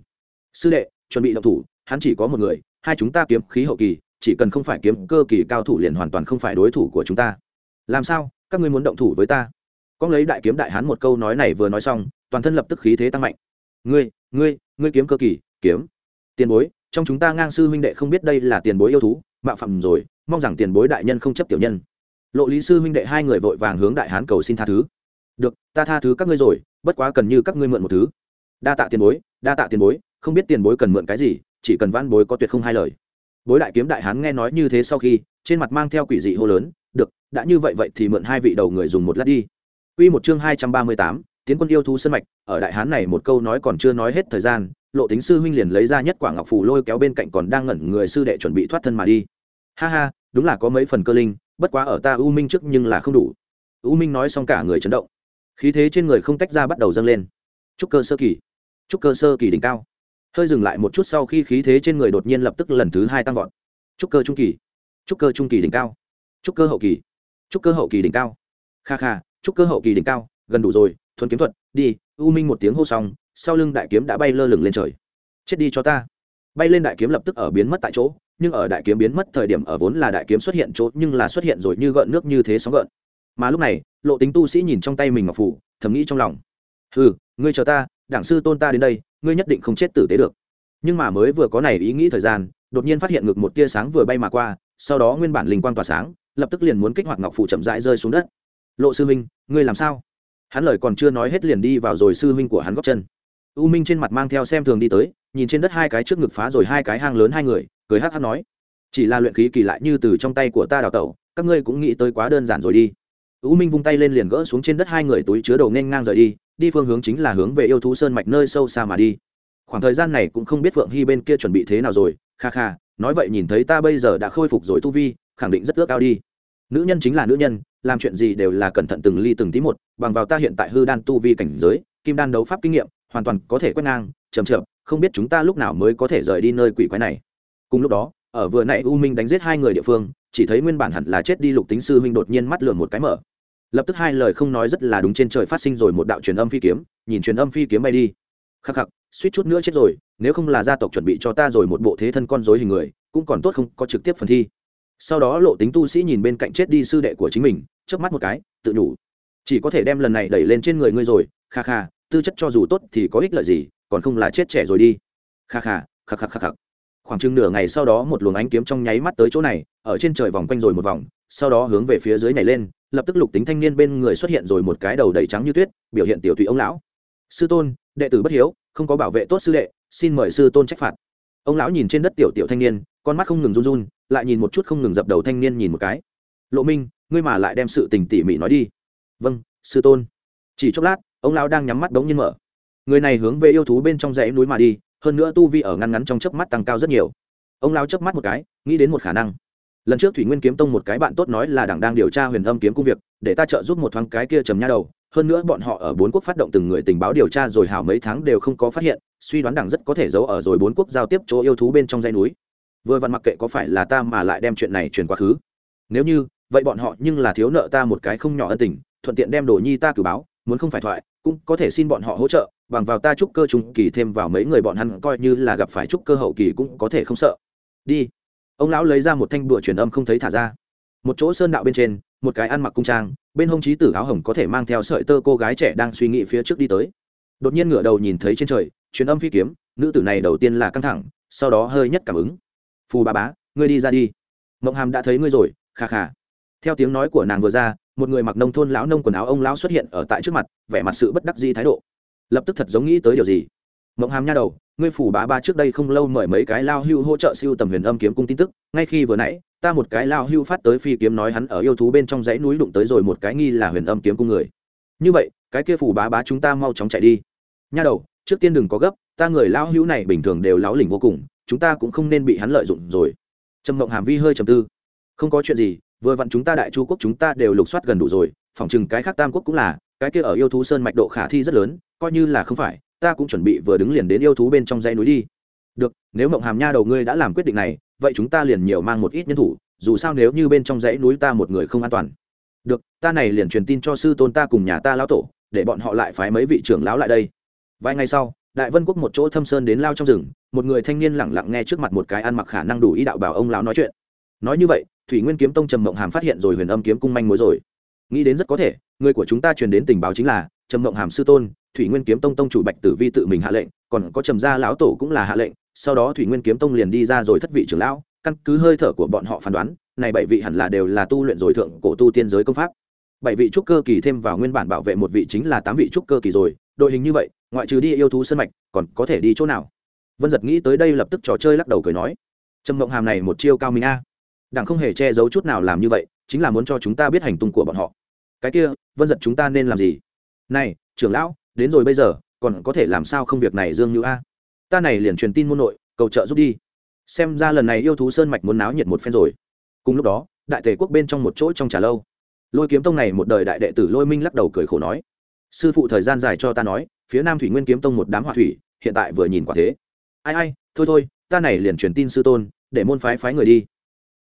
Sư đệ, chuẩn bị động thủ, hắn chỉ có một người, hai chúng ta kiếm khí hậu kỳ chỉ cần không phải kiếm cơ kỳ cao thủ liền hoàn toàn không phải đối thủ của chúng ta. Làm sao? Các ngươi muốn động thủ với ta? Con lấy đại kiếm đại hán một câu nói này vừa nói xong, toàn thân lập tức khí thế tăng mạnh. Ngươi ngươi ngươi kiếm cơ kỳ, kiếm. Tiền bối, trong chúng ta ngang sư huynh đệ không biết đây là tiền bối yêu thú, mạo phạm rồi, mong rằng tiền bối đại nhân không chấp tiểu nhân. Lộ lý sư huynh đệ hai người vội vàng hướng đại hán cầu xin tha thứ. Được, ta tha thứ các ngươi rồi, bất quá cần như các ngươi mượn một thứ. Đa tạ tiền bối, đa tạ tiền bối, không biết tiền bối cần mượn cái gì, chỉ cần van bối có tuyệt không hai lời bối đại kiếm đại hán nghe nói như thế sau khi trên mặt mang theo quỷ dị hô lớn được đã như vậy vậy thì mượn hai vị đầu người dùng một lát đi Quy một chương hai trăm ba mươi tám, tiến quân yêu thú sân mạch, ở đại hán này một câu nói còn chưa nói hết thời gian, Lộ Tính sư huynh liền lấy ra nhất quả ngọc phù lôi kéo bên cạnh còn đang ngẩn người sư đệ chuẩn bị thoát thân mà đi. Ha ha, đúng là có mấy phần cơ linh, bất quá ở ta U Minh trước nhưng là không đủ. U Minh nói xong cả người chấn động khí thế trên người không tách ra bắt đầu dâng lên trúc cơ sơ kỳ trúc cơ sơ kỳ đỉnh cao hơi dừng lại một chút sau khi khí thế trên người đột nhiên lập tức lần thứ hai tăng vọt. Trúc cơ trung kỳ. Trúc cơ trung kỳ đỉnh cao. Trúc cơ hậu kỳ. Trúc cơ hậu kỳ đỉnh cao. Kha kha trúc cơ hậu kỳ đỉnh cao, gần đủ rồi, thuần kiếm thuật, đi, u minh một tiếng hô xong, sau lưng đại kiếm đã bay lơ lửng lên trời. Chết đi cho ta. Bay lên đại kiếm lập tức ở biến mất tại chỗ, nhưng ở đại kiếm biến mất thời điểm ở vốn là đại kiếm xuất hiện chỗ, nhưng là xuất hiện rồi như gợn nước như thế sóng gợn. Mà lúc này, lộ tính tu sĩ nhìn trong tay mình ngọc phủ, thầm nghĩ trong lòng. Ừ ngươi chờ ta đảng sư tôn ta đến đây, ngươi nhất định không chết tử tế được. Nhưng mà mới vừa có này ý nghĩ thời gian, đột nhiên phát hiện ngực một tia sáng vừa bay mà qua, sau đó nguyên bản linh quang tỏa sáng, lập tức liền muốn kích hoạt ngọc phủ chậm rãi rơi xuống đất. Lộ sư minh ngươi làm sao? Hắn lời còn chưa nói hết liền đi vào rồi sư huynh của hắn góp chân. U minh trên mặt mang theo xem thường đi tới, nhìn trên đất hai cái trước ngực phá rồi hai cái hang lớn hai người, cười hát hát nói, chỉ là luyện khí kỳ lại như từ trong tay của ta đào tẩu, các ngươi cũng nghĩ tới quá đơn giản rồi đi u minh vung tay lên liền gỡ xuống trên đất hai người túi chứa đồ nên ngang rời đi đi phương hướng chính là hướng về yêu thú sơn mạch nơi sâu xa mà đi. Khoảng thời gian này cũng không biết phượng hy bên kia chuẩn bị thế nào rồi, kha kha, nói vậy nhìn thấy ta bây giờ đã khôi phục rồi tu vi, khẳng định rất ước ao đi. Nữ nhân chính là nữ nhân, làm chuyện gì đều là cẩn thận từng ly từng tí một, bằng vào ta hiện tại hư đan tu vi cảnh giới, kim đan đấu pháp kinh nghiệm, hoàn toàn có thể quét ngang chầm chậm, không biết chúng ta lúc nào mới có thể rời đi nơi quỷ quái này. Cùng lúc đó, ở vừa nãy u minh đánh giết hai người địa phương, chỉ thấy nguyên bản hẳn là chết đi lục tính sư huynh đột nhiên mắt lườm một cái mở lập tức hai lời không nói rất là đúng trên trời phát sinh rồi một đạo truyền âm phi kiếm, nhìn truyền âm phi kiếm bay đi. Khắc khắc, suýt chút nữa chết rồi, nếu không là gia tộc chuẩn bị cho ta rồi một bộ thế thân con dối hình người, cũng còn tốt không có trực tiếp phần thi. Sau đó lộ tính tu sĩ nhìn bên cạnh chết đi sư đệ của chính mình trước mắt một cái, tự nhủ. Chỉ có thể đem lần này đẩy lên trên người ngươi rồi, kha kha, tư chất cho dù tốt thì có ích lợi gì, còn không là chết trẻ rồi đi. Kha kha, khắc khắc khắc khắc. Khoảng chừng nửa ngày sau đó một luồng ánh kiếm trong nháy mắt tới chỗ này, ở trên trời vòng quanh rồi một vòng, sau đó hướng về phía dưới nhảy lên lập tức lục tính thanh niên bên người xuất hiện rồi một cái đầu đầy trắng như tuyết, biểu hiện tiểu tụy ông lão. Sư tôn, đệ tử bất hiếu, không có bảo vệ tốt sư đệ, xin mời sư tôn trách phạt. Ông lão nhìn trên đất tiểu tiểu thanh niên, con mắt không ngừng run run, lại nhìn một chút không ngừng dập đầu thanh niên nhìn một cái. Lộ minh, ngươi mà lại đem sự tình tỉ mỉ nói đi. Vâng sư tôn. Chỉ chốc lát, ông lão đang nhắm mắt đống nhiên mở. Người này hướng về yêu thú bên trong dãy núi mà đi, hơn nữa tu vi ở ngăn ngắn trong chớp mắt tăng cao rất nhiều. Ông lão chớp mắt một cái, nghĩ đến một khả năng lần trước thủy nguyên kiếm tông một cái bạn tốt nói là đảng đang điều tra huyền âm kiếm công việc, để ta trợ giúp một thoáng cái kia trầm nha đầu. Hơn nữa bọn họ ở bốn quốc phát động từng người tình báo điều tra rồi hảo mấy tháng đều không có phát hiện, suy đoán đảng rất có thể giấu ở rồi bốn quốc giao tiếp chỗ yêu thú bên trong dãy núi. Vừa vặn mặc kệ có phải là ta mà lại đem chuyện này truyền quá khứ. Nếu như, vậy bọn họ nhưng là thiếu nợ ta một cái không nhỏ ân tình, thuận tiện đem đồ nhi ta cử báo, muốn không phải thoại, cũng có thể xin bọn họ hỗ trợ, bằng vào ta trúc cơ trung kỳ thêm vào mấy người bọn hắn coi như là gặp phải trúc cơ hậu kỳ cũng có thể không sợ. Đi ông lão lấy ra một thanh bụa truyền âm không thấy thả ra. Một chỗ sơn đạo bên trên, một cái ăn mặc cung trang, bên hông trí tử áo hồng có thể mang theo sợi tơ cô gái trẻ đang suy nghĩ phía trước đi tới. Đột nhiên ngửa đầu nhìn thấy trên trời, truyền âm phi kiếm, nữ tử này đầu tiên là căng thẳng, sau đó hơi nhất cảm ứng. Phù bà bá, ngươi đi ra đi. Mộng hàm đã thấy ngươi rồi khà khà theo tiếng nói của nàng vừa ra, một người mặc nông thôn lão nông quần áo ông lão xuất hiện ở tại trước mặt, vẻ mặt sự bất đắc di thái độ. Lập tức thật giống nghĩ tới điều gì. Mộng hàm nha đầu ngươi phủ bá ba trước đây không lâu mời mấy cái lao hưu hỗ trợ siêu tầm huyền âm kiếm cung tin tức, ngay khi vừa nãy, ta một cái lao hưu phát tới phi kiếm nói hắn ở yêu thú bên trong dãy núi đụng tới rồi một cái nghi là huyền âm kiếm cung người. Như vậy, cái kia phủ bá bá chúng ta mau chóng chạy đi. Nha đầu, trước tiên đừng có gấp, ta người lao hưu này bình thường đều láo lỉnh vô cùng, chúng ta cũng không nên bị hắn lợi dụng rồi. Trầm mộng hàm vi hơi trầm tư. Không có chuyện gì, vừa vặn chúng ta đại chu quốc chúng ta đều lục soát gần đủ rồi, phỏng chừng cái khác tam quốc cũng là, cái kia ở yêu thú sơn mạch độ khả thi rất lớn, coi như là không phải ta cũng chuẩn bị vừa đứng liền đến yêu thú bên trong dãy núi đi. Được, nếu mộng hàm nha đầu ngươi đã làm quyết định này, vậy chúng ta liền nhiều mang một ít nhân thủ, dù sao nếu như bên trong dãy núi ta một người không an toàn. Được, ta này liền truyền tin cho sư tôn ta cùng nhà ta lão tổ, để bọn họ lại phái mấy vị trưởng lão lại đây. Vài ngày sau, đại vân quốc một chỗ thâm sơn đến lao trong rừng, một người thanh niên lẳng lặng nghe trước mặt một cái ăn mặc khả năng đủ ý đạo bảo ông lão nói chuyện. Nói như vậy, thủy nguyên kiếm tông trầm mộng hàm phát hiện rồi huyền âm kiếm cung manh mối rồi. Nghĩ đến rất có thể, người của chúng ta truyền đến tình báo chính là, trầm mộng hàm sư tôn thủy nguyên kiếm tông tông chủ bạch tử vi tự mình hạ lệnh, còn có trầm gia lão tổ cũng là hạ lệnh, sau đó thủy nguyên kiếm tông liền đi ra rồi thất vị trưởng lão, căn cứ hơi thở của bọn họ phán đoán, này bảy vị hẳn là đều là tu luyện rồi thượng cổ tu tiên giới công pháp. Bảy vị trúc cơ kỳ thêm vào nguyên bản bảo vệ một vị chính là tám vị trúc cơ kỳ rồi, đội hình như vậy, ngoại trừ đi yêu thú sân mạch, còn có thể đi chỗ nào? Vân giật nghĩ tới đây lập tức trò chơi lắc đầu cười nói, trầm mộng hàm này một chiêu cao minh a. Đảng không hề che giấu chút nào làm như vậy, chính là muốn cho chúng ta biết hành tung của bọn họ. Cái kia, vân giật chúng ta nên làm gì? Này, trưởng lão đến rồi bây giờ, còn có thể làm sao không việc này dương như a? Ta này liền truyền tin môn nội, cầu trợ giúp đi. Xem ra lần này yêu thú sơn mạch muốn náo nhiệt một phen rồi. Cùng lúc đó, đại tề quốc bên trong một chỗ trong trà lâu. Lôi kiếm tông này một đời đại đệ tử lôi minh lắc đầu cười khổ nói. Sư phụ thời gian dài cho ta nói, phía nam thủy nguyên kiếm tông một đám hỏa thủy, hiện tại vừa nhìn quả thế. Ai ai, thôi thôi, ta này liền truyền tin sư tôn, để môn phái phái người đi.